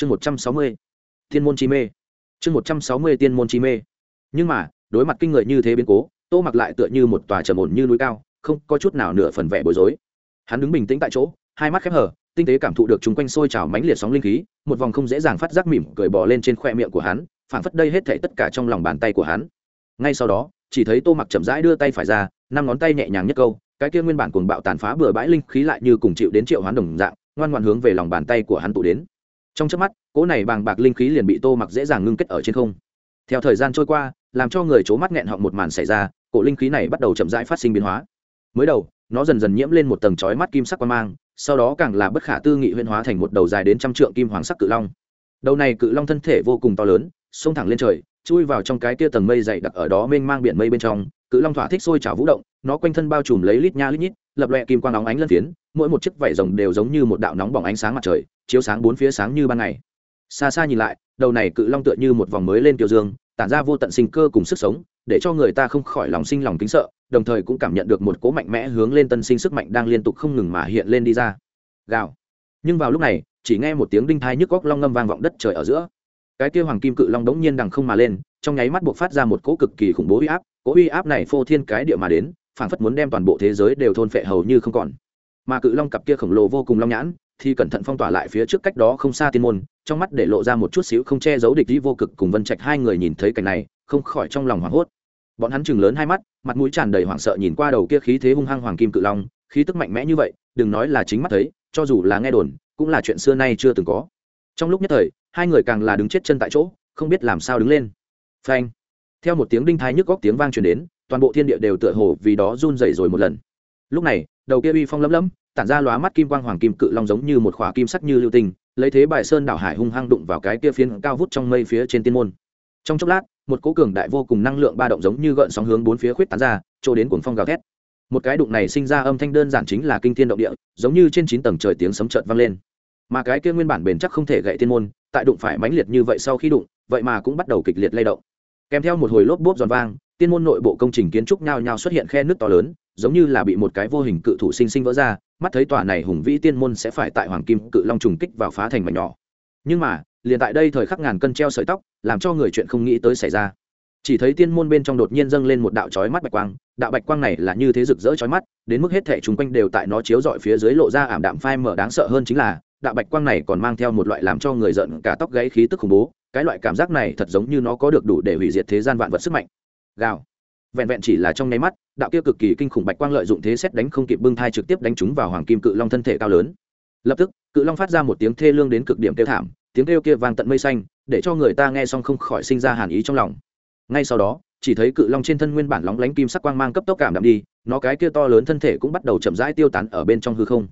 chương một trăm sáu mươi, thiên môn chi mê. Chương một trăm sáu mươi tiên môn chi mê. Nhưng mà, đối mặt kinh người như thế biến cố, tô mặc lại tựa như một tòa trầm ổn như núi cao, không có chút nào nửa phần vẻ bối rối. Hắn đứng bình tĩnh tại chỗ, hai mắt khép hở tinh tế cảm thụ được chúng quanh sôi trào mãnh liệt sóng linh khí, một vòng không dễ dàng phát giác mỉm cười bò lên trên khoe miệng của hắn, phảng phất đây hết thảy tất cả trong lòng bàn tay của hắn. Ngay sau đó, chỉ thấy tô mặc chậm rãi đưa tay phải ra, năm ngón tay nhẹ nhàng nhất câu, cái kia nguyên bản cuồng bạo tàn phá bừa bãi linh khí lại như cùng chịu đến triệu hoán đồng dạng, ngoan ngoan hướng về lòng bàn tay của hắn tụ đến trong chớp mắt, cỗ này bàng bạc linh khí liền bị tô mặc dễ dàng ngưng kết ở trên không. Theo thời gian trôi qua, làm cho người c mắt nghẹn họng một màn xảy ra cỗ linh khí này bắt đầu chậm rãi phát sinh biến hóa. Mới đầu, nó dần dần nhiễm lên một tầng chói mắt kim sắc quan mang, sau đó càng là bất khả tư nghị huyên hóa thành một đầu dài đến trăm trượng kim hoàng sắc cự long. Đầu này cự long thân thể vô cùng to lớn, xông thẳng lên trời, chui vào trong cái tia tầng mây dày đặc ở đó mênh mang biển mây bên trong. Cự long thỏa thích sôi trào vũ động, nó quanh thân bao trùm lấy lít nha lít nhít, lập loẹ kim quang óng ánh lân phiến mỗi một chiếc vảy rồng đều giống như một đạo nóng bỏng ánh sáng mặt trời, chiếu sáng bốn phía sáng như ban ngày. Xa xa nhìn lại, đầu này cự long tựa như một vòng mới lên kiều dương, tản ra vô tận sinh cơ cùng sức sống, để cho người ta không khỏi lòng sinh lòng kính sợ, đồng thời cũng cảm nhận được một cố mạnh mẽ hướng lên tân sinh sức mạnh đang liên tục không ngừng mà hiện lên đi ra. Gào. Nhưng vào lúc này, chỉ nghe một tiếng đinh thai nhức góc long ngâm vang vọng đất trời ở giữa. Cái kia hoàng kim cự long đống nhiên đằng không mà lên, trong nháy mắt buộc phát ra một cỗ cực kỳ khủng bố uy áp, cỗ uy áp này phô thiên cái địa mà đến, phảng phất muốn đem toàn bộ thế giới đều thôn phệ hầu như không còn mà cự long cặp kia khổng lồ vô cùng long nhãn, thì cẩn thận phong tỏa lại phía trước cách đó không xa tiên môn, trong mắt để lộ ra một chút xíu không che giấu địch ý vô cực cùng vân trạch hai người nhìn thấy cảnh này, không khỏi trong lòng hoảng hốt. Bọn hắn chừng lớn hai mắt, mặt mũi tràn đầy hoảng sợ nhìn qua đầu kia khí thế hung hăng hoàng kim cự long, khí tức mạnh mẽ như vậy, đừng nói là chính mắt thấy, cho dù là nghe đồn, cũng là chuyện xưa nay chưa từng có. Trong lúc nhất thời, hai người càng là đứng chết chân tại chỗ, không biết làm sao đứng lên. Phanh! Theo một tiếng đinh thái nhức góc tiếng vang truyền đến, toàn bộ thiên địa đều tựa hồ vì đó run rẩy rồi một lần. Lúc này đầu kia uy phong lấm lấm tản ra lóa mắt kim quang hoàng kim cự long giống như một khỏa kim sắc như lưu tình, lấy thế bài sơn đảo hải hung hăng đụng vào cái kia phiến cao vút trong mây phía trên tiên môn. Trong chốc lát một cỗ cường đại vô cùng năng lượng ba động giống như gợn sóng hướng bốn phía khuyết tán ra chỗ đến cuồng phong gào thét. Một cái đụng này sinh ra âm thanh đơn giản chính là kinh thiên động địa giống như trên chín tầng trời tiếng sấm trợt vang lên. Mà cái kia nguyên bản bền chắc không thể gãy tiên môn tại đụng phải mãnh liệt như vậy sau khi đụng vậy mà cũng bắt đầu kịch liệt lay động. Kèm theo một hồi lốp bốp giòn vang tiên môn nội bộ công trình kiến trúc nhao nhao xuất hiện khe nước to lớn, giống như là bị một cái vô hình cự thủ sinh sinh vỡ ra, mắt thấy tòa này hùng vĩ tiên môn sẽ phải tại hoàng kim cự long trùng kích vào phá thành mảnh nhỏ. Nhưng mà, liền tại đây thời khắc ngàn cân treo sợi tóc, làm cho người chuyện không nghĩ tới xảy ra. Chỉ thấy tiên môn bên trong đột nhiên dâng lên một đạo chói mắt bạch quang, đạo bạch quang này là như thế rực rỡ chói mắt, đến mức hết thảy chúng quanh đều tại nó chiếu rọi phía dưới lộ ra ảm đạm phai mở đáng sợ hơn chính là, đạo bạch quang này còn mang theo một loại làm cho người giận cả tóc gáy khí tức khủng bố, cái loại cảm giác này thật giống như nó có được đủ để hủy diệt thế gian vạn vật sức mạnh gào. Vẹn vẹn chỉ là trong nháy mắt, đạo kia cực kỳ kinh khủng bạch quang lợi dụng thế xét đánh không kịp bưng thai trực tiếp đánh trúng vào hoàng kim cự long thân thể cao lớn. Lập tức, cự long phát ra một tiếng thê lương đến cực điểm kêu thảm, tiếng kêu kia vang tận mây xanh, để cho người ta nghe xong không khỏi sinh ra hàn ý trong lòng. Ngay sau đó, chỉ thấy cự long trên thân nguyên bản lóng lánh kim sắc quang mang cấp tốc cảm đạm đi, nó cái kia to lớn thân thể cũng bắt đầu chậm rãi tiêu tán ở bên trong hư không.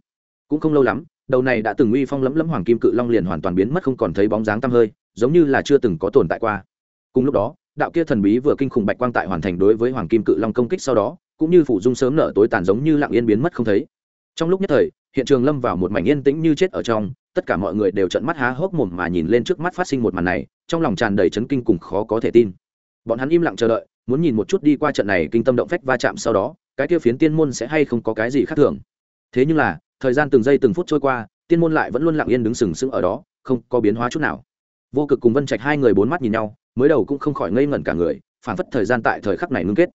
Cũng không lâu lắm, đầu này đã từng uy phong lẫm lẫm hoàng kim cự long liền hoàn toàn biến mất không còn thấy bóng dáng tăm hơi, giống như là chưa từng có tồn tại qua. Cùng lúc đó đạo kia thần bí vừa kinh khủng bạch quang tại hoàn thành đối với hoàng kim cự long công kích sau đó, cũng như phủ dung sớm nở tối tàn giống như lặng yên biến mất không thấy. Trong lúc nhất thời, hiện trường lâm vào một mảnh yên tĩnh như chết ở trong, tất cả mọi người đều trợn mắt há hốc mồm mà nhìn lên trước mắt phát sinh một màn này, trong lòng tràn đầy chấn kinh cùng khó có thể tin. Bọn hắn im lặng chờ đợi, muốn nhìn một chút đi qua trận này kinh tâm động phách va chạm sau đó, cái kia phiến tiên môn sẽ hay không có cái gì khác thường. Thế nhưng là, thời gian từng giây từng phút trôi qua, tiên môn lại vẫn luôn lặng yên đứng sừng sững ở đó, không có biến hóa chút nào vô cực cùng vân trạch hai người bốn mắt nhìn nhau, mới đầu cũng không khỏi ngây ngẩn cả người phản phất thời gian tại thời khắc này ngưng kết.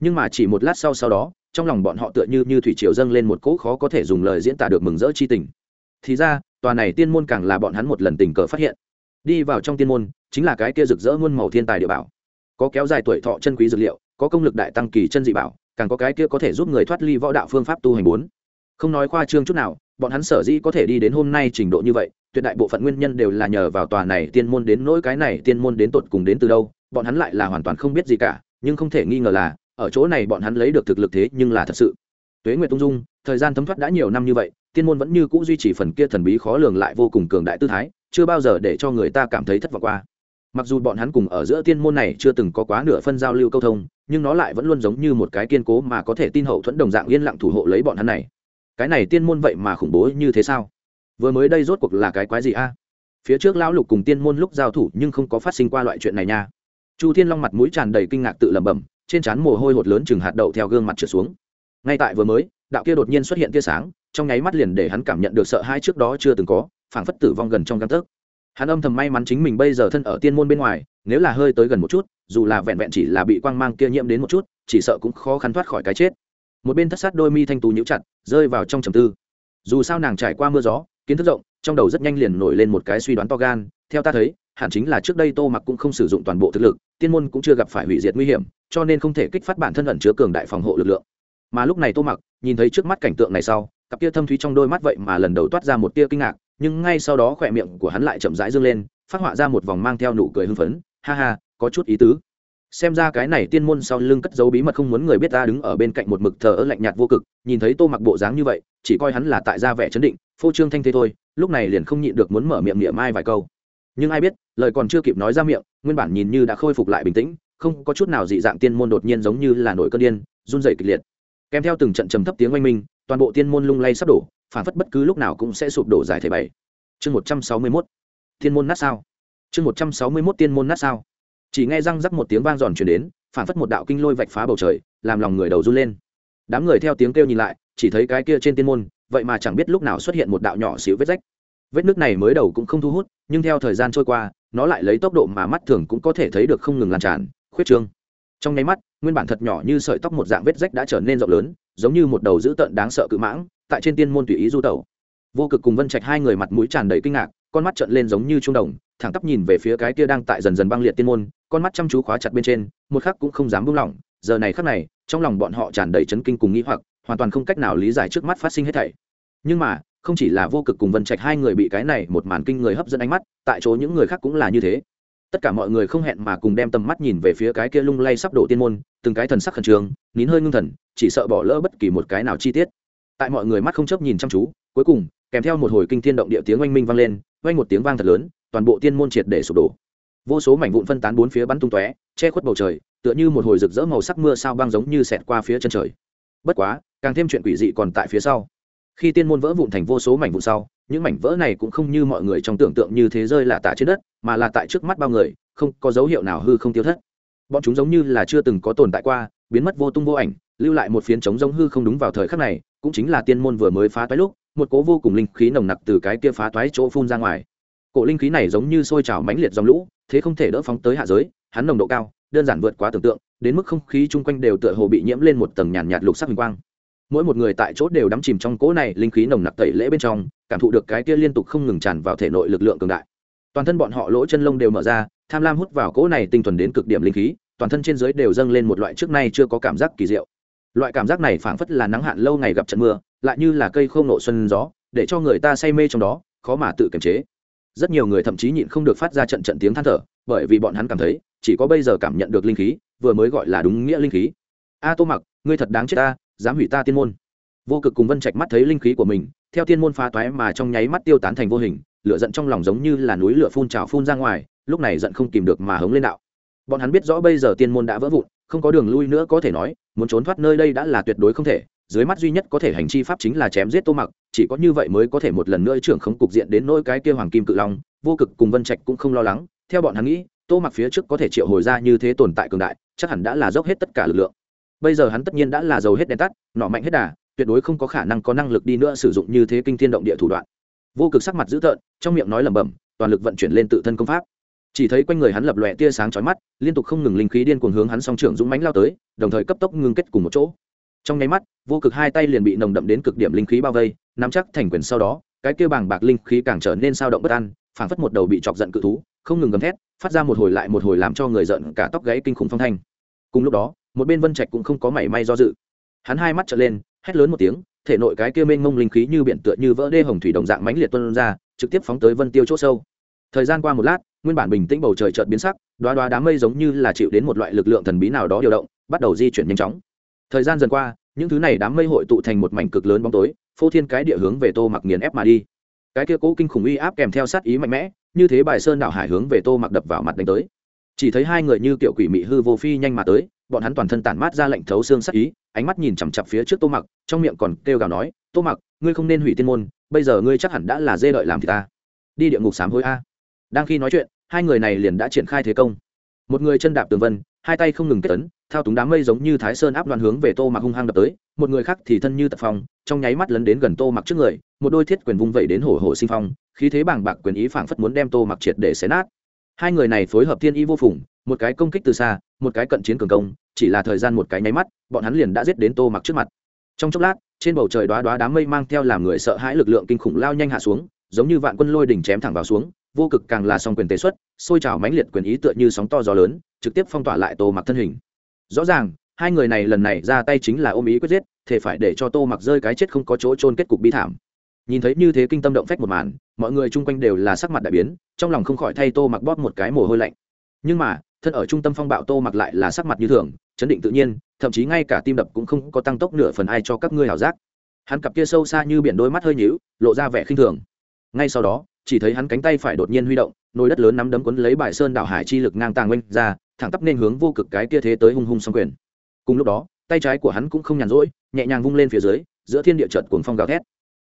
Nhưng mà chỉ một lát sau sau đó, trong lòng bọn họ tựa như như thủy triều dâng lên một cỗ khó có thể dùng lời diễn tả được mừng rỡ chi tình. Thì ra, tòa này tiên môn càng là bọn hắn một lần tình cờ phát hiện. Đi vào trong tiên môn, chính là cái kia rực rỡ muôn màu thiên tài địa bảo. Có kéo dài tuổi thọ chân quý dược liệu, có công lực đại tăng kỳ chân dị bảo, càng có cái kia có thể giúp người thoát ly võ đạo phương pháp tu hành bốn. Không nói khoa trương chút nào bọn hắn sở dĩ có thể đi đến hôm nay trình độ như vậy, tuyệt đại bộ phận nguyên nhân đều là nhờ vào tòa này tiên môn đến nỗi cái này tiên môn đến tột cùng đến từ đâu, bọn hắn lại là hoàn toàn không biết gì cả, nhưng không thể nghi ngờ là, ở chỗ này bọn hắn lấy được thực lực thế nhưng là thật sự. Tuế nguyệt tung dung, thời gian thấm thoát đã nhiều năm như vậy, tiên môn vẫn như cũ duy trì phần kia thần bí khó lường lại vô cùng cường đại tư thái, chưa bao giờ để cho người ta cảm thấy thất vọng qua. Mặc dù bọn hắn cùng ở giữa tiên môn này chưa từng có quá nửa phân giao lưu câu thông, nhưng nó lại vẫn luôn giống như một cái kiên cố mà có thể tin hậu thuẫn đồng dạng yên lặng thủ hộ lấy bọn hắn này cái này tiên môn vậy mà khủng bố như thế sao? Vừa mới đây rốt cuộc là cái quái gì a? Phía trước lão lục cùng tiên môn lúc giao thủ nhưng không có phát sinh qua loại chuyện này nha. Chu thiên long mặt mũi tràn đầy kinh ngạc tự lẩm bẩm, trên trán mồ hôi hột lớn chừng hạt đậu theo gương mặt trượt xuống. Ngay tại vừa mới, đạo kia đột nhiên xuất hiện tia sáng, trong nháy mắt liền để hắn cảm nhận được sợ hai trước đó chưa từng có, phảng phất tử vong gần trong căn tấc. Hắn âm thầm may mắn chính mình bây giờ thân ở tiên môn bên ngoài, nếu là hơi tới gần một chút, dù là vẹn vẹn chỉ là bị quang mang kia nhiễm đến một chút, chỉ sợ cũng khó khăn thoát khỏi cái chết một bên thất sát đôi mi thanh tú nhíu chặt, rơi vào trong trầm tư. Dù sao nàng trải qua mưa gió, kiến thức rộng, trong đầu rất nhanh liền nổi lên một cái suy đoán to gan. Theo ta thấy, hẳn chính là trước đây tô mặc cũng không sử dụng toàn bộ thực lực, tiên môn cũng chưa gặp phải hủy diệt nguy hiểm, cho nên không thể kích phát bản thân ẩn chứa cường đại phòng hộ lực lượng. Mà lúc này tô mặc, nhìn thấy trước mắt cảnh tượng này sau, cặp tia thâm thúy trong đôi mắt vậy mà lần đầu toát ra một tia kinh ngạc, nhưng ngay sau đó khỏe miệng của hắn lại chậm rãi dương lên, phát họa ra một vòng mang theo nụ cười hưng phấn. Ha ha, có chút ý tứ xem ra cái này tiên môn sau lưng cất giấu bí mật không muốn người biết ta đứng ở bên cạnh một mực thờ ơ lạnh nhạt vô cực, nhìn thấy tô mặc bộ dáng như vậy, chỉ coi hắn là tại gia vẻ chấn định, phô trương thanh thế thôi, lúc này liền không nhịn được muốn mở miệng niệm ai vài câu. Nhưng ai biết, lời còn chưa kịp nói ra miệng, nguyên bản nhìn như đã khôi phục lại bình tĩnh, không có chút nào dị dạng tiên môn đột nhiên giống như là nổi cơn điên, run rẩy kịch liệt. Kèm theo từng trận trầm thấp tiếng oanh minh, toàn bộ tiên môn lung lay sắp đổ, phản phất bất cứ lúc nào cũng sẽ sụp đổ giải thể bảy. Chương một trăm sáu mươi mốt. Tiên môn nát sao? Chương một trăm sáu mươi mốt tiên môn nát sao? Chỉ nghe răng rắc một tiếng vang giòn chuyển đến, phản phất một đạo kinh lôi vạch phá bầu trời, làm lòng người đầu run lên. Đám người theo tiếng kêu nhìn lại, chỉ thấy cái kia trên tiên môn, vậy mà chẳng biết lúc nào xuất hiện một đạo nhỏ xíu vết rách. Vết nước này mới đầu cũng không thu hút, nhưng theo thời gian trôi qua, nó lại lấy tốc độ mà mắt thường cũng có thể thấy được không ngừng lan tràn, khuyết trương. Trong nháy mắt, nguyên bản thật nhỏ như sợi tóc một dạng vết rách đã trở nên rộng lớn, giống như một đầu dữ tợn đáng sợ cự mãng, tại trên tiên môn tùy ý du tẩu. Vô cực cùng vân trạch hai người mặt mũi tràn đầy kinh ngạc, con mắt trợn lên giống như trung đồng thẳng tắp nhìn về phía cái kia đang tại dần dần băng liệt tiên môn, con mắt chăm chú khóa chặt bên trên, một khắc cũng không dám buông lỏng. Giờ này khắc này, trong lòng bọn họ tràn đầy chấn kinh cùng nghĩ hoặc, hoàn toàn không cách nào lý giải trước mắt phát sinh hết thảy. Nhưng mà, không chỉ là vô cực cùng vân trạch hai người bị cái này một màn kinh người hấp dẫn ánh mắt, tại chỗ những người khác cũng là như thế. Tất cả mọi người không hẹn mà cùng đem tầm mắt nhìn về phía cái kia lung lay sắp đổ tiên môn, từng cái thần sắc khẩn trương, nín hơi ngưng thần, chỉ sợ bỏ lỡ bất kỳ một cái nào chi tiết. Tại mọi người mắt không chớp nhìn chăm chú, cuối cùng, kèm theo một hồi kinh thiên động địa tiếng oanh minh vang lên, oanh một tiếng vang thật lớn toàn bộ tiên môn triệt để sụp đổ. Vô số mảnh vụn phân tán bốn phía bắn tung tóe, che khuất bầu trời, tựa như một hồi rực rỡ màu sắc mưa sao băng giống như xẹt qua phía chân trời. Bất quá, càng thêm chuyện quỷ dị còn tại phía sau. Khi tiên môn vỡ vụn thành vô số mảnh vụn sau, những mảnh vỡ này cũng không như mọi người trong tưởng tượng như thế rơi là tả trên đất, mà là tại trước mắt bao người, không có dấu hiệu nào hư không tiêu thất. Bọn chúng giống như là chưa từng có tồn tại qua, biến mất vô tung vô ảnh, lưu lại một phiến trống giống hư không đúng vào thời khắc này, cũng chính là tiên môn vừa mới phá toái lúc, một cố vô cùng linh khí nồng nặc từ cái kia phá toái chỗ phun ra ngoài cổ linh khí này giống như sôi trào mãnh liệt dòng lũ thế không thể đỡ phóng tới hạ giới hắn nồng độ cao đơn giản vượt quá tưởng tượng đến mức không khí chung quanh đều tựa hồ bị nhiễm lên một tầng nhàn nhạt, nhạt lục sắc hình quang. Mỗi một người tại chỗ đều đắm chìm trong cỗ này linh khí nồng nặc tẩy lễ bên trong cảm thụ được cái kia liên tục không ngừng tràn vào thể nội lực lượng cường đại. Toàn thân bọn họ lỗ chân lông đều mở ra tham lam hút vào cỗ này tinh thuần đến cực điểm linh khí toàn thân trên dưới đều dâng lên một loại trước nay chưa có cảm giác kỳ diệu. Loại cảm giác này phảng phất là nắng hạn lâu ngày gặp trận mưa lại như là cây khô nộ xuân gió để cho người ta say mê trong đó khó mà tự kiềm chế rất nhiều người thậm chí nhịn không được phát ra trận trận tiếng than thở, bởi vì bọn hắn cảm thấy, chỉ có bây giờ cảm nhận được linh khí, vừa mới gọi là đúng nghĩa linh khí. A tô mặc, ngươi thật đáng chết ta, dám hủy ta tiên môn. Vô cực cùng vân trạch mắt thấy linh khí của mình, theo tiên môn phá toái mà trong nháy mắt tiêu tán thành vô hình, lửa giận trong lòng giống như là núi lửa phun trào phun ra ngoài, lúc này giận không kìm được mà hống lên đạo. Bọn hắn biết rõ bây giờ tiên môn đã vỡ vụn, không có đường lui nữa có thể nói, muốn trốn thoát nơi đây đã là tuyệt đối không thể dưới mắt duy nhất có thể hành chi pháp chính là chém giết tô mặc, chỉ có như vậy mới có thể một lần nữa trưởng không cục diện đến nỗi cái kia hoàng kim cự long, vô cực cùng vân trạch cũng không lo lắng, theo bọn hắn nghĩ, tô mặc phía trước có thể triệu hồi ra như thế tồn tại cường đại, chắc hẳn đã là dốc hết tất cả lực lượng. Bây giờ hắn tất nhiên đã là giàu hết đèn tắt, nọ mạnh hết đà, tuyệt đối không có khả năng có năng lực đi nữa sử dụng như thế kinh thiên động địa thủ đoạn. Vô cực sắc mặt dữ tợn, trong miệng nói lẩm bẩm, toàn lực vận chuyển lên tự thân công pháp. Chỉ thấy quanh người hắn lập lòe tia sáng chói mắt, liên tục không ngừng linh khí điên cuồng hướng hắn song trưởng dũng mãnh lao tới, đồng thời cấp tốc ngưng kết cùng một chỗ trong nháy mắt, vô cực hai tay liền bị nồng đậm đến cực điểm linh khí bao vây, nắm chắc thành quyền sau đó, cái kia bàng bạc linh khí càng trở nên sao động bất an, phảng phất một đầu bị chọc giận cự thú, không ngừng gầm thét, phát ra một hồi lại một hồi làm cho người giận cả tóc gáy kinh khủng phong thanh. Cùng lúc đó, một bên vân trạch cũng không có mảy may do dự. Hắn hai mắt trở lên, hét lớn một tiếng, thể nội cái kia mênh mông linh khí như biển tựa như vỡ đê hồng thủy đồng dạng mãnh liệt tuôn ra, trực tiếp phóng tới vân tiêu chỗ sâu. Thời gian qua một lát, nguyên bản bình tĩnh bầu trời chợt biến sắc đoá đoá đám mây giống như là chịu đến một loại lực lượng thần bí nào đó điều động, bắt đầu di chuyển nhanh chóng thời gian dần qua, những thứ này đám mây hội tụ thành một mảnh cực lớn bóng tối, phô thiên cái địa hướng về tô mặc nghiền ép mà đi. Cái kia cố kinh khủng uy áp kèm theo sát ý mạnh mẽ, như thế bài sơn đảo hải hướng về tô mặc đập vào mặt đánh tới. Chỉ thấy hai người như kiểu quỷ mị hư vô phi nhanh mà tới, bọn hắn toàn thân tản mát ra lệnh thấu xương sát ý, ánh mắt nhìn chằm chặp phía trước tô mặc, trong miệng còn kêu gào nói, tô mặc, ngươi không nên hủy tiên môn, bây giờ ngươi chắc hẳn đã là dê đợi làm thì ta. Đi địa ngục sám hối a. Đang khi nói chuyện, hai người này liền đã triển khai thế công. Một người chân đạp tường vân hai tay không ngừng kết tấn, thao túng đám mây giống như thái sơn áp đoàn hướng về tô mặc hung hăng đập tới, một người khác thì thân như tật phong, trong nháy mắt lấn đến gần tô mặc trước người, một đôi thiết quyền vung vẩy đến hổ hổ sinh phong, khí thế bảng bạc quyền ý phảng phất muốn đem tô mặc triệt để xé nát. Hai người này phối hợp thiên y vô phùng, một cái công kích từ xa, một cái cận chiến cường công, chỉ là thời gian một cái nháy mắt, bọn hắn liền đã giết đến tô mặc trước mặt. Trong chốc lát, trên bầu trời đoá đoá đám mây mang theo làm người sợ hãi lực lượng kinh khủng lao nhanh hạ xuống, giống như vạn quân lôi đỉnh chém thẳng vào xuống vô cực càng là song quyền tế xuất xôi trào mãnh liệt quyền ý tựa như sóng to gió lớn, trực tiếp phong tỏa lại tô mặc thân hình. Rõ ràng, hai người này lần này ra tay chính là ôm ý quyết giết thể phải để cho tô mặc rơi cái chết không có chỗ trôn kết cục bi thảm. Nhìn thấy như thế kinh tâm động phách một màn, mọi người chung quanh đều là sắc mặt đại biến, trong lòng không khỏi thay tô mặc bóp một cái mồ hôi lạnh. Nhưng mà, thân ở trung tâm phong bạo tô mặc lại là sắc mặt như thường, chấn định tự nhiên, thậm chí ngay cả tim đập cũng không có tăng tốc nửa phần ai cho các ngươi hảo giác. Hắn cặp kia sâu xa như biển đôi mắt hơi nhíu, lộ ra vẻ khinh thường. Ngay sau đó chỉ thấy hắn cánh tay phải đột nhiên huy động, nồi đất lớn nắm đấm quấn lấy bài sơn đảo hải chi lực ngang tàng oanh ra, thẳng tắp nên hướng vô cực cái kia thế tới hung hung xong quyền. Cùng lúc đó, tay trái của hắn cũng không nhàn rỗi, nhẹ nhàng vung lên phía dưới, giữa thiên địa chợt cuồng phong gào thét.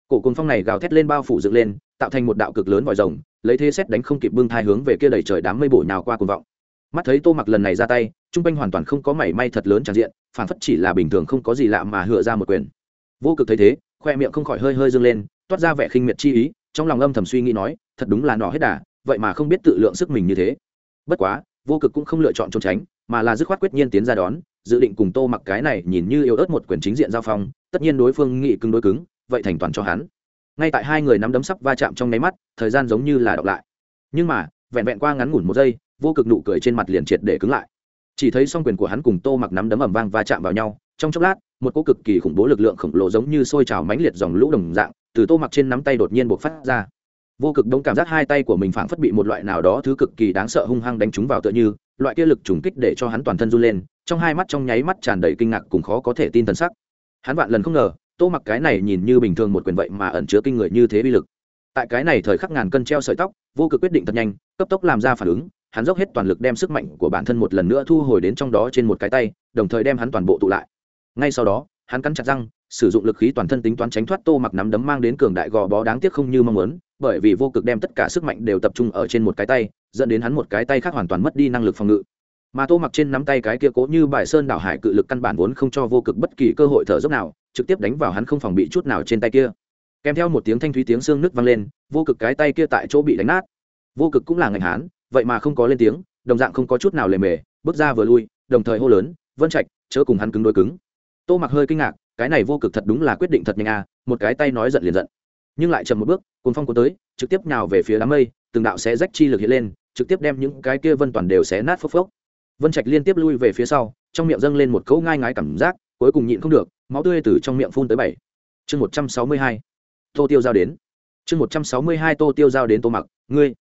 Cổ cuồng phong này gào thét lên bao phủ dựng lên, tạo thành một đạo cực lớn vòi rồng, lấy thế xét đánh không kịp bưng thai hướng về kia đầy trời đám mây bổ nhào qua cuồng vọng. Mắt thấy tô mặc lần này ra tay, trung quanh hoàn toàn không có mảy may thật lớn tràn diện phản phất chỉ là bình thường không có gì lạ mà hựa ra một quyền. Vô cực thấy thế, khoe miệng không khỏi hơi hơi dâng lên, toát ra vẻ khinh miệt chi ý trong lòng âm thầm suy nghĩ nói, thật đúng là nọ hết đà, vậy mà không biết tự lượng sức mình như thế. Bất quá, vô cực cũng không lựa chọn trốn tránh, mà là dứt khoát quyết nhiên tiến ra đón, dự định cùng tô mặc cái này nhìn như yếu ớt một quyền chính diện giao phong, tất nhiên đối phương nghị cứng đối cứng, vậy thành toàn cho hắn. Ngay tại hai người nắm đấm sắp va chạm trong nháy mắt, thời gian giống như là đọc lại. Nhưng mà, vẹn vẹn qua ngắn ngủn một giây, vô cực nụ cười trên mặt liền triệt để cứng lại. Chỉ thấy song quyền của hắn cùng tô mặc nắm đấm ẩm vang va chạm vào nhau, trong chốc lát, một cỗ cực kỳ khủng bố lực lượng khổng lồ giống như sôi trào mãnh liệt dòng lũ đồng dạng từ tô mặc trên nắm tay đột nhiên buộc phát ra. Vô cực đông cảm giác hai tay của mình phảng phất bị một loại nào đó thứ cực kỳ đáng sợ hung hăng đánh trúng vào tựa như, loại kia lực trùng kích để cho hắn toàn thân run lên, trong hai mắt trong nháy mắt tràn đầy kinh ngạc cùng khó có thể tin thần sắc. Hắn vạn lần không ngờ, tô mặc cái này nhìn như bình thường một quyền vậy mà ẩn chứa kinh người như thế bi lực. Tại cái này thời khắc ngàn cân treo sợi tóc, vô cực quyết định thật nhanh, cấp tốc làm ra phản ứng, hắn dốc hết toàn lực đem sức mạnh của bản thân một lần nữa thu hồi đến trong đó trên một cái tay, đồng thời đem hắn toàn bộ tụ lại. Ngay sau đó, hắn cắn chặt răng sử dụng lực khí toàn thân tính toán tránh thoát tô mặc nắm đấm mang đến cường đại gò bó đáng tiếc không như mong muốn, bởi vì vô cực đem tất cả sức mạnh đều tập trung ở trên một cái tay, dẫn đến hắn một cái tay khác hoàn toàn mất đi năng lực phòng ngự. Mà tô mặc trên nắm tay cái kia cố như bài sơn đảo hải cự lực căn bản vốn không cho vô cực bất kỳ cơ hội thở dốc nào, trực tiếp đánh vào hắn không phòng bị chút nào trên tay kia. Kèm theo một tiếng thanh thúy tiếng xương nứt vang lên, vô cực cái tay kia tại chỗ bị đánh nát. Vô cực cũng là ngành hán, vậy mà không có lên tiếng, đồng dạng không có chút nào lề mề, bước ra vừa lui, đồng thời hô lớn, vân trạch, chớ cùng hắn cứng đôi cứng. Tô mặc hơi kinh ngạc cái này vô cực thật đúng là quyết định thật nhanh à một cái tay nói giận liền giận. Nhưng lại chậm một bước cùng phong cuốn tới, trực tiếp nhào về phía đám mây, từng đạo sẽ rách chi lực hiện lên, trực tiếp đem những cái kia vân toàn đều xé nát phốc phốc. Vân trạch liên tiếp lui về phía sau, trong miệng dâng lên một cấu ngai ngái cảm giác, cuối cùng nhịn không được, máu tươi từ trong miệng phun tới bảy. Chương một trăm sáu mươi hai, tô tiêu giao đến. Chương một trăm sáu mươi hai, tô tiêu giao đến tô mặc, ngươi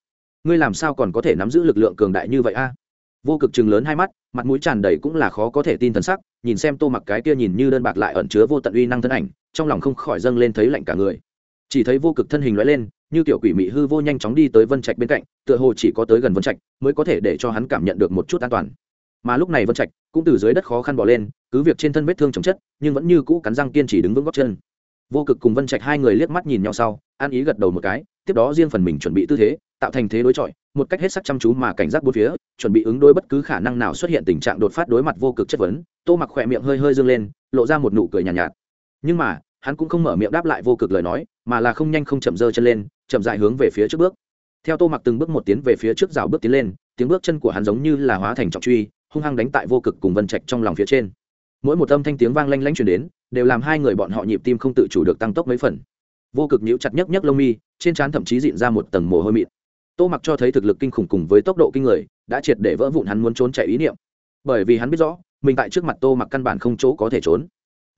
ngươi làm sao còn có thể nắm giữ lực lượng cường đại như vậy a? Vô cực chừng lớn hai mắt, mặt mũi tràn đầy cũng là khó có thể tin thần sắc nhìn xem tô mặc cái kia nhìn như đơn bạc lại ẩn chứa vô tận uy năng thân ảnh, trong lòng không khỏi dâng lên thấy lạnh cả người. Chỉ thấy vô cực thân hình loại lên, như kiểu quỷ mị hư vô nhanh chóng đi tới vân trạch bên cạnh, tựa hồ chỉ có tới gần vân trạch mới có thể để cho hắn cảm nhận được một chút an toàn. Mà lúc này vân trạch cũng từ dưới đất khó khăn bỏ lên, cứ việc trên thân vết thương chồng chất, nhưng vẫn như cũ cắn răng kiên trì đứng vững góc chân. Vô cực cùng vân trạch hai người liếc mắt nhìn nhau sau, an ý gật đầu một cái, tiếp đó riêng phần mình chuẩn bị tư thế, tạo thành thế đối chọi, một cách hết sắc chăm chú mà cảnh giác bốn phía, chuẩn bị ứng đối bất cứ khả năng nào xuất hiện tình trạng đột phát đối mặt vô cực chất vấn tô mặc khỏe miệng hơi hơi dương lên lộ ra một nụ cười nhàn nhạt, nhạt. Nhưng mà hắn cũng không mở miệng đáp lại vô cực lời nói mà là không nhanh không chậm dơ chân lên chậm dại hướng về phía trước bước. Theo tô mặc từng bước một tiến về phía trước rào bước tiến lên tiếng bước chân của hắn giống như là hóa thành trọng truy hung hăng đánh tại vô cực cùng vân trạch trong lòng phía trên. Mỗi một âm thanh tiếng vang lanh lanh truyền đến đều làm hai người bọn họ nhịp tim không tự chủ được tăng tốc mấy phần. Vô cực nhíu chặt nhấc nhấc lông mi trên trán thậm chí dịn ra một tầng mồ hôi mịn. Tô mặc cho thấy thực lực kinh khủng cùng với tốc độ kinh người đã triệt để vỡ vụn hắn muốn trốn chạy ý niệm. Bởi vì hắn biết rõ mình tại trước mặt tô mặc căn bản không chỗ có thể trốn.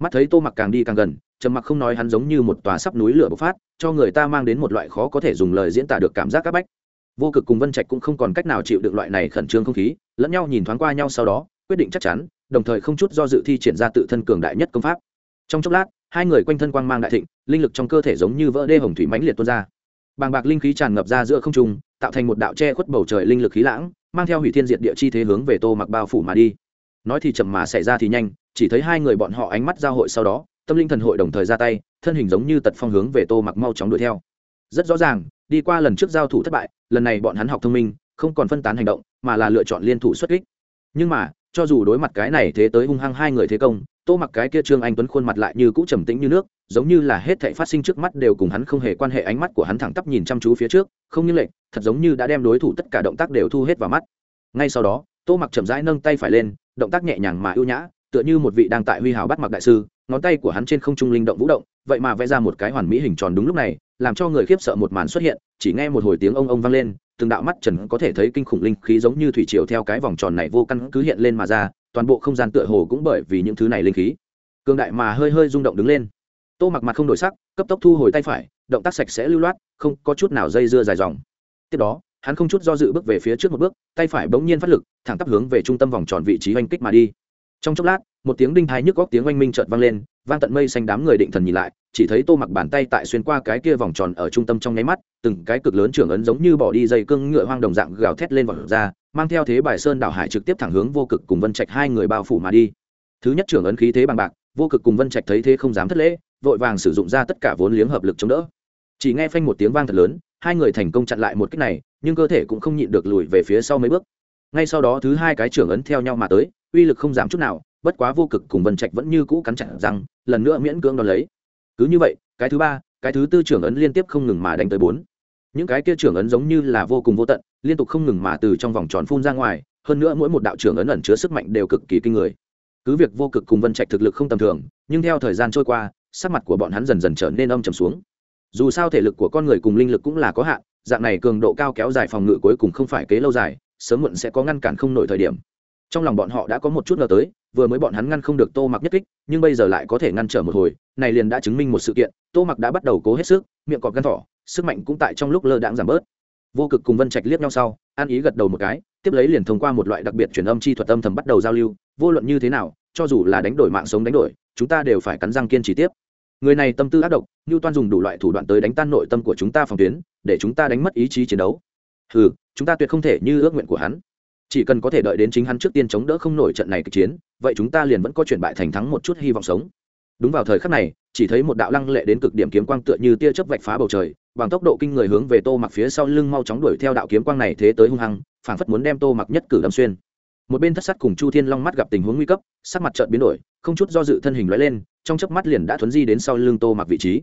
Mắt thấy tô mặc càng đi càng gần, trầm mặc không nói hắn giống như một tòa sắp núi lửa bộc phát, cho người ta mang đến một loại khó có thể dùng lời diễn tả được cảm giác c áp bách. Vô cực cùng vân trạch cũng không còn cách nào chịu được loại này khẩn trương không khí, lẫn nhau nhìn thoáng qua nhau sau đó, quyết định chắc chắn, đồng thời không chút do dự thi triển ra tự thân cường đại nhất công pháp. Trong chốc lát, hai người quanh thân quang mang đại thịnh, linh lực trong cơ thể giống như vỡ đê hồng thủy mãnh liệt tuôn ra. Bàng bạc linh khí tràn ngập ra giữa không trung, tạo thành một đạo che khuất bầu trời linh lực khí lãng, mang theo hủy thiên diệt địa chi thế hướng về tô mặc bao phủ mà đi nói thì chậm mà xảy ra thì nhanh, chỉ thấy hai người bọn họ ánh mắt giao hội sau đó, tâm linh thần hội đồng thời ra tay, thân hình giống như tật phong hướng về tô mặc mau chóng đuổi theo. Rất rõ ràng, đi qua lần trước giao thủ thất bại, lần này bọn hắn học thông minh, không còn phân tán hành động, mà là lựa chọn liên thủ xuất kích. Nhưng mà, cho dù đối mặt cái này thế tới hung hăng hai người thế công, tô mặc cái kia trương anh tuấn khuôn mặt lại như cũ trầm tĩnh như nước, giống như là hết thảy phát sinh trước mắt đều cùng hắn không hề quan hệ ánh mắt của hắn thẳng tắp nhìn chăm chú phía trước, không như lệnh thật giống như đã đem đối thủ tất cả động tác đều thu hết vào mắt. Ngay sau đó tô mặc chậm rãi nâng tay phải lên, động tác nhẹ nhàng mà ưu nhã, tựa như một vị đang tại huy hào bắt mặc đại sư, ngón tay của hắn trên không trung linh động vũ động, vậy mà vẽ ra một cái hoàn mỹ hình tròn đúng lúc này, làm cho người khiếp sợ một màn xuất hiện, chỉ nghe một hồi tiếng ông ông vang lên, từng đạo mắt trần có thể thấy kinh khủng linh khí giống như thủy triều theo cái vòng tròn này vô căn cứ hiện lên mà ra, toàn bộ không gian tựa hồ cũng bởi vì những thứ này linh khí, cường đại mà hơi hơi rung động đứng lên. Tô mặc mặt không đổi sắc, cấp tốc thu hồi tay phải, động tác sạch sẽ lưu loát, không có chút nào dây dưa dài dòng. Tiếp đó hắn không chút do dự bước về phía trước một bước, tay phải bỗng nhiên phát lực, thẳng tắp hướng về trung tâm vòng tròn vị trí oanh kích mà đi. Trong chốc lát, một tiếng đinh thái nhức góc tiếng oanh minh chợt vang lên, vang tận mây xanh đám người định thần nhìn lại, chỉ thấy tô mặc bàn tay tại xuyên qua cái kia vòng tròn ở trung tâm trong nháy mắt, từng cái cực lớn trưởng ấn giống như bỏ đi dây cương ngựa hoang đồng dạng gào thét lên vọt ra, mang theo thế bài sơn đảo hải trực tiếp thẳng hướng vô cực cùng vân trạch hai người bao phủ mà đi. Thứ nhất trưởng ấn khí thế bằng bạc, vô cực cùng vân trạch thấy thế không dám thất lễ, vội vàng sử dụng ra tất cả vốn liếng hợp lực chống đỡ. Chỉ nghe phanh một tiếng vang thật lớn hai người thành công chặn lại một cách này, nhưng cơ thể cũng không nhịn được lùi về phía sau mấy bước. Ngay sau đó thứ hai cái trưởng ấn theo nhau mà tới, uy lực không giảm chút nào, bất quá vô cực cùng vân trạch vẫn như cũ cắn chặt rằng lần nữa miễn cưỡng đón lấy. Cứ như vậy, cái thứ ba, cái thứ tư trưởng ấn liên tiếp không ngừng mà đánh tới bốn. Những cái kia trưởng ấn giống như là vô cùng vô tận, liên tục không ngừng mà từ trong vòng tròn phun ra ngoài, hơn nữa mỗi một đạo trưởng ấn ẩn chứa sức mạnh đều cực kỳ kinh người. Cứ việc vô cực cùng vân trạch thực lực không tầm thường, nhưng theo thời gian trôi qua, sắc mặt của bọn hắn dần dần trở nên âm trầm xuống dù sao thể lực của con người cùng linh lực cũng là có hạn, dạng này cường độ cao kéo dài phòng ngự cuối cùng không phải kế lâu dài, sớm muộn sẽ có ngăn cản không nổi thời điểm. Trong lòng bọn họ đã có một chút ngờ tới, vừa mới bọn hắn ngăn không được tô mặc nhất kích, nhưng bây giờ lại có thể ngăn trở một hồi, này liền đã chứng minh một sự kiện, tô mặc đã bắt đầu cố hết sức, miệng cọp gân thỏ, sức mạnh cũng tại trong lúc lơ đãng giảm bớt. Vô cực cùng vân trạch liếc nhau sau, an ý gật đầu một cái, tiếp lấy liền thông qua một loại đặc biệt truyền âm chi thuật âm thầm bắt đầu giao lưu, vô luận như thế nào, cho dù là đánh đổi mạng sống đánh đổi, chúng ta đều phải cắn răng kiên trì tiếp người này tâm tư ác độc như toan dùng đủ loại thủ đoạn tới đánh tan nội tâm của chúng ta phòng tuyến, để chúng ta đánh mất ý chí chiến đấu. Ừ chúng ta tuyệt không thể như ước nguyện của hắn. Chỉ cần có thể đợi đến chính hắn trước tiên chống đỡ không nổi trận này kịch chiến, vậy chúng ta liền vẫn có chuyển bại thành thắng một chút hy vọng sống. Đúng vào thời khắc này, chỉ thấy một đạo lăng lệ đến cực điểm kiếm quang tựa như tia chớp vạch phá bầu trời, bằng tốc độ kinh người hướng về tô mặc phía sau lưng mau chóng đuổi theo đạo kiếm quang này thế tới hung hăng, phảng phất muốn đem tô mặc nhất cử đâm xuyên. Một bên thất sát cùng chu thiên long mắt gặp tình huống nguy cấp, sắc mặt trợn biến đổi, không chút do dự thân hình lóe lên trong chớp mắt liền đã thuấn di đến sau lưng tô mặc vị trí.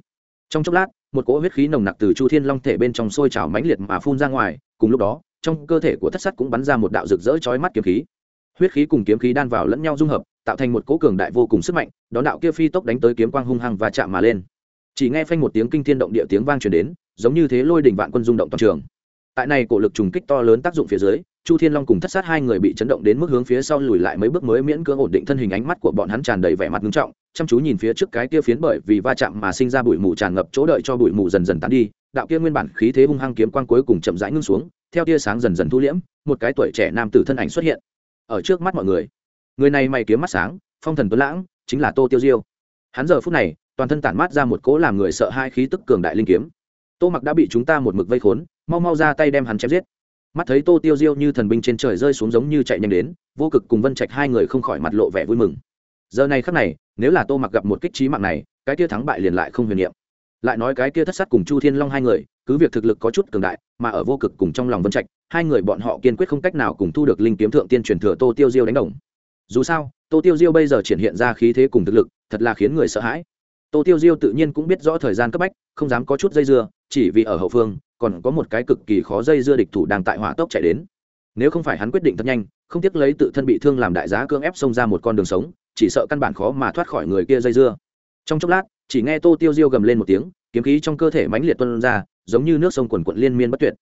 Trong chốc lát, một cỗ huyết khí nồng nặc từ chu thiên long thể bên trong sôi trào mãnh liệt mà phun ra ngoài, cùng lúc đó, trong cơ thể của thất sát cũng bắn ra một đạo rực rỡ chói mắt kiếm khí. Huyết khí cùng kiếm khí đan vào lẫn nhau dung hợp, tạo thành một cỗ cường đại vô cùng sức mạnh, đón đạo kia phi tốc đánh tới kiếm quang hung hăng và chạm mà lên. Chỉ nghe phanh một tiếng kinh thiên động địa tiếng vang truyền đến, giống như thế lôi đỉnh vạn quân rung động toàn trường. Tại này cổ lực trùng kích to lớn tác dụng phía dưới chu thiên long cùng thất sát hai người bị chấn động đến mức hướng phía sau lùi lại mấy bước mới miễn cưỡng ổn định thân hình ánh mắt của bọn hắn tràn đầy vẻ mặt nghiêm trọng, chăm chú nhìn phía trước cái kia phiến bởi vì va chạm mà sinh ra bụi mù tràn ngập chỗ đợi cho bụi mù dần dần tán đi, đạo kia nguyên bản khí thế hung hăng kiếm quang cuối cùng chậm rãi ngưng xuống, theo tia sáng dần dần thu liễm, một cái tuổi trẻ nam tử thân ảnh xuất hiện. Ở trước mắt mọi người người này mày kiếm mắt sáng, phong thần tuấn lãng, chính là tô tiêu diêu. Hắn giờ phút này, toàn thân tản mát ra một cỗ làm người sợ hai khí tức cường đại linh kiếm. Tô mặc đã bị chúng ta một mực vây khốn, mau mau ra tay đem hắn chém giết mắt thấy tô tiêu diêu như thần binh trên trời rơi xuống giống như chạy nhanh đến, vô cực cùng vân trạch hai người không khỏi mặt lộ vẻ vui mừng. Giờ này khắc này, nếu là tô mặc gặp một kích trí mạng này, cái kia thắng bại liền lại không huyền niệm. Lại nói cái kia thất sát cùng chu thiên long hai người, cứ việc thực lực có chút cường đại, mà ở vô cực cùng trong lòng vân trạch, hai người bọn họ kiên quyết không cách nào cùng thu được linh kiếm thượng tiên truyền thừa tô tiêu diêu đánh đồng. Dù sao, tô tiêu diêu bây giờ triển hiện ra khí thế cùng thực lực, thật là khiến người sợ hãi tô tiêu diêu tự nhiên cũng biết rõ thời gian cấp bách, không dám có chút dây dưa, chỉ vì ở hậu phương, còn có một cái cực kỳ khó dây dưa địch thủ đang tại hỏa tốc chạy đến. Nếu không phải hắn quyết định thật nhanh, không tiếc lấy tự thân bị thương làm đại giá cưỡng ép xông ra một con đường sống, chỉ sợ căn bản khó mà thoát khỏi người kia dây dưa. Trong chốc lát, chỉ nghe tô tiêu diêu gầm lên một tiếng, kiếm khí trong cơ thể mãnh liệt tuân ra, giống như nước sông quần quận liên miên bất tuyệt.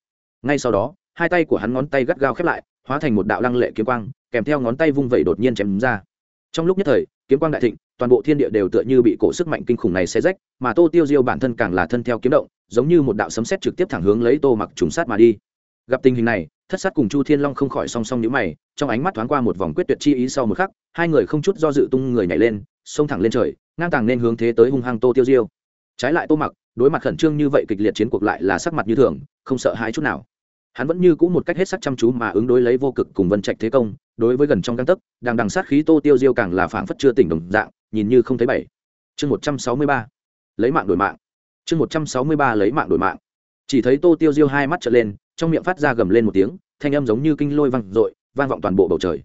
Ngay sau đó, hai tay của hắn ngón tay gắt gao khép lại, hóa thành một đạo lăng lệ kiếm quang, kèm theo ngón tay vung vẩy đột nhiên chém ra trong lúc nhất thời, kiếm quang đại thịnh, toàn bộ thiên địa đều tựa như bị cổ sức mạnh kinh khủng này xé rách, mà tô tiêu diêu bản thân càng là thân theo kiếm động, giống như một đạo sấm sét trực tiếp thẳng hướng lấy tô mặc trùng sát mà đi. Gặp tình hình này, thất sát cùng chu thiên long không khỏi song song nhữ mày, trong ánh mắt thoáng qua một vòng quyết tuyệt chi ý sau một khắc, hai người không chút do dự tung người nhảy lên, xông thẳng lên trời, ngang tàng nên hướng thế tới hung hăng tô tiêu diêu. Trái lại tô mặc, đối mặt khẩn trương như vậy kịch liệt chiến cuộc lại là sắc mặt như thường, không sợ hãi chút nào. Hắn vẫn như cũ một cách hết sắc chăm chú mà ứng đối lấy vô cực cùng vân trạch thế công đối với gần trong găng tấc đang đằng sát khí tô tiêu diêu càng là phảng phất chưa tỉnh đồng dạng nhìn như không thấy bảy chương một trăm sáu mươi ba lấy mạng đổi mạng. Chương một trăm sáu mươi ba lấy mạng đổi mạng. Chỉ thấy tô tiêu diêu hai mắt trở lên trong miệng phát ra gầm lên một tiếng thanh âm giống như kinh lôi văng, dội vang vọng toàn bộ bầu trời.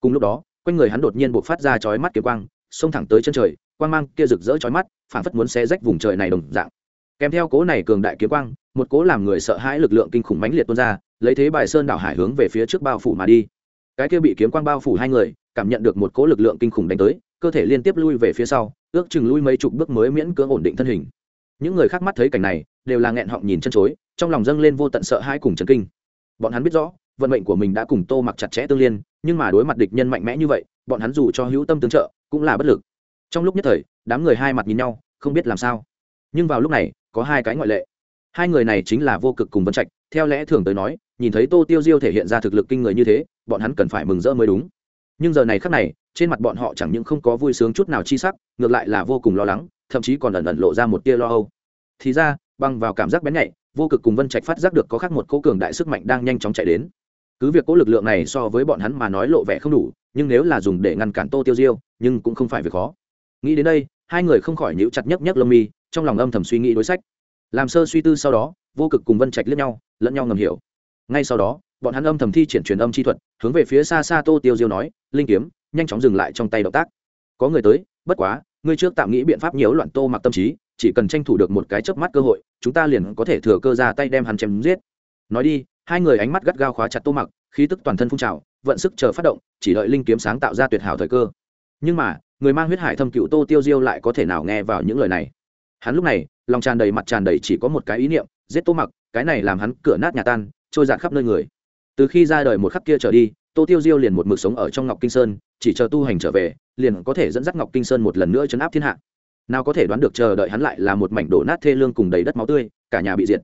Cùng lúc đó quanh người hắn đột nhiên buộc phát ra chói mắt kiếm quang xông thẳng tới chân trời quang mang kia rực rỡ chói mắt phản phất muốn xé rách vùng trời này đồng dạng. Kèm theo cố này cường đại kiếm quang một cố làm người sợ hãi lực lượng kinh khủng mãnh liệt tuôn ra lấy thế bài sơn đảo hải hướng về phía trước bao phủ mà đi cái kia bị kiếm quang bao phủ hai người, cảm nhận được một cỗ lực lượng kinh khủng đánh tới, cơ thể liên tiếp lui về phía sau, ước chừng lui mấy chục bước mới miễn cưỡng ổn định thân hình. Những người khác mắt thấy cảnh này, đều là nghẹn họng nhìn chân chối, trong lòng dâng lên vô tận sợ hãi cùng chấn kinh. Bọn hắn biết rõ, vận mệnh của mình đã cùng tô mặc chặt chẽ tương liên, nhưng mà đối mặt địch nhân mạnh mẽ như vậy, bọn hắn dù cho hữu tâm tương trợ, cũng là bất lực. Trong lúc nhất thời, đám người hai mặt nhìn nhau, không biết làm sao. Nhưng vào lúc này, có hai cái ngoại lệ. Hai người này chính là vô cực cùng vân trạch, theo lẽ thường tới nói nhìn thấy tô tiêu diêu thể hiện ra thực lực kinh người như thế, bọn hắn cần phải mừng rỡ mới đúng. Nhưng giờ này khác này, trên mặt bọn họ chẳng những không có vui sướng chút nào chi sắc, ngược lại là vô cùng lo lắng, thậm chí còn ẩn ẩn lộ ra một tia lo âu. Thì ra băng vào cảm giác bén nhạy, vô cực cùng vân trạch phát giác được có khác một cố cường đại sức mạnh đang nhanh chóng chạy đến. Cứ việc cố lực lượng này so với bọn hắn mà nói lộ vẻ không đủ, nhưng nếu là dùng để ngăn cản tô tiêu diêu, nhưng cũng không phải việc khó. Nghĩ đến đây, hai người không khỏi nhíu chặt nhấc nhấc lông mi, trong lòng âm thầm suy nghĩ đối sách. Làm sơ suy tư sau đó, vô cực cùng vân trạch lẫn nhau lẫn nhau ngầm hiểu ngay sau đó, bọn hắn âm thầm thi triển truyền âm chi thuật, hướng về phía xa xa tô tiêu diêu nói, linh kiếm, nhanh chóng dừng lại trong tay động tác. Có người tới, bất quá, ngươi trước tạm nghĩ biện pháp nhiễu loạn tô mặc tâm trí, chỉ cần tranh thủ được một cái chớp mắt cơ hội, chúng ta liền có thể thừa cơ ra tay đem hắn chém giết. Nói đi, hai người ánh mắt gắt gao khóa chặt tô mặc, khí tức toàn thân phun trào, vận sức chờ phát động, chỉ đợi linh kiếm sáng tạo ra tuyệt hảo thời cơ. Nhưng mà, người mang huyết hải thâm cựu tô tiêu diêu lại có thể nào nghe vào những lời này? Hắn lúc này, lòng tràn đầy mặt tràn đầy chỉ có một cái ý niệm, giết tô mặc, cái này làm hắn cửa nát nhà tan trôi dạt khắp nơi người. Từ khi ra đời một khắc kia trở đi, tô tiêu diêu liền một mực sống ở trong ngọc kinh sơn, chỉ chờ tu hành trở về, liền có thể dẫn dắt ngọc kinh sơn một lần nữa chấn áp thiên hạ. Nào có thể đoán được chờ đợi hắn lại là một mảnh đổ nát thê lương cùng đầy đất máu tươi, cả nhà bị diệt.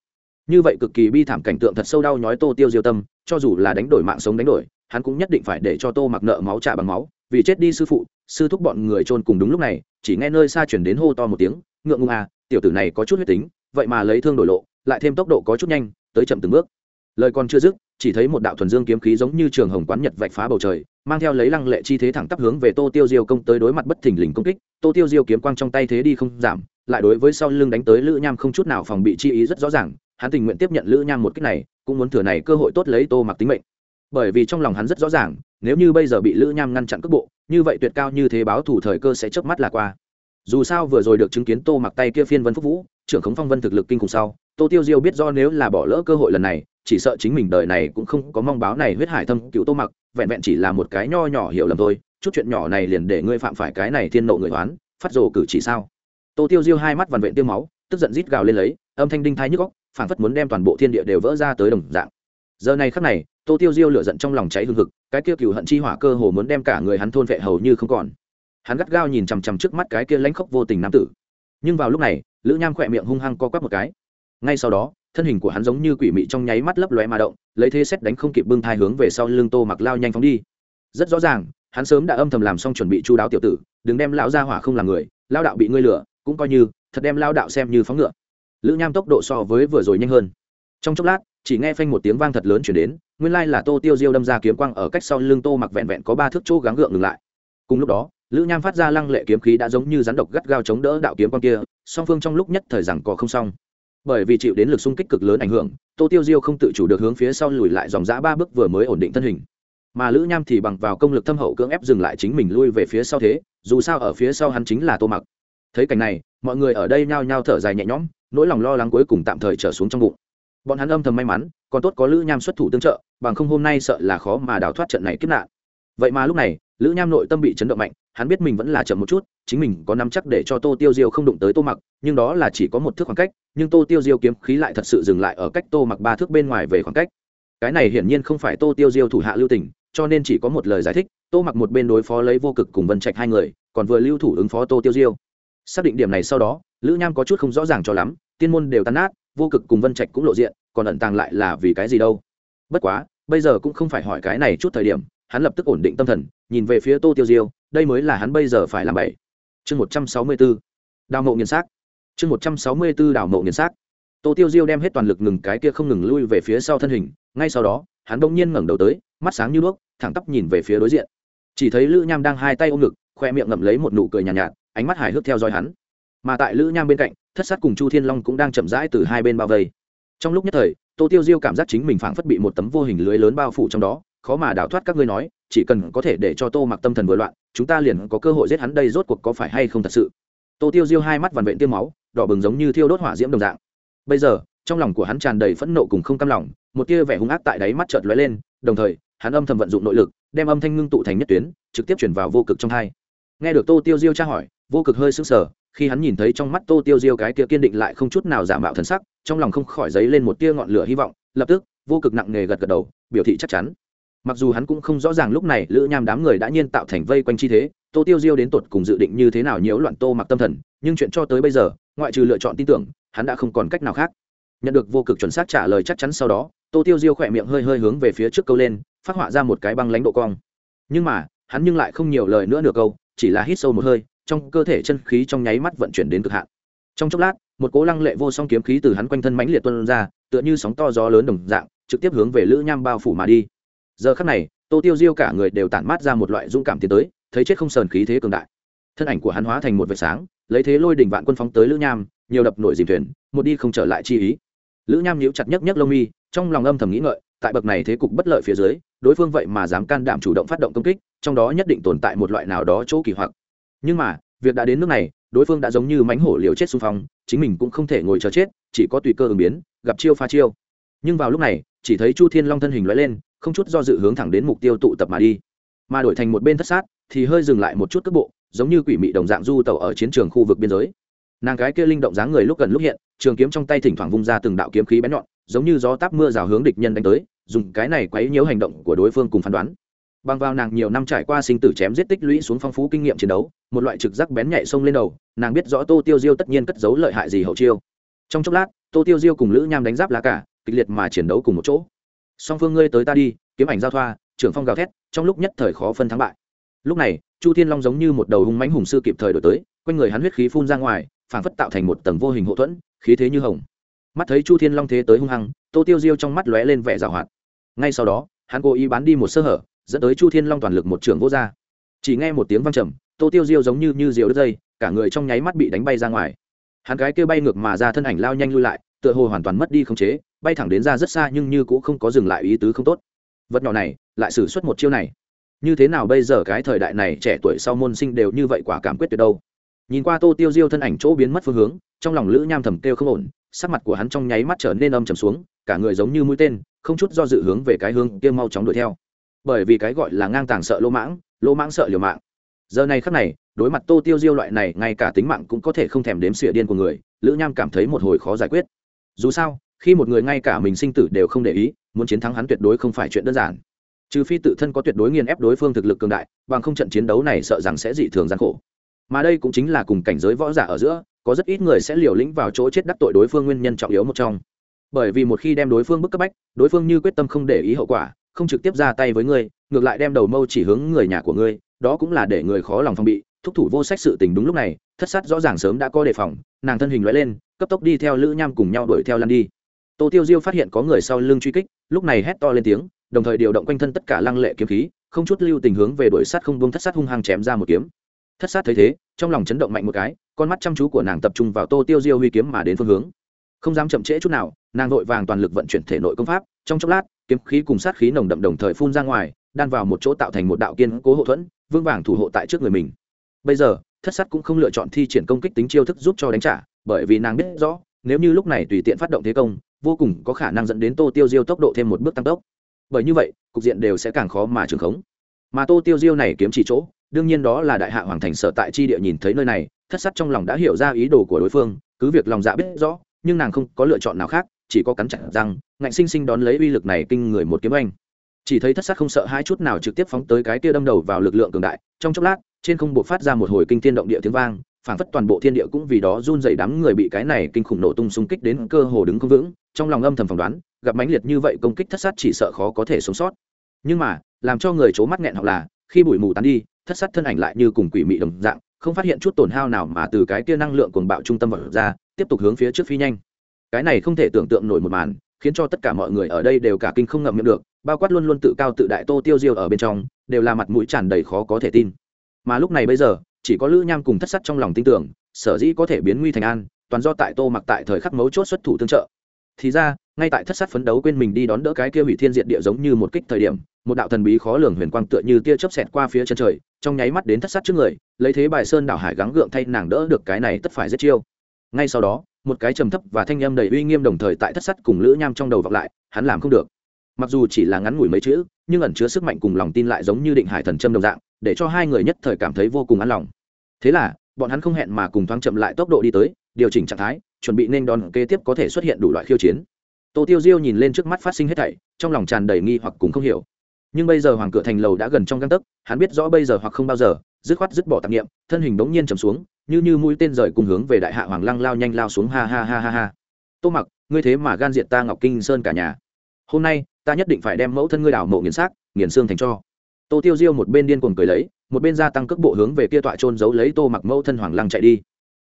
Như vậy cực kỳ bi thảm cảnh tượng thật sâu đau nhói tô tiêu diêu tâm, cho dù là đánh đổi mạng sống đánh đổi, hắn cũng nhất định phải để cho tô mặc nợ máu trả bằng máu, vì chết đi sư phụ, sư thúc bọn người chôn cùng đúng lúc này, chỉ nghe nơi xa chuyển đến hô to một tiếng, ngượng ngùng à tiểu tử này có chút huyết tính, vậy mà lấy thương đổi lộ, lại thêm tốc độ có chút nhanh, tới chậm từng bước lời còn chưa dứt, chỉ thấy một đạo thuần dương kiếm khí giống như trường hồng quán nhật vạch phá bầu trời, mang theo lấy lăng lệ chi thế thẳng tắp hướng về tô tiêu diêu công tới đối mặt bất thình lình công kích. Tô tiêu diêu kiếm quang trong tay thế đi không giảm, lại đối với sau lưng đánh tới lữ nham không chút nào phòng bị chi ý rất rõ ràng, hắn tình nguyện tiếp nhận lữ nham một kích này, cũng muốn thừa này cơ hội tốt lấy tô mặc tính mệnh. Bởi vì trong lòng hắn rất rõ ràng, nếu như bây giờ bị lữ nham ngăn chặn cước bộ, như vậy tuyệt cao như thế báo thủ thời cơ sẽ chớp mắt là qua. Dù sao vừa rồi được chứng kiến tô mặc tay kia phiên vân phúc vũ, trưởng khống phong vân thực lực kinh khủng sau, tô tiêu diêu biết do nếu là bỏ lỡ cơ hội lần này chỉ sợ chính mình đời này cũng không có mong báo này huyết hải thâm cựu tô mặc, vẹn vẹn chỉ là một cái nho nhỏ hiểu lầm thôi, chút chuyện nhỏ này liền để ngươi phạm phải cái này thiên nộ người hoán phát rồ cử chỉ sao? Tô tiêu diêu hai mắt vằn vện tiêu máu, tức giận rít gào lên lấy, âm thanh đinh thái nhức góc phảng phất muốn đem toàn bộ thiên địa đều vỡ ra tới đồng dạng. Giờ này khắc này, tô tiêu diêu lửa giận trong lòng cháy hương hực, cái kia cựu hận chi hỏa cơ hồ muốn đem cả người hắn thôn vệ hầu như không còn. Hắn gắt gao nhìn chằm chằm trước mắt cái kia lãnh khốc vô tình nam tử. Nhưng vào lúc này, lữ nham khỏe miệng hung hăng co quắp một cái. Ngay sau đó thân hình của hắn giống như quỷ mị trong nháy mắt lấp lóe mà động, lấy thế xét đánh không kịp bưng thai hướng về sau lưng tô mặc lao nhanh phóng đi. Rất rõ ràng, hắn sớm đã âm thầm làm xong chuẩn bị chu đáo tiểu tử, đừng đem lão gia hỏa không làm người lao đạo bị ngươi lửa cũng coi như, thật đem lao đạo xem như phóng ngựa. Lữ nham tốc độ so với vừa rồi nhanh hơn. Trong chốc lát, chỉ nghe phanh một tiếng vang thật lớn chuyển đến, nguyên lai là tô tiêu diêu đâm ra kiếm quang ở cách sau lưng tô mặc vẹn vẹn có ba thước chỗ gắng gượng ngừng lại. Cùng lúc đó, lữ nham phát ra lăng lệ kiếm khí đã giống như rắn độc gắt gao chống đỡ đạo kiếm quang kia, song phương trong lúc nhất thời rằng có không xong bởi vì chịu đến lực xung kích cực lớn ảnh hưởng, tô tiêu diêu không tự chủ được hướng phía sau lùi lại dòng giã ba bước vừa mới ổn định thân hình. Mà lữ nham thì bằng vào công lực thâm hậu cưỡng ép dừng lại chính mình lui về phía sau thế, dù sao ở phía sau hắn chính là tô mặc. Thấy cảnh này, mọi người ở đây nhao nhao thở dài nhẹ nhõm, nỗi lòng lo lắng cuối cùng tạm thời trở xuống trong bụng. Bọn hắn âm thầm may mắn, còn tốt có lữ nham xuất thủ tương trợ, bằng không hôm nay sợ là khó mà đào thoát trận này kiếp nạn. Vậy mà lúc này lữ nham nội tâm bị chấn động mạnh, hắn biết mình vẫn là chậm một chút, chính mình có nắm chắc để cho tô tiêu diêu không đụng tới tô mặc, nhưng đó là chỉ có một thước khoảng cách, nhưng tô tiêu diêu kiếm khí lại thật sự dừng lại ở cách tô mặc ba thước bên ngoài về khoảng cách. Cái này hiển nhiên không phải tô tiêu diêu thủ hạ lưu tình, cho nên chỉ có một lời giải thích, tô mặc một bên đối phó lấy vô cực cùng vân trạch hai người, còn vừa lưu thủ ứng phó tô tiêu diêu. Xác định điểm này sau đó, lữ nham có chút không rõ ràng cho lắm, tiên môn đều tan nát, vô cực cùng vân trạch cũng lộ diện, còn ẩn tàng lại là vì cái gì đâu. Bất quá, bây giờ cũng không phải hỏi cái này chút thời điểm hắn lập tức ổn định tâm thần nhìn về phía tô tiêu diêu đây mới là hắn bây giờ phải làm bảy. Chương một trăm sáu mươi b ố đào mộ nghiền xác. Chương một trăm sáu mươi b ố đào mộ nghiền xác. Tô tiêu diêu đem hết toàn lực ngừng cái kia không ngừng lui về phía sau thân hình ngay sau đó hắn bỗng nhiên ngẩng đầu tới mắt sáng như đuốc thẳng tắp nhìn về phía đối diện. Chỉ thấy lữ nham đang hai tay ôm ngực khoe miệng ngậm lấy một nụ cười nhàn nhạt, nhạt ánh mắt hài hước theo dõi hắn. Mà tại lữ nham bên cạnh thất sát cùng chu thiên long cũng đang chậm rãi từ hai bên bao vây. Trong lúc nhất thời tô tiêu diêu cảm giác chính mình phảng phất bị một tấm vô hình lưới lớn bao phủ trong đó khó mà đào thoát các ngươi nói, chỉ cần có thể để cho tô mặc tâm thần vừa loạn, chúng ta liền có cơ hội giết hắn đây rốt cuộc có phải hay không thật sự? Tô tiêu diêu hai mắt vằn vện tiêm máu, đỏ bừng giống như thiêu đốt hỏa diễm đồng dạng. Bây giờ, trong lòng của hắn tràn đầy phẫn nộ cùng không cam lòng, một tia vẻ hung ác tại đáy mắt chợt lóe lên, đồng thời, hắn âm thầm vận dụng nội lực, đem âm thanh ngưng tụ thành nhất tuyến, trực tiếp chuyển vào vô cực trong hai. Nghe được tô tiêu diêu tra hỏi, vô cực hơi sững sờ, khi hắn nhìn thấy trong mắt tô tiêu diêu cái kia kiên định lại không chút nào giả mạo thần sắc, trong lòng không khỏi dấy lên một tia ngọn lửa hy vọng, lập tức, vô cực nặng nề gật gật đầu, biểu thị chắc chắn mặc dù hắn cũng không rõ ràng lúc này lữ nham đám người đã nhiên tạo thành vây quanh chi thế, tô tiêu diêu đến tột cùng dự định như thế nào nhiễu loạn tô mặc tâm thần, nhưng chuyện cho tới bây giờ, ngoại trừ lựa chọn tin tưởng, hắn đã không còn cách nào khác. Nhận được vô cực chuẩn xác trả lời chắc chắn sau đó, tô tiêu diêu khỏe miệng hơi hơi hướng về phía trước câu lên, phát họa ra một cái băng lãnh độ cong. Nhưng mà, hắn nhưng lại không nhiều lời nữa nửa câu, chỉ là hít sâu một hơi, trong cơ thể chân khí trong nháy mắt vận chuyển đến cực hạn. Trong chốc lát, một cố lăng lệ vô song kiếm khí từ hắn quanh thân mãnh liệt tuân ra, tựa như sóng to gió lớn đồng dạng, trực tiếp hướng về lữ nham bao phủ mà đi giờ khắc này, tô tiêu diêu cả người đều tản mát ra một loại dũng cảm tiến tới, thấy chết không sờn khí thế cường đại. Thân ảnh của hắn hóa thành một vệt sáng, lấy thế lôi đỉnh vạn quân phóng tới lữ nham, nhiều đập nổi dìm thuyền, một đi không trở lại chi ý. Lữ nham nhíu chặt nhấc nhấc lông mi, trong lòng âm thầm nghĩ ngợi, tại bậc này thế cục bất lợi phía dưới, đối phương vậy mà dám can đảm chủ động phát động công kích, trong đó nhất định tồn tại một loại nào đó chỗ kỳ hoặc. Nhưng mà, việc đã đến nước này, đối phương đã giống như mánh hổ liều chết xung phong, chính mình cũng không thể ngồi chờ chết, chỉ có tùy cơ ứng biến, gặp chiêu pha chiêu. Nhưng vào lúc này, chỉ thấy chu thiên long thân hình loại lên không chút do dự hướng thẳng đến mục tiêu tụ tập mà đi. Mà đổi thành một bên thất sát, thì hơi dừng lại một chút cước bộ, giống như quỷ mị đồng dạng du tàu ở chiến trường khu vực biên giới. Nàng cái kia linh động dáng người lúc gần lúc hiện, trường kiếm trong tay thỉnh thoảng vung ra từng đạo kiếm khí bén nhọn, giống như gió táp mưa rào hướng địch nhân đánh tới, dùng cái này quấy nhiễu hành động của đối phương cùng phán đoán. Bằng vào nàng nhiều năm trải qua sinh tử chém giết tích lũy xuống phong phú kinh nghiệm chiến đấu, một loại trực giác bén nhạy xông lên đầu, nàng biết rõ tô tiêu diêu tất nhiên cất giấu lợi hại gì hậu chiêu. Trong chốc lát, tô tiêu diêu cùng lữ nham đánh giáp lá cả, kịch liệt mà chiến đấu cùng một chỗ song phương ngươi tới ta đi, kiếm ảnh giao thoa, trưởng phong gào thét, trong lúc nhất thời khó phân thắng bại. Lúc này, chu thiên long giống như một đầu hung mãnh hùng sư kịp thời đổi tới, quanh người hắn huyết khí phun ra ngoài, phảng phất tạo thành một tầng vô hình hậu thuẫn, khí thế như hồng. Mắt thấy chu thiên long thế tới hung hăng, tô tiêu diêu trong mắt lóe lên vẻ rào hoạt. Ngay sau đó, hắn cố ý bán đi một sơ hở, dẫn tới chu thiên long toàn lực một trường vô r chỉ nghe một tiếng văng trầm, tô tiêu diêu giống như như diều đất dây, cả người trong nháy mắt bị đánh bay ra ngoài. Hắn gái kêu bay ngược mà ra thân ảnh lao nhanh lui lại tựa hồ hoàn toàn mất đi khống chế, bay thẳng đến ra rất xa nhưng như cũng không có dừng lại ý tứ không tốt. Vật nhỏ này, lại xử suất một chiêu này. Như thế nào bây giờ cái thời đại này trẻ tuổi sau môn sinh đều như vậy quả cảm quyết tuyệt đâu? Nhìn qua tô tiêu diêu thân ảnh chỗ biến mất phương hướng, trong lòng lữ nham thầm kêu không ổn, sắc mặt của hắn trong nháy mắt trở nên âm trầm xuống, cả người giống như mũi tên, không chút do dự hướng về cái hướng kia mau chóng đuổi theo. Bởi vì cái gọi là ngang tàng sợ lỗ mãng lỗ mãng sợ liều mạng. Giờ này khắc này, đối mặt tô tiêu diêu loại này, ngay cả tính mạng cũng có thể không thèm đếm xỉa điên của người, lữ nham cảm thấy một hồi khó giải quyết dù sao, khi một người ngay cả mình sinh tử đều không để ý, muốn chiến thắng hắn tuyệt đối không phải chuyện đơn giản. Trừ phi tự thân có tuyệt đối nghiền ép đối phương thực lực cường đại, bằng không trận chiến đấu này sợ rằng sẽ dị thường gian khổ. Mà đây cũng chính là cùng cảnh giới võ giả ở giữa, có rất ít người sẽ liều lĩnh vào chỗ chết đắc tội đối phương nguyên nhân trọng yếu một trong. Bởi vì một khi đem đối phương bức cấp bách, đối phương như quyết tâm không để ý hậu quả, không trực tiếp ra tay với ngươi, ngược lại đem đầu mâu chỉ hướng người nhà của ngươi, đó cũng là để người khó lòng phòng bị, thúc thủ vô sách sự tình đúng lúc này, thất sát rõ ràng sớm đã có đề phòng, nàng thân hình loại lên cấp tốc đi theo lữ nham cùng nhau đuổi theo lan đi. Tô tiêu diêu phát hiện có người sau lưng truy kích, lúc này hét to lên tiếng, đồng thời điều động quanh thân tất cả lăng lệ kiếm khí, không chút lưu tình hướng về đuổi sát không buông thất sát hung hăng chém ra một kiếm. Thất sát thấy thế, trong lòng chấn động mạnh một cái, con mắt chăm chú của nàng tập trung vào tô tiêu diêu huy kiếm mà đến phương hướng. Không dám chậm trễ chút nào, nàng vội vàng toàn lực vận chuyển thể nội công pháp, trong chốc lát, kiếm khí cùng sát khí nồng đậm đồng thời phun ra ngoài, đan vào một chỗ tạo thành một đạo kiên cố hậu thuẫn vững vàng thủ hộ tại trước người mình. Bây giờ, thất sát cũng không lựa chọn thi triển công kích tính chiêu thức giúp cho đánh trả bởi vì nàng biết rõ, nếu như lúc này tùy tiện phát động thế công, vô cùng có khả năng dẫn đến tô tiêu diêu tốc độ thêm một bước tăng tốc. Bởi như vậy, cục diện đều sẽ càng khó mà trường khống. Mà tô tiêu diêu này kiếm chỉ chỗ, đương nhiên đó là đại hạ hoàng thành sở tại chi địa nhìn thấy nơi này, thất sắc trong lòng đã hiểu ra ý đồ của đối phương, cứ việc lòng dạ biết rõ, nhưng nàng không có lựa chọn nào khác, chỉ có cắn chặt răng, ngạnh sinh sinh đón lấy uy lực này kinh người một kiếm anh chỉ thấy thất sắc không sợ hai chút nào trực tiếp phóng tới cái kia đâm đầu vào lực lượng cường đại, trong chốc lát, trên không buộc phát ra một hồi kinh thiên động địa tiếng vang phảng phất toàn bộ thiên địa cũng vì đó run dày đám người bị cái này kinh khủng nổ tung xung kích đến cơ hồ đứng không vững, trong lòng âm thầm phỏng đoán, gặp mãnh liệt như vậy công kích thất sát chỉ sợ khó có thể sống sót. Nhưng mà, làm cho người c mắt nghẹn hoặc là, khi bụi mù tán đi, thất sát thân ảnh lại như cùng quỷ mị đồng dạng, không phát hiện chút tổn hao nào mà từ cái kia năng lượng cuồng bạo trung tâm vật ra, tiếp tục hướng phía trước phi nhanh. Cái này không thể tưởng tượng nổi một màn, khiến cho tất cả mọi người ở đây đều cả kinh không ngậm miệng được, bao quát luôn luôn tự cao tự đại tô tiêu diêu ở bên trong, đều là mặt mũi tràn đầy khó có thể tin. Mà lúc này bây giờ chỉ có lữ nham cùng thất sắt trong lòng tin tưởng, sở dĩ có thể biến nguy thành an, toàn do tại tô mặc tại thời khắc mấu chốt xuất thủ tương trợ. Thì ra, ngay tại thất sát phấn đấu quên mình đi đón đỡ cái kia hủy thiên diện địa giống như một kích thời điểm, một đạo thần bí khó lường huyền quang tựa như tia chớp xẹt qua phía chân trời, trong nháy mắt đến thất sát trước người, lấy thế bài sơn đảo hải gắng gượng thay nàng đỡ được cái này tất phải giết chiêu. Ngay sau đó, một cái trầm thấp và thanh âm đầy uy nghiêm đồng thời tại thất sắt cùng lữ nham trong đầu vọng lại, hắn làm không được. Mặc dù chỉ là ngắn ngủi mấy chữ, nhưng ẩn chứa sức mạnh cùng lòng tin lại giống như định hải thần châm đồng dạng để cho hai người nhất thời cảm thấy vô cùng an lòng. Thế là, bọn hắn không hẹn mà cùng thoáng chậm lại tốc độ đi tới, điều chỉnh trạng thái, chuẩn bị nên đòn kế tiếp có thể xuất hiện đủ loại khiêu chiến. Tô tiêu diêu nhìn lên trước mắt phát sinh hết thảy, trong lòng tràn đầy nghi hoặc cùng không hiểu. Nhưng bây giờ hoàng cửa thành lầu đã gần trong găng tấc, hắn biết rõ bây giờ hoặc không bao giờ, dứt khoát dứt bỏ tạp nghiệm thân hình bỗng nhiên trầm xuống, như như mũi tên rời cùng hướng về đại hạ hoàng lăng lao nhanh lao xuống, ha ha ha ha ha. Tô mặc, ngươi thế mà gan diện ta ngọc kinh sơn cả nhà. Hôm nay, ta nhất định phải đem mẫu thân ngươi đảo mộ nghiền xác, nghiền xương thành cho tô tiêu diêu một bên điên cuồng cười lấy, một bên gia tăng cước bộ hướng về kia tọa trôn giấu lấy tô mặc mẫu thân hoàng lăng chạy đi.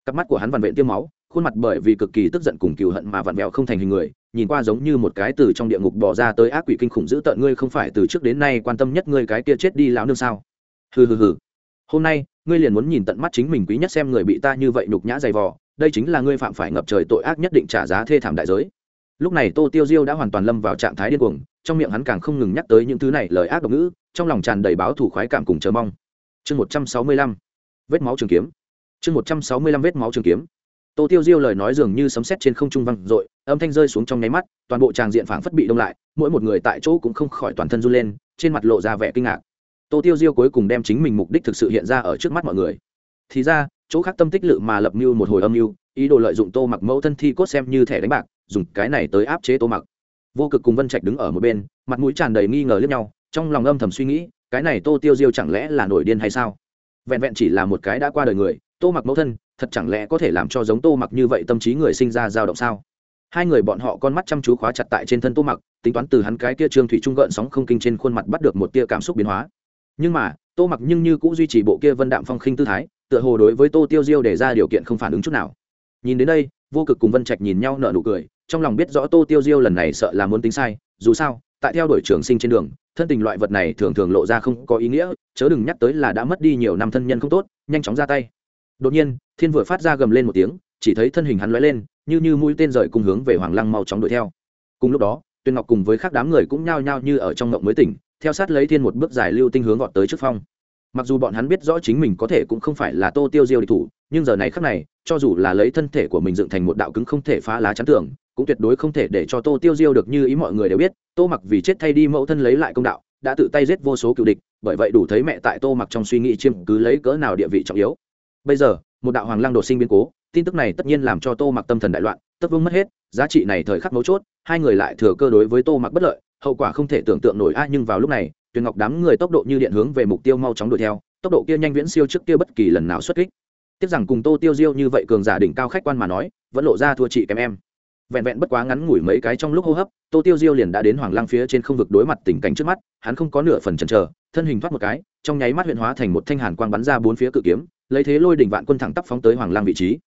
Cặp mắt của hắn vằn vện tiêm máu, khuôn mặt bởi vì cực kỳ tức giận cùng cừu hận mà vặn vẹo không thành hình người, nhìn qua giống như một cái từ trong địa ngục bỏ ra tới ác quỷ kinh khủng dữ tợn, ngươi không phải từ trước đến nay quan tâm nhất ngươi cái kia chết đi lão nương sao? Hừ hừ hừ. Hôm nay, ngươi liền muốn nhìn tận mắt chính mình quý nhất xem người bị ta như vậy nhục nhã dày vò, đây chính là ngươi phạm phải ngập trời tội ác nhất định trả giá thê thảm đại giới lúc này tô tiêu diêu đã hoàn toàn lâm vào trạng thái điên cuồng, trong miệng hắn càng không ngừng nhắc tới những thứ này lời ác độc ngữ, trong lòng tràn đầy báo thủ khoái cảm cùng chờ mong. Chương một trăm sáu mươi lăm, vết máu trường kiếm. Chương một trăm sáu mươi lăm, vết máu trường kiếm. Tô tiêu diêu lời nói dường như sấm sét trên không trung văng r ộ i âm thanh rơi xuống trong nháy mắt, toàn bộ tràng diện phảng phất bị đông lại, mỗi một người tại chỗ cũng không khỏi toàn thân run lên, trên mặt lộ ra vẻ kinh ngạc. Tô tiêu diêu cuối cùng đem chính mình mục đích thực sự hiện ra ở trước mắt mọi người. Thì ra, chỗ khác tâm tích lự mà lập mưu một hồi âm mưu, ý đồ lợi dụng tô mặc mẫu thân thi cốt xem như thẻ đánh bạc dùng cái này tới áp chế tô mặc. Vô cực cùng vân trạch đứng ở một bên, mặt mũi tràn đầy nghi ngờ lẫn nhau, trong lòng âm thầm suy nghĩ, cái này tô tiêu diêu chẳng lẽ là nổi điên hay sao? Vẹn vẹn chỉ là một cái đã qua đời người, tô mặc mẫu thân, thật chẳng lẽ có thể làm cho giống tô mặc như vậy tâm trí người sinh ra dao động sao? Hai người bọn họ con mắt chăm chú khóa chặt tại trên thân tô mặc, tính toán từ hắn cái kia trương thủy trung gợn sóng không kinh trên khuôn mặt bắt được một tia cảm xúc biến hóa. Nhưng mà, tô mặc nhưng như cũng duy trì bộ kia vân đạm phong khinh tư thái, tựa hồ đối với tô tiêu diêu để ra điều kiện không phản ứng chút nào. Nhìn đến đây, vô cực cùng vân trạch nhìn nhau nở nụ cười trong lòng biết rõ tô tiêu diêu lần này sợ là muốn tính sai, dù sao, tại theo đuổi trường sinh trên đường, thân tình loại vật này thường thường lộ ra không có ý nghĩa, chớ đừng nhắc tới là đã mất đi nhiều năm thân nhân không tốt, nhanh chóng ra tay. Đột nhiên, thiên vừa phát ra gầm lên một tiếng, chỉ thấy thân hình hắn lóe lên, như như mũi tên rời cùng hướng về hoàng lăng mau chóng đuổi theo. Cùng lúc đó tuyên ngọc cùng với các đám người cũng nhao nhao như ở trong ngộng mới tỉnh, theo sát lấy thiên một bước dài lưu tinh hướng gọt tới trước phong mặc dù bọn hắn biết rõ chính mình có thể cũng không phải là tô tiêu diêu địch thủ nhưng giờ này khắc này cho dù là lấy thân thể của mình dựng thành một đạo cứng không thể phá lá chắn tưởng, cũng tuyệt đối không thể để cho tô tiêu diêu được như ý mọi người đều biết tô mặc vì chết thay đi mẫu thân lấy lại công đạo đã tự tay giết vô số cựu địch bởi vậy đủ thấy mẹ tại tô mặc trong suy nghĩ chiêm cứ lấy cỡ nào địa vị trọng yếu. Bây giờ một đạo hoàng lăng đột sinh biến cố tin tức này tất nhiên làm cho tô mặc tâm thần đại loạn tất vương mất hết giá trị này thời khắc mấu chốt hai người lại thừa cơ đối với tô mặc bất lợi hậu quả không thể tưởng tượng nổi a nhưng vào lúc này tuyền ngọc đám người tốc độ như điện hướng về mục tiêu mau chóng đuổi theo, tốc độ kia nhanh viễn siêu trước kia bất kỳ lần nào xuất kích. Tiếc rằng cùng tô tiêu diêu như vậy cường giả đỉnh cao khách quan mà nói, vẫn lộ ra thua chị kém em. Vẹn vẹn bất quá ngắn ngủi mấy cái trong lúc hô hấp, tô tiêu diêu liền đã đến hoàng lang phía trên không vực đối mặt tình cảnh trước mắt, hắn không có nửa phần chần chờ, thân hình thoát một cái, trong nháy mắt huyện hóa thành một thanh hàn quang bắn ra bốn phía cự kiếm, lấy thế lôi đỉnh vạn quân thẳng tắp phóng tới hoàng lang vị trí.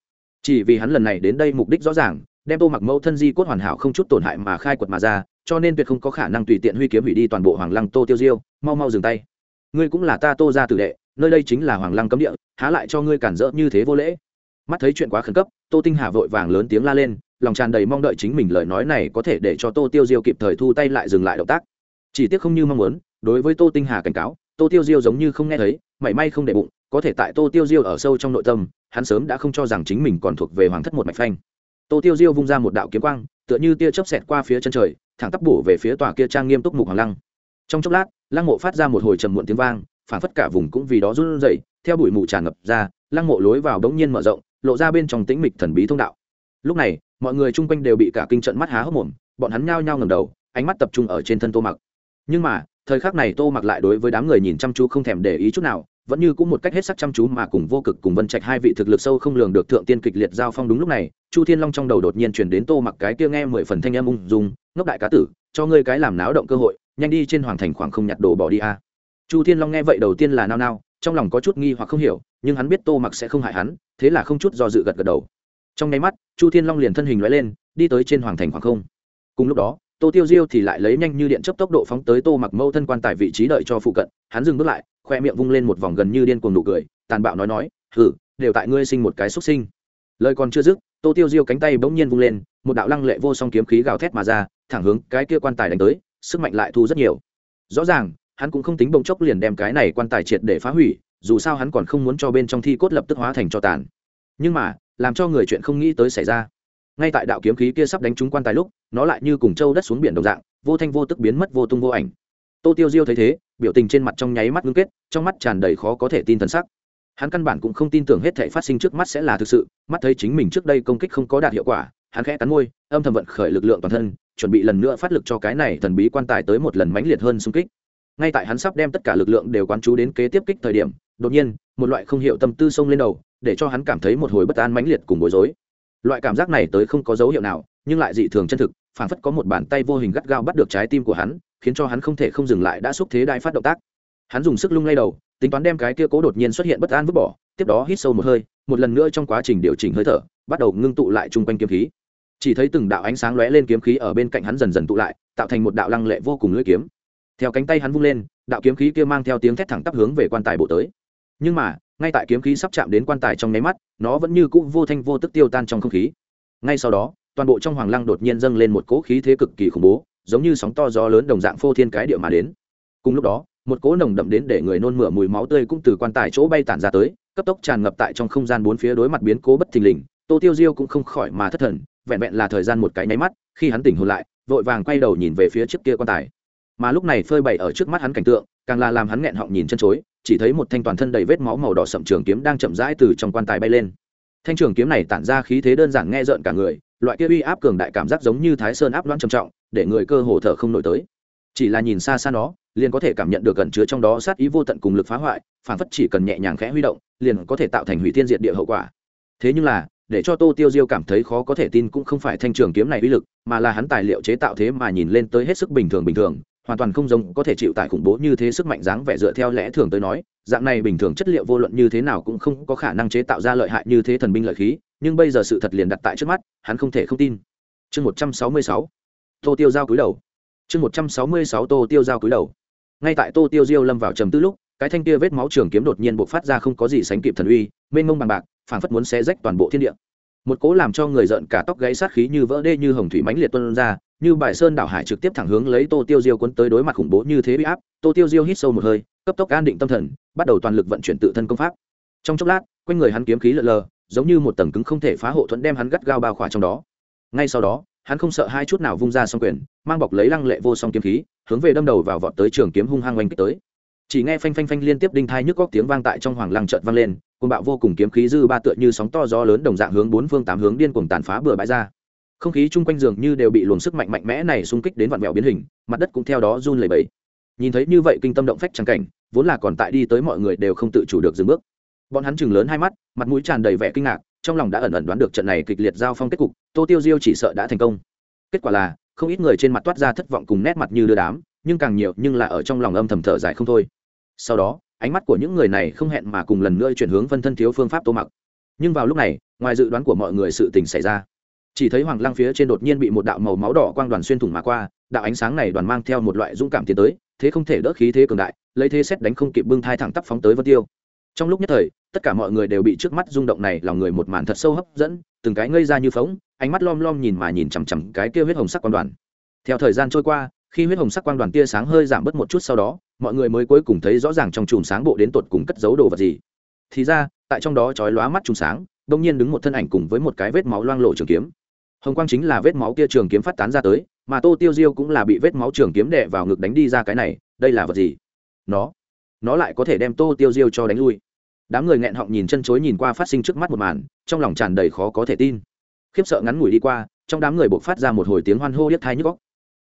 Chỉ vì hắn lần này đến đây mục đích rõ ràng, đem tô mặc mẫu thân di cốt hoàn hảo không chút tổn hại mà khai quật mà ra cho nên tuyệt không có khả năng tùy tiện huy kiếm hủy đi toàn bộ hoàng lăng tô tiêu diêu, mau mau dừng tay. Ngươi cũng là ta tô ra tử đệ, nơi đây chính là hoàng lăng cấm địa, há lại cho ngươi cản rỡ như thế vô lễ. Mắt thấy chuyện quá khẩn cấp, tô tinh hà vội vàng lớn tiếng la lên, lòng tràn đầy mong đợi chính mình lời nói này có thể để cho tô tiêu diêu kịp thời thu tay lại dừng lại động tác. Chỉ tiếc không như mong muốn, đối với tô tinh hà cảnh cáo, tô tiêu diêu giống như không nghe thấy, mảy may không để bụng, có thể tại tô tiêu diêu ở sâu trong nội tâm, hắn sớm đã không cho rằng chính mình còn thuộc về hoàng thất một mạch phanh. Tô tiêu diêu vung ra một đạo kiếm quang, tựa như tia chớp xẹt qua phía chân trời thẳng tắp bổ về phía tòa kia trang nghiêm túc mục hoàng lăng. Trong chốc lát, lăng mộ phát ra một hồi trầm muộn tiếng vang, phản phất cả vùng cũng vì đó run rẩy, theo bụi mù tràn ngập ra, lăng mộ lối vào đống nhiên mở rộng, lộ ra bên trong tĩnh mịch thần bí thông đạo. Lúc này, mọi người chung quanh đều bị cả kinh trận mắt há hốc mồm, bọn hắn nhao nhao ngẩng đầu, ánh mắt tập trung ở trên thân tô mặc. Nhưng mà, thời khắc này tô mặc lại đối với đám người nhìn chăm chú không thèm để ý chút nào vẫn như cũng một cách hết sắc chăm chú mà cùng vô cực cùng vân trạch hai vị thực lực sâu không lường được thượng tiên kịch liệt giao phong đúng lúc này, chu thiên long trong đầu đột nhiên chuyển đến tô mặc cái kia nghe mười phần thanh em ung dung, ngốc đại cá tử, cho ngươi cái làm náo động cơ hội, nhanh đi trên hoàng thành khoảng không nhặt đồ bỏ đi a. Chu thiên long nghe vậy đầu tiên là nao nao, trong lòng có chút nghi hoặc không hiểu, nhưng hắn biết tô mặc sẽ không hại hắn, thế là không chút do dự gật gật đầu. Trong nháy mắt, chu thiên long liền thân hình loại lên, đi tới trên hoàng thành khoảng không. Cùng lúc đó tô tiêu diêu thì lại lấy nhanh như điện chấp tốc độ phóng tới tô mặc mâu thân quan tài vị trí đợi cho phụ cận. Hắn dừng bước lại, khoe miệng vung lên một vòng gần như điên cuồng nụ cười, tàn bạo nói nói, hử, đều tại ngươi sinh một cái xuất sinh. Lời còn chưa dứt, tô tiêu diêu cánh tay bỗng nhiên vung lên, một đạo lăng lệ vô song kiếm khí gào thét mà ra, thẳng hướng cái kia quan tài đánh tới, sức mạnh lại thu rất nhiều. Rõ ràng, hắn cũng không tính bỗng chốc liền đem cái này quan tài triệt để phá hủy, dù sao hắn còn không muốn cho bên trong thi cốt lập tức hóa thành cho tàn. Nhưng mà, làm cho người chuyện không nghĩ tới xảy ra ngay tại đạo kiếm khí kia sắp đánh trúng quan tài lúc, nó lại như cùng châu đất xuống biển đồng dạng, vô thanh vô tức biến mất vô tung vô ảnh. Tô tiêu diêu thấy thế, biểu tình trên mặt trong nháy mắt ngưng kết, trong mắt tràn đầy khó có thể tin thần sắc. Hắn căn bản cũng không tin tưởng hết thể phát sinh trước mắt sẽ là thực sự, mắt thấy chính mình trước đây công kích không có đạt hiệu quả, hắn khẽ cắn môi, âm thầm vận khởi lực lượng toàn thân, chuẩn bị lần nữa phát lực cho cái này thần bí quan tài tới một lần mãnh liệt hơn xung kích. Ngay tại hắn sắp đem tất cả lực lượng đều quán chú đến kế tiếp kích thời điểm, đột nhiên, một loại không hiểu tâm tư xông lên đầu, để cho hắn cảm thấy một hồi bất an mãnh liệt cùng bối rối loại cảm giác này tới không có dấu hiệu nào, nhưng lại dị thường chân thực, phảng phất có một bàn tay vô hình gắt gao bắt được trái tim của hắn, khiến cho hắn không thể không dừng lại đã xúc thế đai phát động tác. Hắn dùng sức lung lay đầu, tính toán đem cái kia cố đột nhiên xuất hiện bất an vứt bỏ, tiếp đó hít sâu một hơi, một lần nữa trong quá trình điều chỉnh hơi thở, bắt đầu ngưng tụ lại chung quanh kiếm khí. Chỉ thấy từng đạo ánh sáng lóe lên kiếm khí ở bên cạnh hắn dần dần tụ lại, tạo thành một đạo lăng lệ vô cùng lưỡi kiếm. Theo cánh tay hắn vung lên, đạo kiếm khí kia mang theo tiếng thét thẳng tắp hướng về quan tài bộ tới nhưng mà, ngay tại kiếm khí sắp chạm đến quan tài trong nháy mắt, nó vẫn như cũ vô thanh vô tức tiêu tan trong không khí. Ngay sau đó, toàn bộ trong hoàng lăng đột nhiên dâng lên một cỗ khí thế cực kỳ khủng bố, giống như sóng to gió lớn đồng dạng phô thiên cái địa mà đến. Cùng lúc đó, một cỗ nồng đậm đến để người nôn mửa mùi máu tươi cũng từ quan tài chỗ bay tản ra tới, cấp tốc tràn ngập tại trong không gian bốn phía đối mặt biến cố bất thình lình, tô tiêu diêu cũng không khỏi mà thất thần, vẹn vẹn là thời gian một cái nháy mắt, khi hắn tỉnh hồn lại, vội vàng quay đầu nhìn về phía trước kia quan tài mà lúc này phơi bày ở trước mắt hắn cảnh tượng, càng là làm hắn nghẹn họng nhìn chân chối, chỉ thấy một thanh toàn thân đầy vết máu màu đỏ sậm trường kiếm đang chậm rãi từ trong quan tài bay lên. Thanh trường kiếm này tản ra khí thế đơn giản nghe rợn cả người, loại kia uy áp cường đại cảm giác giống như thái sơn áp loãng trầm trọng, để người cơ hồ thở không nổi tới. Chỉ là nhìn xa xa nó, liền có thể cảm nhận được gần chứa trong đó sát ý vô tận cùng lực phá hoại, phản phất chỉ cần nhẹ nhàng khẽ huy động, liền có thể tạo thành hủy thiên diệt địa hậu quả. Thế nhưng là, để cho tô tiêu diêu cảm thấy khó có thể tin cũng không phải thanh trường kiếm này uy lực, mà là hắn tài liệu chế tạo thế mà nhìn lên tới hết sức bình thường bình thường hoàn toàn không giống có thể chịu tải khủng bố như thế sức mạnh dáng vẻ dựa theo lẽ thường tới nói, dạng này bình thường chất liệu vô luận như thế nào cũng không có khả năng chế tạo ra lợi hại như thế thần binh lợi khí, nhưng bây giờ sự thật liền đặt tại trước mắt, hắn không thể không tin. Chương một trăm sáu mươi sáu, tô tiêu giao cúi đầu. Chương một trăm sáu mươi sáu, tô tiêu giao cúi đầu. Ngay tại tô tiêu diêu lâm vào trầm tư lúc, cái thanh kia vết máu trường kiếm đột nhiên bộc phát ra không có gì sánh kịp thần uy, mênh mông bằng bạc, phảng phất muốn xé rách toàn bộ thiên địa. Một cố làm cho người giận cả tóc gáy sát khí như vỡ đê như hồng thủy mãnh liệt tuôn ra như bài sơn đảo hải trực tiếp thẳng hướng lấy tô tiêu diêu cuốn tới đối mặt khủng bố như thế bị áp, tô tiêu diêu hít sâu một hơi, cấp tốc an định tâm thần, bắt đầu toàn lực vận chuyển tự thân công pháp. Trong chốc lát, quanh người hắn kiếm khí lợn lờ, giống như một tầng cứng không thể phá hộ thuẫn đem hắn gắt gao bao khỏa trong đó. Ngay sau đó, hắn không sợ hai chút nào vung ra xong quyền, mang bọc lấy lăng lệ vô song kiếm khí, hướng về đâm đầu vào vọt tới trường kiếm hung hăng oanh kích tới. Chỉ nghe phanh phanh phanh liên tiếp đinh thai nhức góc tiếng vang tại trong hoàng lăng trợt vang lên côn bạo vô cùng kiếm khí dư ba tựa như sóng to gió lớn đồng dạng hướng bốn phương tám hướng điên cuồng tàn phá bừa bãi ra không khí chung quanh giường như đều bị luồng sức mạnh mạnh mẽ này xung kích đến vạn vẹo biến hình, mặt đất cũng theo đó run lẩy bẩy. Nhìn thấy như vậy kinh tâm động phách trắng cảnh, vốn là còn tại đi tới mọi người đều không tự chủ được dừng bước. Bọn hắn chừng lớn hai mắt, mặt mũi tràn đầy vẻ kinh ngạc, trong lòng đã ẩn ẩn đoán được trận này kịch liệt giao phong kết cục, tô tiêu diêu chỉ sợ đã thành công. Kết quả là, không ít người trên mặt toát ra thất vọng cùng nét mặt như đưa đám, nhưng càng nhiều nhưng là ở trong lòng âm thầm thở dài không thôi. Sau đó, ánh mắt của những người này không hẹn mà cùng lần nữa chuyển hướng phân thân thiếu phương pháp tô mặc. Nhưng vào lúc này, ngoài dự đoán của mọi người sự tình xảy ra chỉ thấy hoàng lăng phía trên đột nhiên bị một đạo màu máu đỏ quang đoàn xuyên thủng mà qua, đạo ánh sáng này đoàn mang theo một loại dũng cảm tiến tới, thế không thể đỡ khí thế cường đại, lấy thế xét đánh không kịp bưng thai thẳng tắp phóng tới vân tiêu. Trong lúc nhất thời, tất cả mọi người đều bị trước mắt rung động này lòng người một màn thật sâu hấp dẫn, từng cái ngây ra như phóng, ánh mắt lom lom nhìn mà nhìn chằm chằm cái kia huyết hồng sắc quang đoàn. Theo thời gian trôi qua, khi huyết hồng sắc quang đoàn tia sáng hơi giảm bớt một chút sau đó, mọi người mới cuối cùng thấy rõ ràng trong chùm sáng bộ đến tột cùng cất giấu đồ vật gì. Thì ra, tại trong đó chói lóa mắt chùm sáng, đông nhiên đứng một thân ảnh cùng với một cái vết máu loang lộ trường kiếm hồng quang chính là vết máu kia trường kiếm phát tán ra tới, mà tô tiêu diêu cũng là bị vết máu trường kiếm đè vào ngực đánh đi ra cái này, đây là vật gì? Nó nó lại có thể đem tô tiêu diêu cho đánh lui. Đám người nghẹn họng nhìn chân chối nhìn qua phát sinh trước mắt một màn, trong lòng tràn đầy khó có thể tin. Khiếp sợ ngắn ngủi đi qua, trong đám người buộc phát ra một hồi tiếng hoan hô điếc thai nhức góc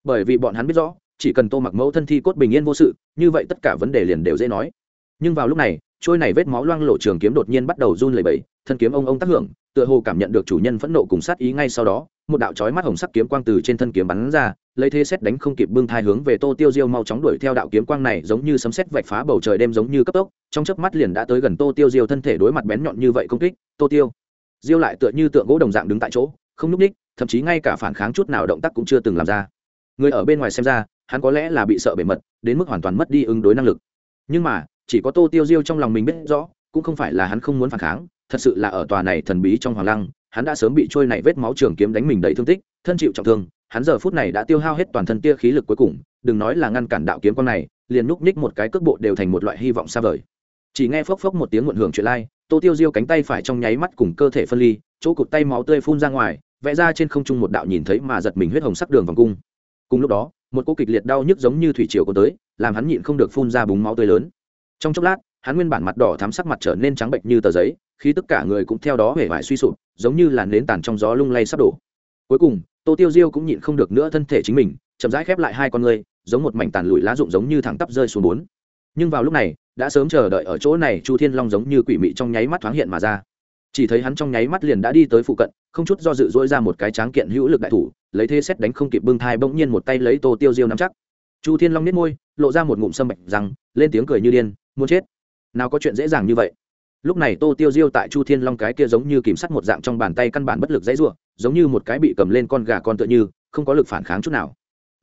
bởi vì bọn hắn biết rõ, chỉ cần tô mặc mẫu thân thi cốt bình yên vô sự, như vậy tất cả vấn đề liền đều dễ nói. Nhưng vào lúc này, trôi này vết máu loang lộ trường kiếm đột nhiên bắt đầu run lẩy bẩy, thân kiếm ông ông tác hưởng tựa hồ cảm nhận được chủ nhân phẫn nộ cùng sát ý ngay sau đó, một đạo chói mắt hồng sắc kiếm quang từ trên thân kiếm bắn ra, lấy thế xét đánh không kịp bưng thai hướng về tô tiêu diêu mau chóng đuổi theo đạo kiếm quang này giống như sấm sét vạch phá bầu trời đêm giống như cấp tốc, trong chớp mắt liền đã tới gần tô tiêu diêu thân thể đối mặt bén nhọn như vậy công kích, tô tiêu. Diêu lại tựa như tượng gỗ đồng dạng đứng tại chỗ, không nhúc ních, thậm chí ngay cả phản kháng chút nào động tác cũng chưa từng làm ra. Người ở bên ngoài xem ra, hắn có lẽ là bị sợ bề mật, đến mức hoàn toàn mất đi ứng đối năng lực. Nhưng mà, chỉ có tô tiêu diêu trong lòng mình biết rõ, cũng không phải là hắn không muốn phản kháng thật sự là ở tòa này thần bí trong hoàng lăng, hắn đã sớm bị trôi này vết máu trường kiếm đánh mình đầy thương tích, thân chịu trọng thương, hắn giờ phút này đã tiêu hao hết toàn thân tia khí lực cuối cùng, đừng nói là ngăn cản đạo kiếm con này, liền núp ních một cái cước bộ đều thành một loại hy vọng xa vời. Chỉ nghe phốc phốc một tiếng muộn hưởng chuyện lai, tô tiêu diêu cánh tay phải trong nháy mắt cùng cơ thể phân ly, chỗ cụt tay máu tươi phun ra ngoài, vẽ ra trên không trung một đạo nhìn thấy mà giật mình huyết hồng sắc đường vòng cung. Cùng lúc đó, một cô kịch liệt đau nhức giống như thủy triều có tới, làm hắn nhịn không được phun ra búng máu tươi lớn. Trong chốc lát hắn nguyên bản mặt đỏ thắm sắc mặt trở nên trắng bệnh như tờ giấy khi tất cả người cũng theo đó hể vải suy sụp, giống như là nến tàn trong gió lung lay sắp đổ. Cuối cùng, tô tiêu diêu cũng nhịn không được nữa thân thể chính mình, chậm rãi khép lại hai con người giống một mảnh tàn lụi lá rụng giống như thẳng tắp rơi xuống bốn. Nhưng vào lúc này, đã sớm chờ đợi ở chỗ này, chu thiên long giống như quỷ mị trong nháy mắt thoáng hiện mà ra. Chỉ thấy hắn trong nháy mắt liền đã đi tới phụ cận, không chút do dự dỗi ra một cái tráng kiện hữu lực đại thủ, lấy thế xét đánh không kịp bưng thai bỗng nhiên một tay lấy tô tiêu diêu nắm chắc. Chu thiên long nết môi, lộ ra một ngụm sâm bạch rằng, lên tiếng cười như điên, muốn chết nào có chuyện dễ dàng như vậy. Lúc này tô tiêu diêu tại chu thiên long cái kia giống như kìm sắt một dạng trong bàn tay căn bản bất lực dãy r u ộ giống như một cái bị cầm lên con gà con tựa như, không có lực phản kháng chút nào.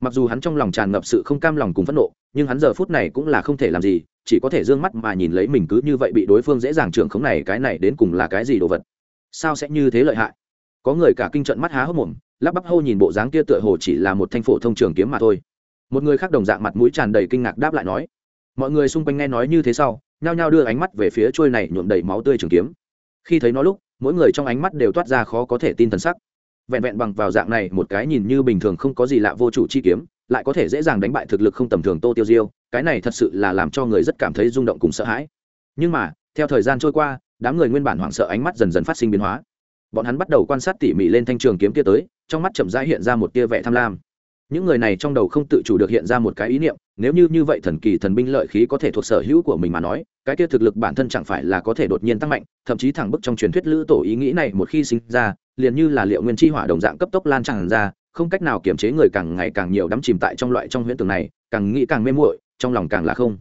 Mặc dù hắn trong lòng tràn ngập sự không cam lòng cùng phẫn nộ, nhưng hắn giờ phút này cũng là không thể làm gì, chỉ có thể d ư ơ n g mắt mà nhìn lấy mình cứ như vậy bị đối phương dễ dàng trưởng khống này, cái này đến cùng là cái gì đồ vật? Sao sẽ như thế lợi hại? Có người cả kinh trận mắt há hốc mồm, lắp bắp hô nhìn bộ dáng kia tựa hồ chỉ là một thanh phổ thông trường kiếm mà thôi. Một người khác đồng dạng mặt mũi tràn đầy kinh ngạc đáp lại nói, mọi người xung quanh nghe nói như thế sau nhao nhao đưa ánh mắt về phía trôi này nhuộm đầy máu tươi trường kiếm. Khi thấy nó lúc, mỗi người trong ánh mắt đều toát ra khó có thể tin t sắc. Vẹn vẹn bằng vào dạng này, một cái nhìn như bình thường không có gì lạ vô chủ chi kiếm, lại có thể dễ dàng đánh bại thực lực không tầm thường tô tiêu diêu, cái này thật sự là làm cho người rất cảm thấy rung động cùng sợ hãi. Nhưng mà, theo thời gian trôi qua, đám người nguyên bản hoảng sợ ánh mắt dần dần phát sinh biến hóa. Bọn hắn bắt đầu quan sát tỉ mỉ lên thanh trường kiếm kia tới, trong mắt chậm rãi hiện ra một tia vẻ tham lam những người này trong đầu không tự chủ được hiện ra một cái ý niệm, nếu như như vậy thần kỳ thần binh lợi khí có thể thuộc sở hữu của mình mà nói, cái kia thực lực bản thân chẳng phải là có thể đột nhiên tăng mạnh, thậm chí thẳng bức trong truyền thuyết lữ tổ ý nghĩ này một khi sinh ra, liền như là liệu nguyên chi hỏa đồng dạng cấp tốc lan tràn ra, không cách nào kiểm chế người càng ngày càng nhiều đắm chìm tại trong loại trong huyễn tưởng này, càng nghĩ càng mê muội, trong lòng càng là không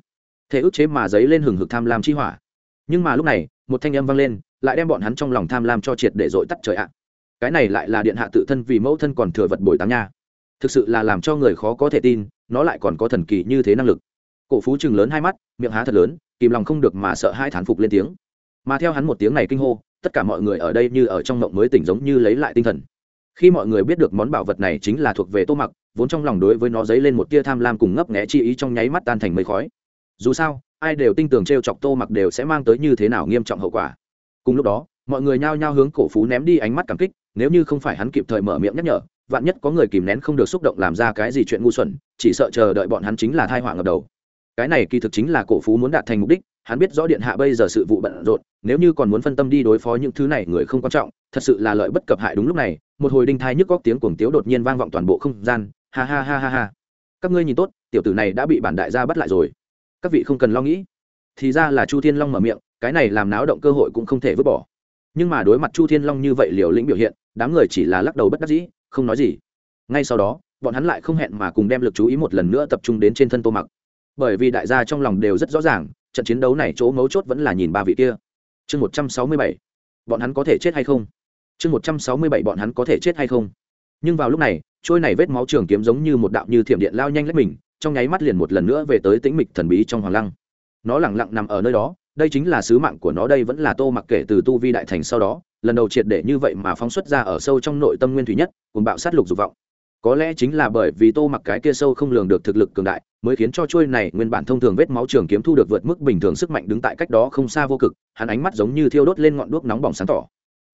thể ức chế mà dấy lên hừng hực tham lam chi hỏa. Nhưng mà lúc này, một thanh âm vang lên, lại đem bọn hắn trong lòng tham lam cho triệt để dội tắt trời ạ. Cái này lại là điện hạ tự thân vì mẫu thân còn thừa vật bồi táng nha thực sự là làm cho người khó có thể tin, nó lại còn có thần kỳ như thế năng lực. Cổ phú chừng lớn hai mắt, miệng há thật lớn, kìm lòng không được mà sợ hai thán phục lên tiếng. Mà theo hắn một tiếng này kinh hô, tất cả mọi người ở đây như ở trong mộng mới tỉnh giống như lấy lại tinh thần. Khi mọi người biết được món bảo vật này chính là thuộc về tô mặc, vốn trong lòng đối với nó dấy lên một tia tham lam cùng ngấp nghẽ chi ý trong nháy mắt tan thành mây khói. Dù sao, ai đều tin tưởng t r e o chọc tô mặc đều sẽ mang tới như thế nào nghiêm trọng hậu quả. Cùng lúc đó, mọi người nhao nhao hướng cổ phú ném đi ánh mắt cảm kích, nếu như không phải hắn kịp thời mở miệng nhắc nhở vạn nhất có người kìm nén không được xúc động làm ra cái gì chuyện ngu xuẩn, chỉ sợ chờ đợi bọn hắn chính là thai họa ngập đầu. Cái này kỳ thực chính là cổ phú muốn đạt thành mục đích, hắn biết rõ điện hạ bây giờ sự vụ bận rộn, nếu như còn muốn phân tâm đi đối phó những thứ này người không quan trọng, thật sự là lợi bất cập hại đúng lúc này, một hồi đinh thai nhức góc tiếng cuồng tiếu đột nhiên vang vọng toàn bộ không gian, ha ha ha ha ha. Các ngươi nhìn tốt, tiểu tử này đã bị bản đại gia bắt lại rồi. Các vị không cần lo nghĩ. Thì ra là chu thiên long mở miệng, cái này làm náo động cơ hội cũng không thể vứt bỏ. Nhưng mà đối mặt chu thiên long như vậy liều lĩnh biểu hiện, đám người chỉ là lắc đầu bất đắc dĩ không nói gì. Ngay sau đó, bọn hắn lại không hẹn mà cùng đem lực chú ý một lần nữa tập trung đến trên thân tô mặc. Bởi vì đại gia trong lòng đều rất rõ ràng, trận chiến đấu này chỗ mấu chốt vẫn là nhìn ba vị kia. Chương một trăm sáu mươi bảy, bọn hắn có thể chết hay không? Chương một trăm sáu mươi bảy, bọn hắn có thể chết hay không? Nhưng vào lúc này, trôi này vết máu trường kiếm giống như một đạo như thiểm điện lao nhanh lách mình, trong nháy mắt liền một lần nữa về tới tĩnh mịch thần bí trong hoàng lăng. Nó lẳng lặng nằm ở nơi đó, đây chính là sứ mạng của nó, đây vẫn là tô mặc kể từ tu vi đại thành sau đó lần đầu triệt để như vậy mà phóng xuất ra ở sâu trong nội tâm nguyên thủy nhất cùng bạo sát lục dục vọng. Có lẽ chính là bởi vì tô mặc cái kia sâu không lường được thực lực cường đại, mới khiến cho chuôi này nguyên bản thông thường vết máu trường kiếm thu được vượt mức bình thường sức mạnh đứng tại cách đó không xa vô cực, hắn ánh mắt giống như thiêu đốt lên ngọn đuốc nóng bỏng sáng tỏ.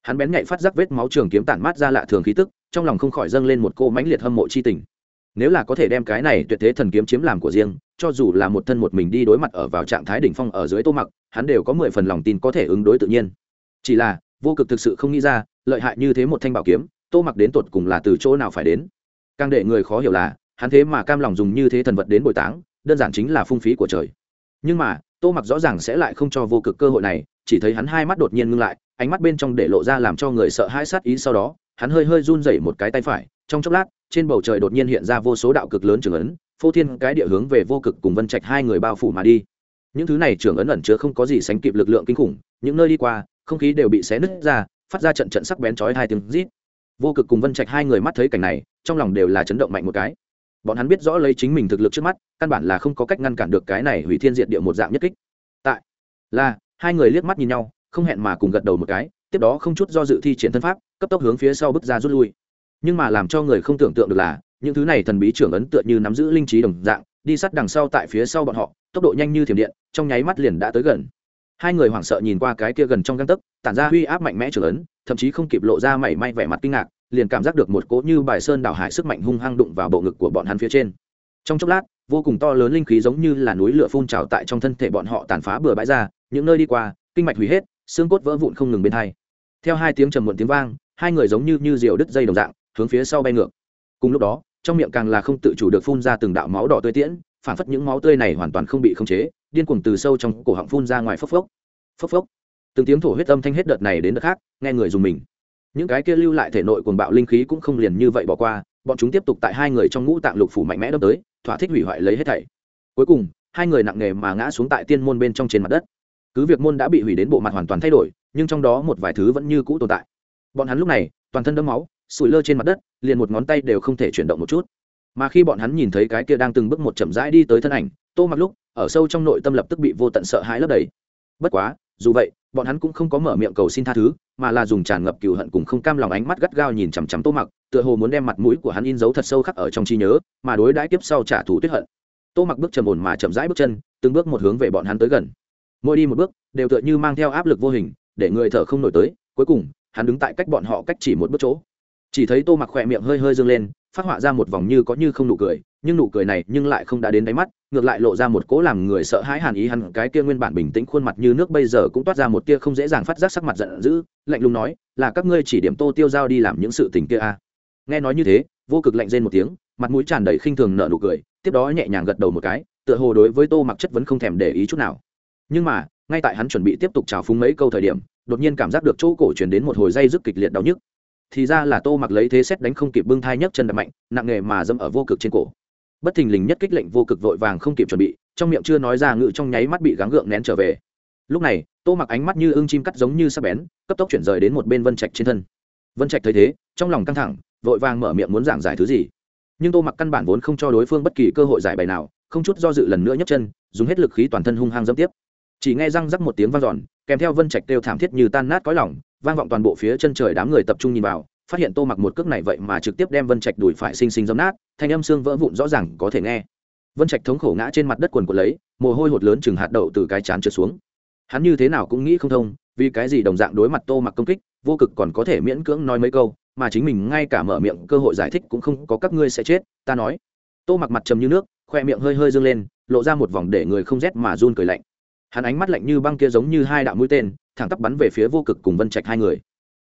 Hắn bén nhạy phát giác vết máu trường kiếm tản mát ra lạ thường khí tức, trong lòng không khỏi dâng lên một cô mãnh liệt hâm mộ chi tình. Nếu là có thể đem cái này tuyệt thế thần kiếm chiếm làm của riêng, cho dù là một thân một mình đi đối mặt ở vào trạng thái đỉnh phong ở dưới tô mặc, hắn đều có mười phần lòng tin có thể ứng đối tự nhiên. Chỉ là vô cực thực sự không nghĩ ra, lợi hại như thế một thanh bảo kiếm, tô mặc đến tột cùng là từ chỗ nào phải đến? Càng để người khó hiểu là, hắn thế mà cam lòng dùng như thế thần vật đến bồi táng, đơn giản chính là phung phí của trời. Nhưng mà, tô mặc rõ ràng sẽ lại không cho vô cực cơ hội này, chỉ thấy hắn hai mắt đột nhiên ngưng lại, ánh mắt bên trong để lộ ra làm cho người sợ hãi sát ý sau đó, hắn hơi hơi run rẩy một cái tay phải, trong chốc lát, trên bầu trời đột nhiên hiện ra vô số đạo cực lớn trường ấn, phô thiên cái địa hướng về vô cực cùng vân trạch hai người bao phủ mà đi. Những thứ này trường ấn ẩn chứa không có gì sánh kịp lực lượng kinh khủng, những nơi đi qua không khí đều bị xé nứt ra, phát ra trận trận sắc bén chói hai tiếng rít. Vô cực cùng vân trạch hai người mắt thấy cảnh này, trong lòng đều là chấn động mạnh một cái. Bọn hắn biết rõ lấy chính mình thực lực trước mắt, căn bản là không có cách ngăn cản được cái này hủy thiên diệt địa một dạng nhất kích. Tại, là, hai người liếc mắt nhìn nhau, không hẹn mà cùng gật đầu một cái, tiếp đó không chút do dự thi triển thân pháp, cấp tốc hướng phía sau bước ra rút lui. Nhưng mà làm cho người không tưởng tượng được là, những thứ này thần bí trưởng ấn tựa như nắm giữ linh trí đồng dạng, đi sát đằng sau tại phía sau bọn họ, tốc độ nhanh như thiểm điện, trong nháy mắt liền đã tới gần hai người hoảng sợ nhìn qua cái kia gần trong găng tấc tản ra huy áp mạnh mẽ trở lớn, thậm chí không kịp lộ ra mảy may vẻ mặt kinh ngạc liền cảm giác được một cỗ như bài sơn đảo hải sức mạnh hung hăng đụng vào bộ ngực của bọn hắn phía trên. Trong chốc lát vô cùng to lớn linh khí giống như là núi lửa phun trào tại trong thân thể bọn họ tàn phá bừa bãi ra những nơi đi qua kinh mạch hủy hết xương cốt vỡ vụn không ngừng bên hai. Theo hai tiếng trầm muộn tiếng vang hai người giống như như diều đứt dây đồng dạng hướng phía sau bay ngược. Cùng lúc đó trong miệng càng là không tự chủ được phun ra từng đạo máu đỏ tươi tiễn phản phất những máu tươi này hoàn toàn không bị khống chế điên cuồng từ sâu trong cổ họng phun ra ngoài phốc phốc. Phốc phốc. Từng tiếng thổ huyết âm thanh hết đợt này đến đợt khác, nghe người dùng mình. Những cái kia lưu lại thể nội cuồng bạo linh khí cũng không liền như vậy bỏ qua, bọn chúng tiếp tục tại hai người trong ngũ tạng lục phủ mạnh mẽ đâm tới, thỏa thích hủy hoại lấy hết thảy. Cuối cùng, hai người nặng nề mà ngã xuống tại tiên môn bên trong trên mặt đất. Cứ việc môn đã bị hủy đến bộ mặt hoàn toàn thay đổi, nhưng trong đó một vài thứ vẫn như cũ tồn tại. Bọn hắn lúc này, toàn thân đẫm máu, sủi lơ trên mặt đất, liền một ngón tay đều không thể chuyển động một chút mà khi bọn hắn nhìn thấy cái kia đang từng bước một chậm rãi đi tới thân ảnh, tô mặc lúc, ở sâu trong nội tâm lập tức bị vô tận sợ hãi lấp đầy. Bất quá, dù vậy, bọn hắn cũng không có mở miệng cầu xin tha thứ, mà là dùng tràn ngập cựu hận cùng không cam lòng ánh mắt gắt gao nhìn chằm chằm tô mặc, tựa hồ muốn đem mặt mũi của hắn in dấu thật sâu khắc ở trong trí nhớ, mà đối đãi tiếp sau trả thù tuyết hận. Tô mặc bước trầm ổn mà chậm rãi bước chân, từng bước một hướng về bọn hắn tới gần. Mỗi đi một bước, đều tựa như mang theo áp lực vô hình, để người thở không nổi tới, cuối cùng, hắn đứng tại cách bọn họ cách chỉ một bước chỗ. Chỉ thấy tô mặc khỏe miệng hơi hơi dâng lên phát họa ra một vòng như có như không nụ cười, nhưng nụ cười này nhưng lại không đã đến đáy mắt, ngược lại lộ ra một cỗ làm người sợ hãi hàn ý hẳn cái kia nguyên bản bình tĩnh khuôn mặt như nước bây giờ cũng toát ra một tia không dễ dàng phát giác sắc mặt giận dữ, lạnh lùng nói, là các ngươi chỉ điểm tô tiêu giao đi làm những sự tình kia à. nghe nói như thế, vô cực lạnh rên một tiếng, mặt mũi tràn đầy khinh thường nở nụ cười, tiếp đó nhẹ nhàng gật đầu một cái, tựa hồ đối với tô mặc chất vẫn không thèm để ý chút nào nhưng mà, ngay tại hắn chuẩn bị tiếp tục trào phúng mấy câu thời điểm, đột nhiên cảm giác được chỗ cổ truyền đến một hồi dây rất kịch liệt đau nhức thì ra là tô mặc lấy thế xét đánh không kịp bưng thai nhấc chân đập mạnh, nặng nghề mà dâm ở vô cực trên cổ. Bất thình lình nhất kích lệnh vô cực vội vàng không kịp chuẩn bị, trong miệng chưa nói ra ngự trong nháy mắt bị gắng gượng nén trở về. Lúc này, tô mặc ánh mắt như ưng chim cắt giống như sắp bén, cấp tốc chuyển rời đến một bên vân trạch trên thân. Vân trạch thấy thế, trong lòng căng thẳng, vội vàng mở miệng muốn giảng giải thứ gì. Nhưng tô mặc căn bản vốn không cho đối phương bất kỳ cơ hội giải bày nào, không chút do dự lần nữa nhấc chân, dùng hết lực khí toàn thân hung hăng dẫm tiếp. Chỉ nghe răng rắc một tiếng vang dọn, kèm theo vân trạch kêu thảm thiết như tan nát cõi lỏng vang vọng toàn bộ phía chân trời đám người tập trung nhìn vào, phát hiện tô mặc một cước này vậy mà trực tiếp đem vân trạch đùi phải xinh xinh dấm nát, thanh âm xương vỡ vụn rõ ràng có thể nghe. Vân trạch thống khổ ngã trên mặt đất quần của lấy, mồ hôi hột lớn chừng hạt đậu từ cái chán trượt xuống. Hắn như thế nào cũng nghĩ không thông, vì cái gì đồng dạng đối mặt tô mặc công kích, vô cực còn có thể miễn cưỡng nói mấy câu, mà chính mình ngay cả mở miệng cơ hội giải thích cũng không có các ngươi sẽ chết, ta nói. Tô mặc mặt trầm như nước, khoe miệng hơi hơi dâng lên, lộ ra một vòng để người không rét mà run cười lạnh hắn ánh mắt lạnh như băng kia giống như hai đạo mũi tên, thẳng tắp bắn về phía vô cực cùng vân trạch hai người.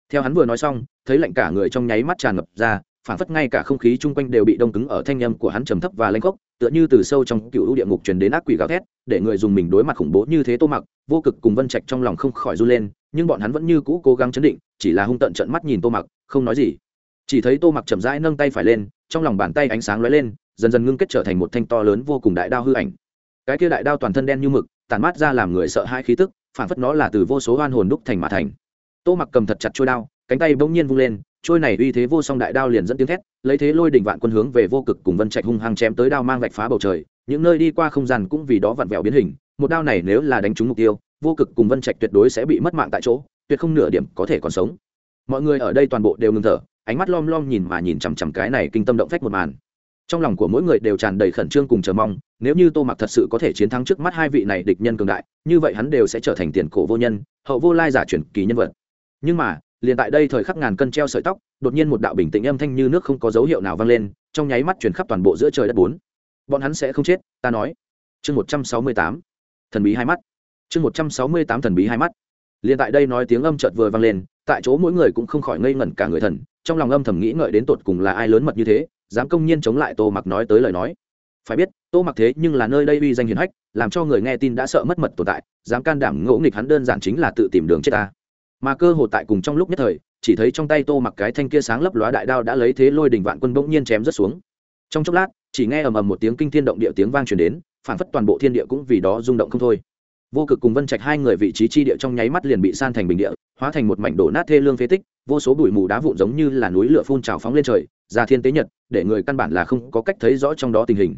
Theo hắn vừa nói xong, thấy lạnh cả người trong nháy mắt tràn ngập ra phản phất ngay cả không khí chung quanh đều bị đông cứng ở thanh âm của hắn trầm thấp và lanh khốc, tựa như từ sâu trong cựu địa ngục truyền đến ác quỷ gào thét, để người dùng mình đối mặt khủng bố như thế tô mặc, vô cực cùng vân trạch trong lòng không khỏi run lên, nhưng bọn hắn vẫn như cũ cố gắng chấn định, chỉ là hung tận trận mắt nhìn tô mặc, không nói gì. Chỉ thấy tô mặc chậm rãi nâng tay phải lên, trong lòng bàn tay ánh sáng lóe lên, dần dần ngưng kết trở thành một thanh to lớn vô cùng đại đao hư ảnh. Cái kia đại đao toàn thân đen như mực tản mát ra làm người sợ hai khí tức phản phất nó là từ vô số hoan hồn đúc thành mà thành. Tô mặc cầm thật chặt trôi đao, cánh tay bỗng nhiên vung lên trôi này uy thế vô song đại đao liền dẫn tiếng thét, lấy thế lôi đỉnh vạn quân hướng về vô cực cùng vân trạch hung hăng chém tới đao mang vạch phá bầu trời, những nơi đi qua không gian cũng vì đó vặn vẹo biến hình, một đao này nếu là đánh trúng mục tiêu, vô cực cùng vân trạch tuyệt đối sẽ bị mất mạng tại chỗ, tuyệt không nửa điểm có thể còn sống. Mọi người ở đây toàn bộ đều ngừng thở, ánh mắt lom lom nhìn mà nhìn chằm chằm cái này kinh tâm động phách một màn trong lòng của mỗi người đều tràn đầy khẩn trương cùng chờ mong, nếu như tô mặc thật sự có thể chiến thắng trước mắt hai vị này địch nhân cường đại, như vậy hắn đều sẽ trở thành tiền cổ vô nhân, hậu vô lai giả truyền kỳ nhân vật. Nhưng mà, liền tại đây thời khắc ngàn cân treo sợi tóc, đột nhiên một đạo bình tĩnh âm thanh như nước không có dấu hiệu nào vang lên, trong nháy mắt chuyển khắp toàn bộ giữa trời đất bốn. Bọn hắn sẽ không chết, ta nói. Chương một trăm sáu mươi tám. Thần bí hai mắt. Chương một trăm sáu mươi tám thần bí hai mắt. Liền tại đây nói tiếng âm chợt vừa vang lên, tại chỗ mỗi người cũng không khỏi ngây ngẩn cả người thần, trong lòng âm thầm nghĩ ngợi đến tột cùng là ai lớn mật như thế dám công nhiên chống lại tô mặc nói tới lời nói. Phải biết, tô mặc thế nhưng là nơi đây uy danh hiền hách, làm cho người nghe tin đã sợ mất mật tồn tại, dám can đảm ngỗ nghịch hắn đơn giản chính là tự tìm đường chết ta. Mà cơ hồ tại cùng trong lúc nhất thời, chỉ thấy trong tay tô mặc cái thanh kia sáng lấp lóa đại đao đã lấy thế lôi đình vạn quân bỗng nhiên chém rất xuống. Trong chốc lát, chỉ nghe ầm ầm một tiếng kinh thiên động địa tiếng vang truyền đến phản phất toàn bộ thiên địa cũng vì đó rung động không thôi. Vô cực cùng vân trạch hai người vị trí chi địa trong nháy mắt liền bị san thành bình địa hóa thành một mảnh đổ nát thê lương phế tích, vô số bụi mù đá vụn giống như là núi lửa phun trào phóng lên trời ra thiên tế nhật, để người căn bản là không có cách thấy rõ trong đó tình hình.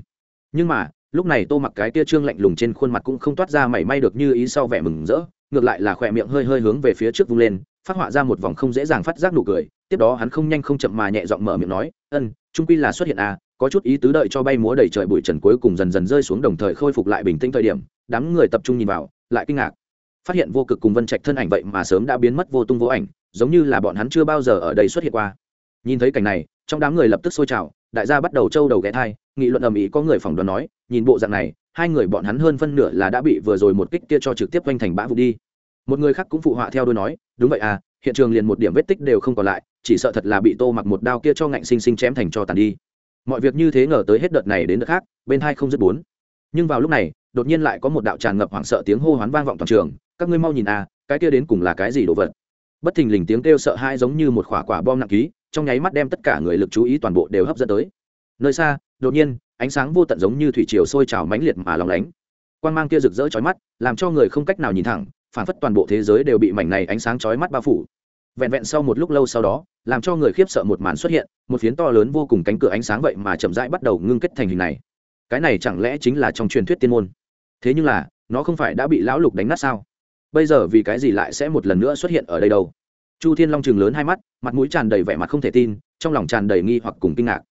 Nhưng mà, lúc này tô mặc cái tia trương lạnh lùng trên khuôn mặt cũng không toát ra mảy may được như ý sau vẻ mừng rỡ, ngược lại là khỏe miệng hơi hơi hướng về phía trước vung lên, phát họa ra một vòng không dễ dàng phát giác nụ cười, tiếp đó hắn không nhanh không chậm mà nhẹ giọng mở miệng nói, ân, trung quy là xuất hiện à có chút ý tứ đợi cho bay múa đầy trời bụi trần cuối cùng dần dần rơi xuống đồng thời khôi phục lại bình tĩnh thời điểm. Đám người tập trung nhìn vào, lại kinh ngạc phát hiện vô cực cùng vân trạch thân ảnh vậy mà sớm đã biến mất vô tung vô ảnh, giống như là bọn hắn chưa bao giờ ở đây xuất hiện qua. Nhìn thấy cảnh này, trong đám người lập tức sôi trào, đại gia bắt đầu trâu đầu ghé thai, nghị luận ầm ĩ có người phỏng đoán nói, nhìn bộ dạng này, hai người bọn hắn hơn phân nửa là đã bị vừa rồi một kích kia cho trực tiếp quanh thành bã vụ đi. Một người khác cũng phụ họa theo đôi nói, đúng vậy à hiện trường liền một điểm vết tích đều không còn lại, chỉ sợ thật là bị tô mặc một đao kia cho ngạnh sinh sinh chém thành cho tàn đi. Mọi việc như thế ngờ tới hết đợt này đến đợt khác, bên hai không dứt bốn. Nhưng vào lúc này đột nhiên lại có một đạo tràn ngập hoảng sợ tiếng hô hoán vang vọng toàn trường, các ngươi mau nhìn à cái kia đến cùng là cái gì đồ vật? Bất thình lình tiếng kêu sợ hãi giống như một quả quả bom nặng ký, trong nháy mắt đem tất cả người lực chú ý toàn bộ đều hấp dẫn tới. Nơi xa, đột nhiên, ánh sáng vô tận giống như thủy triều sôi trào mãnh liệt mà lòng lánh. Quang mang kia rực rỡ chói mắt, làm cho người không cách nào nhìn thẳng, phản phất toàn bộ thế giới đều bị mảnh này ánh sáng chói mắt bao phủ. Vẹn vẹn sau một lúc lâu sau đó, làm cho người khiếp sợ một màn xuất hiện, một phiến to lớn vô cùng cánh cửa ánh sáng vậy mà chậm rãi bắt đầu ngưng kết thành hình này. Cái này chẳng lẽ chính là trong truyền thuyết tiên môn? Thế nhưng là, nó không phải đã bị lão lục đánh nát sao? Bây giờ vì cái gì lại sẽ một lần nữa xuất hiện ở đây đâu? Chu thiên long chừng lớn hai mắt, mặt mũi tràn đầy vẻ mặt không thể tin, trong lòng tràn đầy nghi hoặc cùng kinh ngạc.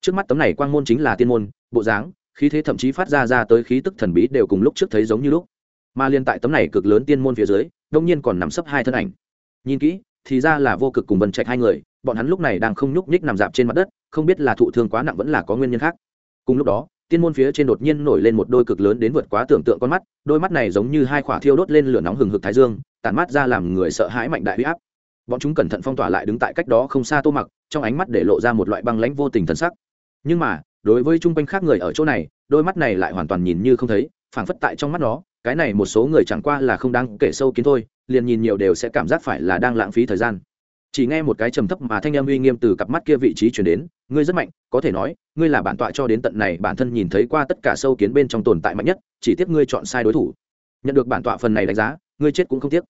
Trước mắt tấm này quang môn chính là tiên môn, bộ dáng, khí thế thậm chí phát ra ra tới khí tức thần bí đều cùng lúc trước thấy giống như lúc. Mà liên tại tấm này cực lớn tiên môn phía dưới, đông nhiên còn nằm sấp hai thân ảnh. Nhìn kỹ, thì ra là vô cực cùng vân trạch hai người, bọn hắn lúc này đang không nhúc nhích nằm dạp trên mặt đất, không biết là thụ thương quá nặng vẫn là có nguyên nhân khác. Cùng lúc đó tiên môn phía trên đột nhiên nổi lên một đôi cực lớn đến vượt quá tưởng tượng con mắt, đôi mắt này giống như hai khỏa thiêu đốt lên lửa nóng hừng hực thái dương, tản mắt ra làm người sợ hãi mạnh đại huy áp. Bọn chúng cẩn thận phong tỏa lại đứng tại cách đó không xa tô mặc, trong ánh mắt để lộ ra một loại băng lãnh vô tình thân sắc. Nhưng mà, đối với chung quanh khác người ở chỗ này, đôi mắt này lại hoàn toàn nhìn như không thấy, phảng phất tại trong mắt nó, cái này một số người chẳng qua là không đáng kể sâu kiến thôi, liền nhìn nhiều đều sẽ cảm giác phải là đang lãng phí thời gian chỉ nghe một cái trầm thấp mà thanh âm uy nghiêm từ cặp mắt kia vị trí chuyển đến, ngươi rất mạnh, có thể nói, ngươi là bản tọa cho đến tận này bản thân nhìn thấy qua tất cả sâu kiến bên trong tồn tại mạnh nhất, chỉ tiếc ngươi chọn sai đối thủ. Nhận được bản tọa phần này đánh giá, ngươi chết cũng không tiếc.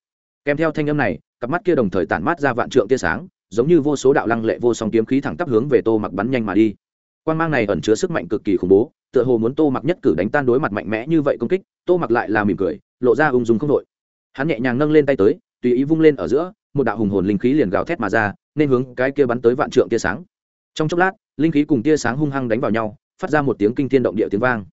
Kèm theo thanh âm này, cặp mắt kia đồng thời tản mát ra vạn trượng tia sáng, giống như vô số đạo lăng lệ vô song kiếm khí thẳng tắp hướng về tô mặc bắn nhanh mà đi. Quan mang này ẩn chứa sức mạnh cực kỳ khủng bố, tựa hồ muốn tô mặc nhất cử đánh tan đối mặt mạnh mẽ như vậy công kích, tô mặc lại là mỉm cười, lộ ra ung dung không đội. Hắn nhẹ nhàng nâng lên tay tới, tùy ý vung lên ở giữa một đạo hùng hồn linh khí liền gào thét mà ra, nên hướng cái kia bắn tới vạn trượng tia sáng. Trong chốc lát, linh khí cùng tia sáng hung hăng đánh vào nhau, phát ra một tiếng kinh thiên động địa tiếng vang.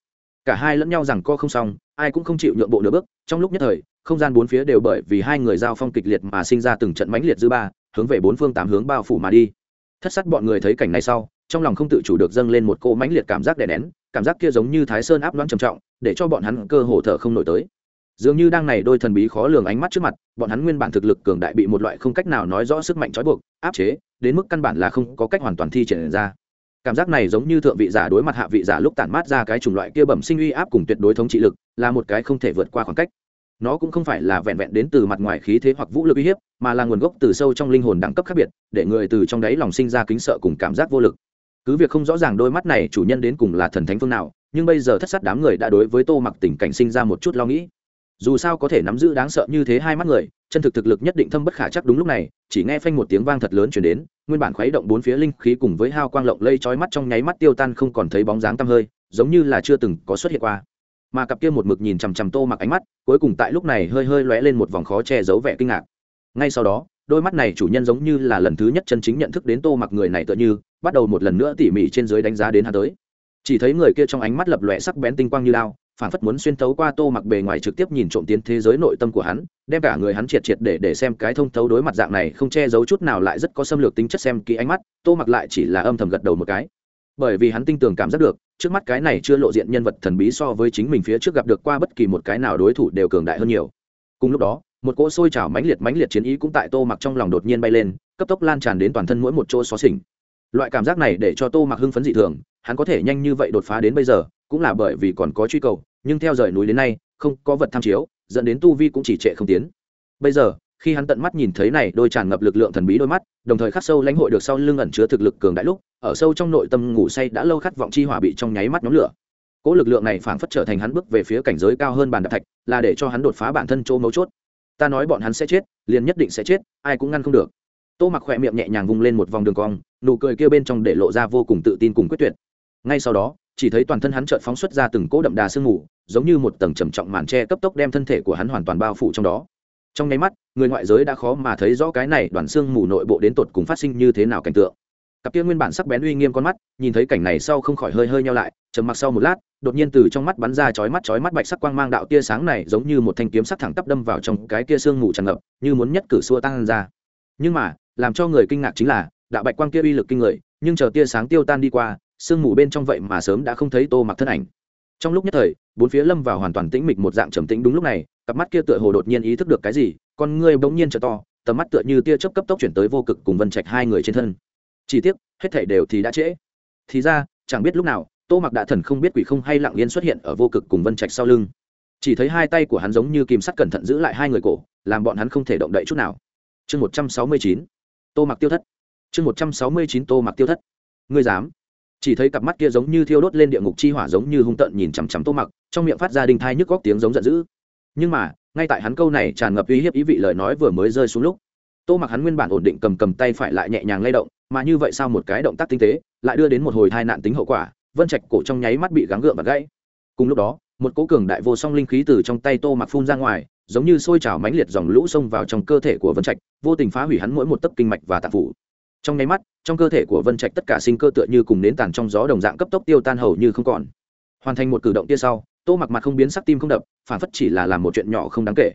Cả hai lẫn nhau rằng co không xong, ai cũng không chịu nhượng bộ nửa bước, trong lúc nhất thời, không gian bốn phía đều bởi vì hai người giao phong kịch liệt mà sinh ra từng trận mãnh liệt dư ba, hướng về bốn phương tám hướng bao phủ mà đi. Thất sát bọn người thấy cảnh này sau, trong lòng không tự chủ được dâng lên một cỗ mãnh liệt cảm giác đè nén, cảm giác kia giống như thái sơn áp đoán trầm trọng, để cho bọn hắn cơ hồ thở không nổi tới dường như đang này đôi thần bí khó lường ánh mắt trước mặt, bọn hắn nguyên bản thực lực cường đại bị một loại không cách nào nói rõ sức mạnh trói buộc, áp chế, đến mức căn bản là không có cách hoàn toàn thi triển ra. Cảm giác này giống như thượng vị giả đối mặt hạ vị giả lúc tản mát ra cái chủng loại kia bẩm sinh uy áp cùng tuyệt đối thống trị lực, là một cái không thể vượt qua khoảng cách. Nó cũng không phải là vẹn vẹn đến từ mặt ngoài khí thế hoặc vũ lực uy hiếp, mà là nguồn gốc từ sâu trong linh hồn đẳng cấp khác biệt, để người từ trong đáy lòng sinh ra kính sợ cùng cảm giác vô lực. Cứ việc không rõ ràng đôi mắt này chủ nhân đến cùng là thần thánh phương nào, nhưng bây giờ thất sát đám người đã đối với tô mặc tình cảnh sinh ra một chút lo nghĩ dù sao có thể nắm giữ đáng sợ như thế hai mắt người, chân thực thực lực nhất định thâm bất khả chắc đúng lúc này, chỉ nghe phanh một tiếng vang thật lớn chuyển đến, nguyên bản khuấy động bốn phía linh khí cùng với hao quang lộng lây trói mắt trong nháy mắt tiêu tan không còn thấy bóng dáng tăm hơi, giống như là chưa từng có xuất hiện qua. Mà cặp kia một mực nhìn chằm chằm tô mặc ánh mắt, cuối cùng tại lúc này hơi hơi lóe lên một vòng khó che giấu vẻ kinh ngạc. Ngay sau đó, đôi mắt này chủ nhân giống như là lần thứ nhất chân chính nhận thức đến tô mặc người này tựa như, bắt đầu một lần nữa tỉ mỉ trên dưới đánh giá đến hắn tới. Chỉ thấy người kia trong ánh mắt lập lòe sắc bén tinh quang như lao phản phất muốn xuyên thấu qua tô mặc bề ngoài trực tiếp nhìn trộm tiến thế giới nội tâm của hắn, đem cả người hắn triệt triệt để để xem cái thông thấu đối mặt dạng này không che giấu chút nào lại rất có xâm lược tính chất xem kỹ ánh mắt, tô mặc lại chỉ là âm thầm gật đầu một cái. Bởi vì hắn tin tưởng cảm giác được, trước mắt cái này chưa lộ diện nhân vật thần bí so với chính mình phía trước gặp được qua bất kỳ một cái nào đối thủ đều cường đại hơn nhiều. Cùng lúc đó, một cỗ sôi trào mãnh liệt mãnh liệt chiến ý cũng tại tô mặc trong lòng đột nhiên bay lên, cấp tốc lan tràn đến toàn thân mỗi một chỗ xó xỉnh. Loại cảm giác này để cho tô mặc hưng phấn dị thường, hắn có thể nhanh như vậy đột phá đến bây giờ cũng là bởi vì còn có truy cầu, nhưng theo rời núi đến nay, không có vật tham chiếu, dẫn đến tu vi cũng chỉ trệ không tiến. Bây giờ, khi hắn tận mắt nhìn thấy này đôi tràn ngập lực lượng thần bí đôi mắt, đồng thời khắc sâu lãnh hội được sau lưng ẩn chứa thực lực cường đại lúc, ở sâu trong nội tâm ngủ say đã lâu khát vọng chi hỏa bị trong nháy mắt nhóm lửa. Cỗ lực lượng này phảng phất trở thành hắn bước về phía cảnh giới cao hơn bàn đạp thạch, là để cho hắn đột phá bản thân chỗ mấu chốt. Ta nói bọn hắn sẽ chết, liền nhất định sẽ chết, ai cũng ngăn không được. Tô mặc khỏe miệng nhẹ nhàng vung lên một vòng đường cong, nụ cười kia bên trong để lộ ra vô cùng tự tin cùng quyết tuyệt. Ngay sau đó chỉ thấy toàn thân hắn chợt phóng xuất ra từng cỗ đậm đà sương mù, giống như một tầng trầm trọng màn tre cấp tốc đem thân thể của hắn hoàn toàn bao phủ trong đó. Trong nháy mắt, người ngoại giới đã khó mà thấy rõ cái này đoàn xương mù nội bộ đến tột cùng phát sinh như thế nào cảnh tượng. Cặp kia nguyên bản sắc bén uy nghiêm con mắt, nhìn thấy cảnh này sau không khỏi hơi hơi nheo lại, trầm mặc sau một lát, đột nhiên từ trong mắt bắn ra chói mắt chói mắt bạch sắc quang mang đạo tia sáng này giống như một thanh kiếm sắc thẳng tắp đâm vào trong cái kia sương mù tràn ngập, như muốn nhất cử xua tăng ra. Nhưng mà, làm cho người kinh ngạc chính là, đạo bạch quang kia uy lực kinh người, nhưng chờ tia sáng tiêu tan đi qua sương mù bên trong vậy mà sớm đã không thấy tô mặc thân ảnh. Trong lúc nhất thời, bốn phía lâm vào hoàn toàn tĩnh mịch một dạng trầm tĩnh đúng lúc này, cặp mắt kia tựa hồ đột nhiên ý thức được cái gì, con ngươi bỗng nhiên trở to, tầm mắt tựa như tia chớp cấp tốc chuyển tới vô cực cùng vân trạch hai người trên thân. Chỉ tiếc, hết thảy đều thì đã trễ. Thì ra, chẳng biết lúc nào, tô mặc đã thần không biết quỷ không hay lặng yên xuất hiện ở vô cực cùng vân trạch sau lưng. Chỉ thấy hai tay của hắn giống như kìm sắt cẩn thận giữ lại hai người cổ, làm bọn hắn không thể động đậy chút nào. Chương một trăm sáu mươi chín, tô mặc tiêu thất. Chương một trăm sáu mươi chín, tô mặc tiêu thất. Ngươi dám? Chỉ thấy cặp mắt kia giống như thiêu đốt lên địa ngục chi hỏa giống như hung tợn nhìn chằm chằm tô mặc, trong miệng phát ra đinh thai nhức góc tiếng giống giận dữ. Nhưng mà, ngay tại hắn câu này tràn ngập uy hiếp ý vị lời nói vừa mới rơi xuống lúc, tô mặc hắn nguyên bản ổn định cầm cầm tay phải lại nhẹ nhàng lay động, mà như vậy sao một cái động tác tinh tế, lại đưa đến một hồi tai nạn tính hậu quả, vân trạch cổ trong nháy mắt bị gắng gượng và gãy. Cùng lúc đó, một cố cường đại vô song linh khí từ trong tay tô mặc phun ra ngoài, giống như sôi trào mãnh liệt dòng lũ xông vào trong cơ thể của vân trạch, vô tình phá hủy hắn mỗi một tấc kinh mạch và tạp phủ trong nháy mắt trong cơ thể của vân trạch tất cả sinh cơ tựa như cùng nến tàn trong gió đồng dạng cấp tốc tiêu tan hầu như không còn. Hoàn thành một cử động tia sau, tô mặc mặt không biến sắc tim không đập, phản phất chỉ là làm một chuyện nhỏ không đáng kể.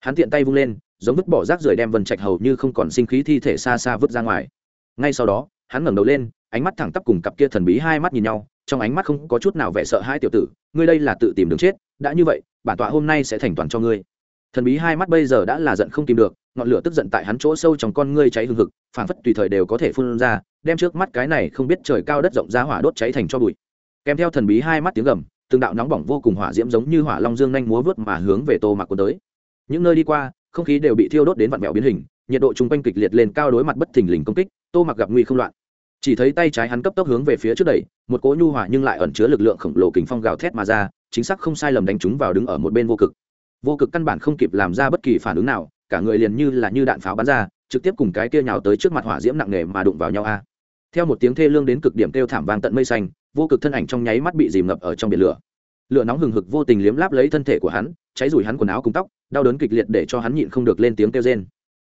Hắn tiện tay vung lên, giống vứt bỏ rác rưởi đem vân trạch hầu như không còn sinh khí thi thể xa xa vứt ra ngoài. Ngay sau đó, hắn ngẩng đầu lên, ánh mắt thẳng tắp cùng cặp kia thần bí hai mắt nhìn nhau, trong ánh mắt không có chút nào vẻ sợ hai tiểu tử, ngươi đây là tự tìm đường chết, đã như vậy, bản tọa hôm nay sẽ thành toàn cho ngươi thần bí hai mắt bây giờ đã là giận không tìm được, ngọn lửa tức giận tại hắn chỗ sâu trong con ngươi cháy hừng hực, phảng phất tùy thời đều có thể phun ra, đem trước mắt cái này không biết trời cao đất rộng ra hỏa đốt cháy thành cho bụi. Kèm theo thần bí hai mắt tiếng gầm, từng đạo nóng bỏng vô cùng hỏa diễm giống như hỏa long dương nhanh múa vớt mà hướng về tô mặc cuốn tới. Những nơi đi qua, không khí đều bị thiêu đốt đến vặn vẹo biến hình, nhiệt độ chung quanh kịch liệt lên cao đối mặt bất thình lình công kích, tô mặc gặp nguy không loạn. Chỉ thấy tay trái hắn cấp tốc hướng về phía trước đẩy, một cỗ nhu hỏa nhưng lại ẩn chứa lực lượng khổng lồ kình phong gào thét mà ra, chính xác không sai lầm đánh chúng vào đứng ở một bên vô cực vô cực căn bản không kịp làm ra bất kỳ phản ứng nào, cả người liền như là như đạn pháo bắn ra, trực tiếp cùng cái kia nhào tới trước mặt hỏa diễm nặng nề mà đụng vào nhau a. Theo một tiếng thê lương đến cực điểm kêu thảm vang tận mây xanh, vô cực thân ảnh trong nháy mắt bị dìm ngập ở trong biển lửa. Lửa nóng hừng hực vô tình liếm láp lấy thân thể của hắn, cháy rủi hắn quần áo cùng tóc, đau đớn kịch liệt để cho hắn nhịn không được lên tiếng kêu rên.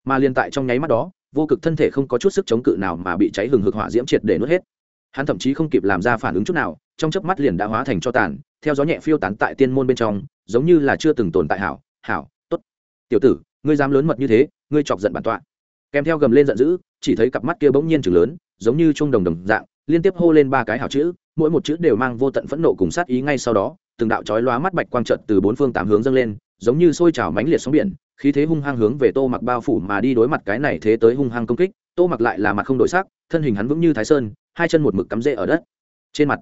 Mà liền tại trong nháy mắt đó, vô cực thân thể không có chút sức chống cự nào mà bị cháy hừng hực hỏa diễm triệt để nuốt hết. Hắn thậm chí không kịp làm ra phản ứng chút nào, trong chớp mắt liền đã hóa thành cho tàn, theo gió nhẹ phiêu tán tại tiên môn bên trong giống như là chưa từng tồn tại hảo hảo, tốt. Tiểu tử, ngươi dám lớn mật như thế, ngươi chọc giận bản tọa. Kèm theo gầm lên giận dữ, chỉ thấy cặp mắt kia bỗng nhiên chừng lớn, giống như trung đồng đồng dạng, liên tiếp hô lên ba cái hảo chữ, mỗi một chữ đều mang vô tận phẫn nộ cùng sát ý ngay sau đó, từng đạo chói lóa mắt bạch quang trận từ bốn phương tám hướng dâng lên, giống như sôi trào mánh liệt sóng biển, khí thế hung hăng hướng về tô mặc bao phủ mà đi đối mặt cái này thế tới hung hăng công kích, tô mặc lại là mặt không đổi sắc, thân hình hắn vững như thái sơn, hai chân một mực cắm rễ ở đất. Trên mặt,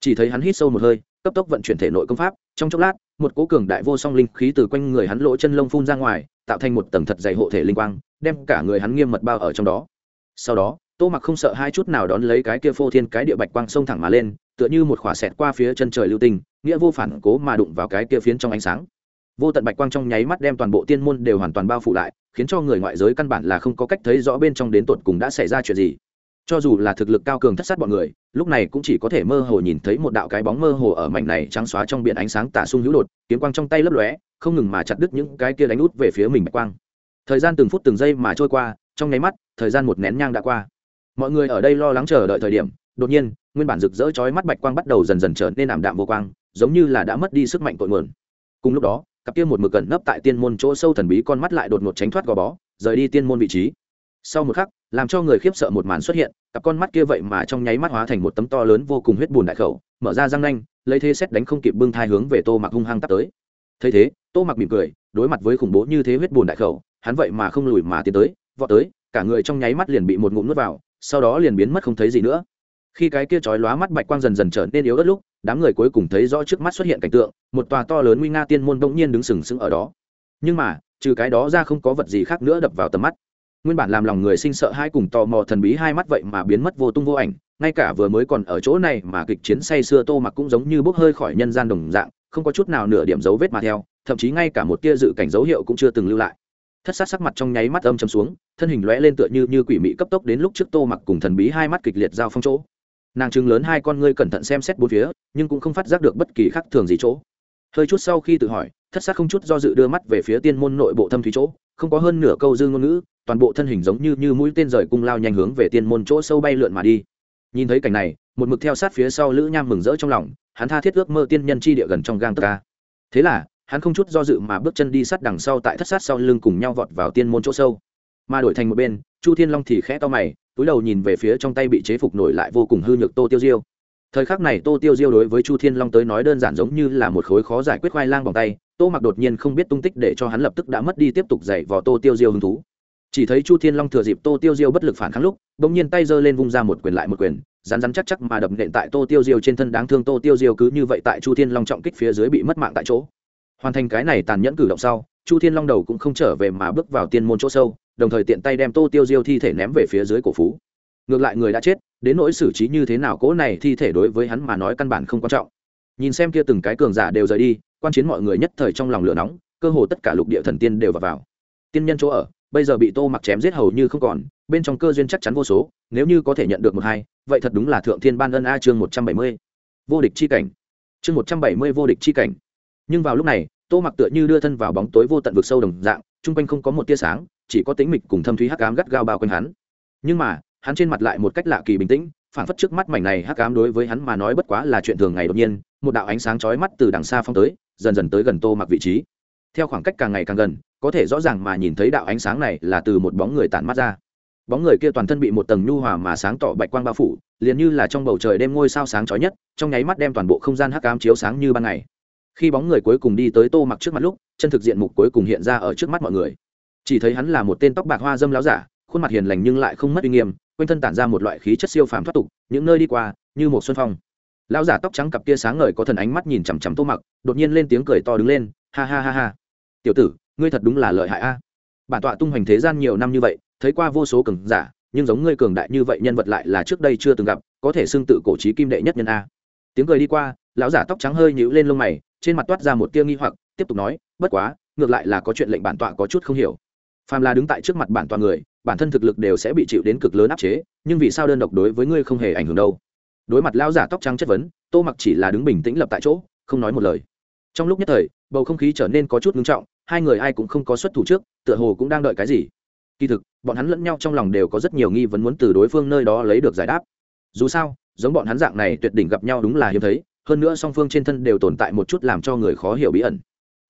chỉ thấy hắn hít sâu một hơi cấp tốc vận chuyển thể nội công pháp, trong chốc lát, một cố cường đại vô song linh khí từ quanh người hắn lỗ chân lông phun ra ngoài, tạo thành một tầng thật dày hộ thể linh quang, đem cả người hắn nghiêm mật bao ở trong đó. Sau đó, tô mặc không sợ hai chút nào đón lấy cái kia phô thiên cái địa bạch quang sông thẳng mà lên, tựa như một khỏa xẹt qua phía chân trời lưu tinh, nghĩa vô phản cố mà đụng vào cái kia phiến trong ánh sáng. Vô tận bạch quang trong nháy mắt đem toàn bộ tiên môn đều hoàn toàn bao phủ lại, khiến cho người ngoại giới căn bản là không có cách thấy rõ bên trong đến tột cùng đã xảy ra chuyện gì cho dù là thực lực cao cường thất sát bọn người, lúc này cũng chỉ có thể mơ hồ nhìn thấy một đạo cái bóng mơ hồ ở mảnh này trắng xóa trong biển ánh sáng tả sung hữu đột, kiếm quang trong tay lấp lóe, không ngừng mà chặt đứt những cái kia đánh út về phía mình bạch quang. Thời gian từng phút từng giây mà trôi qua, trong nháy mắt, thời gian một nén nhang đã qua. Mọi người ở đây lo lắng chờ đợi thời điểm, đột nhiên, nguyên bản rực rỡ chói mắt bạch quang bắt đầu dần dần trở nên ảm đạm vô quang, giống như là đã mất đi sức mạnh cội nguồn. Cùng lúc đó, cặp kia một mực cẩn nấp tại tiên môn chỗ sâu thần bí con mắt lại đột ngột tránh thoát gò bó, rời đi tiên môn vị trí. Sau một khắc làm cho người khiếp sợ một màn xuất hiện, cặp con mắt kia vậy mà trong nháy mắt hóa thành một tấm to lớn vô cùng huyết bùn đại khẩu, mở ra răng nanh, lấy thế xét đánh không kịp bưng thai hướng về tô mặc hung hăng tắt tới. Thấy thế, tô mặc mỉm cười, đối mặt với khủng bố như thế huyết bùn đại khẩu, hắn vậy mà không lùi mà tiến tới, vọt tới, cả người trong nháy mắt liền bị một ngụm nuốt vào, sau đó liền biến mất không thấy gì nữa. Khi cái kia chói lóa mắt bạch quang dần dần trở nên yếu ớt lúc, đám người cuối cùng thấy rõ trước mắt xuất hiện cảnh tượng, một tòa to lớn nguy nga tiên môn bỗng nhiên đứng sừng sững ở đó. Nhưng mà, trừ cái đó ra không có vật gì khác nữa đập vào tầm mắt nguyên bản làm lòng người sinh sợ hai cùng tò mò thần bí hai mắt vậy mà biến mất vô tung vô ảnh, ngay cả vừa mới còn ở chỗ này mà kịch chiến say xưa tô mặc cũng giống như bốc hơi khỏi nhân gian đồng dạng, không có chút nào nửa điểm dấu vết mà theo, thậm chí ngay cả một tia dự cảnh dấu hiệu cũng chưa từng lưu lại. Thất sát sắc mặt trong nháy mắt âm chấm xuống, thân hình lóe lên tựa như như quỷ mị cấp tốc đến lúc trước tô mặc cùng thần bí hai mắt kịch liệt giao phong chỗ. Nàng chừng lớn hai con ngươi cẩn thận xem xét bốn phía, nhưng cũng không phát giác được bất kỳ khác thường gì chỗ. Hơi chút sau khi tự hỏi, thất sát không chút do dự đưa mắt về phía tiên môn nội bộ thâm thúy chỗ, không có hơn nửa câu dư ngôn ngữ toàn bộ thân hình giống như như mũi tên rời cung lao nhanh hướng về tiên môn chỗ sâu bay lượn mà đi. Nhìn thấy cảnh này, một mực theo sát phía sau lữ nham mừng rỡ trong lòng, hắn tha thiết ước mơ tiên nhân chi địa gần trong gang tấc ca thế là, hắn không chút do dự mà bước chân đi sát đằng sau tại thất sát sau lưng cùng nhau vọt vào tiên môn chỗ sâu. Mà đổi thành một bên, chu thiên long thì khẽ to mày, túi đầu nhìn về phía trong tay bị chế phục nổi lại vô cùng hư nhược tô tiêu diêu. Thời khắc này tô tiêu diêu đối với chu thiên long tới nói đơn giản giống như là một khối khó giải quyết khoai lang bằng tay, tô mặc đột nhiên không biết tung tích để cho hắn lập tức đã mất đi tiếp tục dạy vò tô tiêu diêu hứng thú chỉ thấy chu thiên long thừa dịp tô tiêu diêu bất lực phản kháng lúc đ ỗ n g nhiên tay giơ lên vung ra một quyền lại một quyền rán rán chắc chắc mà đập nện tại tô tiêu diêu trên thân đáng thương tô tiêu diêu cứ như vậy tại chu thiên long trọng kích phía dưới bị mất mạng tại chỗ. Hoàn thành cái này tàn nhẫn cử động sau chu thiên long đầu cũng không trở về mà bước vào tiên môn chỗ sâu đồng thời tiện tay đem tô tiêu diêu thi thể ném về phía dưới cổ phú. Ngược lại người đã chết đến nỗi xử trí như thế nào cỗ này thi thể đối với hắn mà nói căn bản không quan trọng. Nhìn xem kia từng cái cường giả đều rời đi quan chiến mọi người nhất thời trong lòng lửa nóng cơ hồ tất cả lục địa thần tiên đều vào, vào. tiên nhân chỗ ở bây giờ bị tô mặc chém giết hầu như không còn, bên trong cơ duyên chắc chắn vô số, nếu như có thể nhận được một hai, vậy thật đúng là thượng thiên ban ân a chương một trăm bảy mươi. Vô địch chi cảnh. Chương một trăm bảy mươi vô địch chi cảnh. Nhưng vào lúc này, tô mặc tựa như đưa thân vào bóng tối vô tận vực sâu đồng dạng, chung quanh không có một tia sáng, chỉ có tính mịch cùng thâm thúy hắc ám gắt gao bao quanh hắn. Nhưng mà, hắn trên mặt lại một cách lạ kỳ bình tĩnh phản phất trước mắt mảnh này hắc ám đối với hắn mà nói bất quá là chuyện thường ngày đột nhiên, một đạo ánh sáng chói mắt từ đằng xa phong tới, dần dần tới gần tô mặc vị trí. Theo khoảng cách càng ngày càng gần có thể rõ ràng mà nhìn thấy đạo ánh sáng này là từ một bóng người tản mắt ra. Bóng người kia toàn thân bị một tầng nhu hòa mà sáng tỏ bạch quang bao phủ, liền như là trong bầu trời đêm ngôi sao sáng chói nhất, trong nháy mắt đem toàn bộ không gian hắc ám chiếu sáng như ban ngày. Khi bóng người cuối cùng đi tới tô mặc trước mặt lúc, chân thực diện mục cuối cùng hiện ra ở trước mắt mọi người. Chỉ thấy hắn là một tên tóc bạc hoa dâm láo giả, khuôn mặt hiền lành nhưng lại không mất uy nghiêm, quanh thân tản ra một loại khí chất siêu phàm thoát tục, những nơi đi qua, như một xuân phong. Lão giả tóc trắng cặp kia sáng ngời có thần ánh mắt nhìn chằm chằm tô mặc, đột nhiên lên tiếng cười to đứng lên, ha ha ha ha. Tiểu tử ngươi thật đúng là lợi hại a. Bản tọa tung hoành thế gian nhiều năm như vậy, thấy qua vô số cường giả, nhưng giống ngươi cường đại như vậy nhân vật lại là trước đây chưa từng gặp, có thể xưng tự cổ trí kim đệ nhất nhân a. Tiếng cười đi qua, lão giả tóc trắng hơi nhíu lên lông mày, trên mặt toát ra một tia nghi hoặc, tiếp tục nói, bất quá, ngược lại là có chuyện lệnh bản tọa có chút không hiểu. Phàm là đứng tại trước mặt bản tọa người, bản thân thực lực đều sẽ bị chịu đến cực lớn áp chế, nhưng vì sao đơn độc đối với ngươi không hề ảnh hưởng đâu? Đối mặt lão giả tóc trắng chất vấn, tô mặc chỉ là đứng bình tĩnh lập tại chỗ, không nói một lời. Trong lúc nhất thời, bầu không khí trở nên có chút ngưng trọng hai người ai cũng không có xuất thủ trước, tựa hồ cũng đang đợi cái gì. Kỳ thực, bọn hắn lẫn nhau trong lòng đều có rất nhiều nghi vấn muốn từ đối phương nơi đó lấy được giải đáp. Dù sao, giống bọn hắn dạng này tuyệt đỉnh gặp nhau đúng là hiếm thấy, hơn nữa song phương trên thân đều tồn tại một chút làm cho người khó hiểu bí ẩn.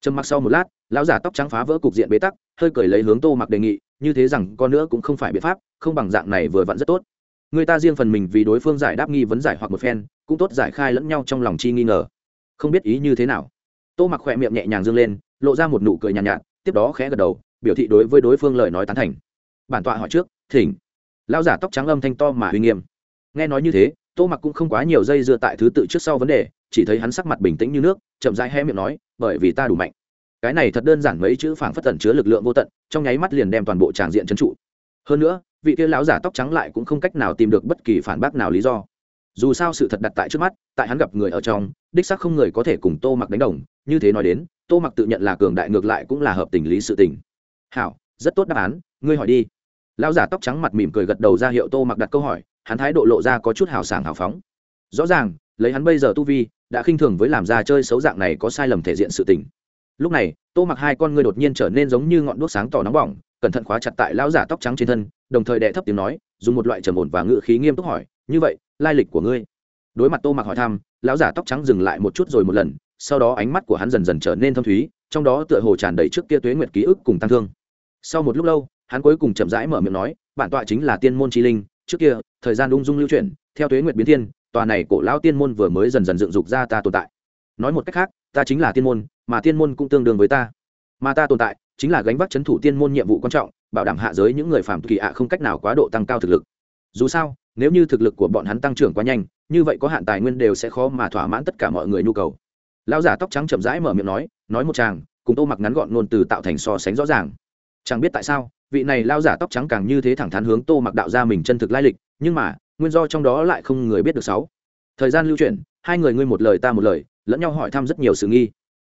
Trầm mặc sau một lát, lão giả tóc trắng phá vỡ cục diện bế tắc, hơi cười lấy hướng tô mặc đề nghị, như thế rằng con nữa cũng không phải biện pháp, không bằng dạng này vừa vặn rất tốt. Người ta riêng phần mình vì đối phương giải đáp nghi vấn giải hoặc một phen, cũng tốt giải khai lẫn nhau trong lòng chi nghi ngờ. Không biết ý như thế nào. Tô mặc khỏe miệng nhẹ nhàng dâng lên lộ ra một nụ cười nhàn nhạt, nhạt tiếp đó khẽ gật đầu biểu thị đối với đối phương lời nói tán thành. Bản tọa hỏi trước thỉnh. Lão giả tóc trắng âm thanh to mà uy nghiêm. Nghe nói như thế tô mặc cũng không quá nhiều dây dưa tại thứ tự trước sau vấn đề chỉ thấy hắn sắc mặt bình tĩnh như nước chậm rãi hé miệng nói bởi vì ta đủ mạnh. Cái này thật đơn giản mấy chữ phảng phất tẩn chứa lực lượng vô tận trong nháy mắt liền đem toàn bộ tràng diện trấn trụ. Hơn nữa vị kia lão giả tóc trắng lại cũng không cách nào tìm được bất kỳ phản bác nào lý do. Dù sao sự thật đặt tại trước mắt tại hắn gặp người ở trong đích xác không người có thể cùng tô mặc đánh đồng như thế nói đến tô mặc tự nhận là cường đại ngược lại cũng là hợp tình lý sự tình. Hảo, rất tốt đáp án, ngươi hỏi đi. Lão giả tóc trắng mặt mỉm cười gật đầu ra hiệu tô mặc đặt câu hỏi, hắn thái độ lộ ra có chút hào sảng hào phóng. Rõ ràng, lấy hắn bây giờ tu vi, đã khinh thường với làm ra chơi xấu dạng này có sai lầm thể diện sự tình. Lúc này, tô mặc hai con ngươi đột nhiên trở nên giống như ngọn đuốc sáng tỏ nóng bỏng, cẩn thận khóa chặt tại lão giả tóc trắng trên thân, đồng thời đệ thấp tiếng nói, dùng một loại trầm ổn và ngự khí nghiêm túc hỏi, như vậy, lai lịch của ngươi? Đối mặt tô mặc hỏi thăm, lão giả tóc trắng dừng lại một chút rồi một lần sau đó ánh mắt của hắn dần dần trở nên thâm thúy, trong đó tựa hồ tràn đầy trước kia tuế nguyệt ký ức cùng tăng thương. Sau một lúc lâu, hắn cuối cùng chậm rãi mở miệng nói, bản tọa chính là tiên môn trí linh, trước kia, thời gian ung dung lưu chuyển, theo tuế nguyệt biến thiên, tòa này cổ lão tiên môn vừa mới dần dần dựng dục ra ta tồn tại. Nói một cách khác, ta chính là tiên môn, mà tiên môn cũng tương đương với ta. Mà ta tồn tại, chính là gánh vác chấn thủ tiên môn nhiệm vụ quan trọng, bảo đảm hạ giới những người phạm kỳ ạ không cách nào quá độ tăng cao thực lực. Dù sao, nếu như thực lực của bọn hắn tăng trưởng quá nhanh, như vậy có hạn tài nguyên đều sẽ khó mà thỏa mãn tất cả mọi người nhu cầu lão giả tóc trắng chậm rãi mở miệng nói nói một chàng, cùng tô mặc ngắn gọn luôn từ tạo thành so sánh rõ ràng. Chẳng biết tại sao, vị này lao giả tóc trắng càng như thế thẳng thắn hướng tô mặc đạo ra mình chân thực lai lịch, nhưng mà, nguyên do trong đó lại không người biết được sáu. Thời gian lưu chuyển, hai người ngươi một lời ta một lời, lẫn nhau hỏi thăm rất nhiều sự nghi.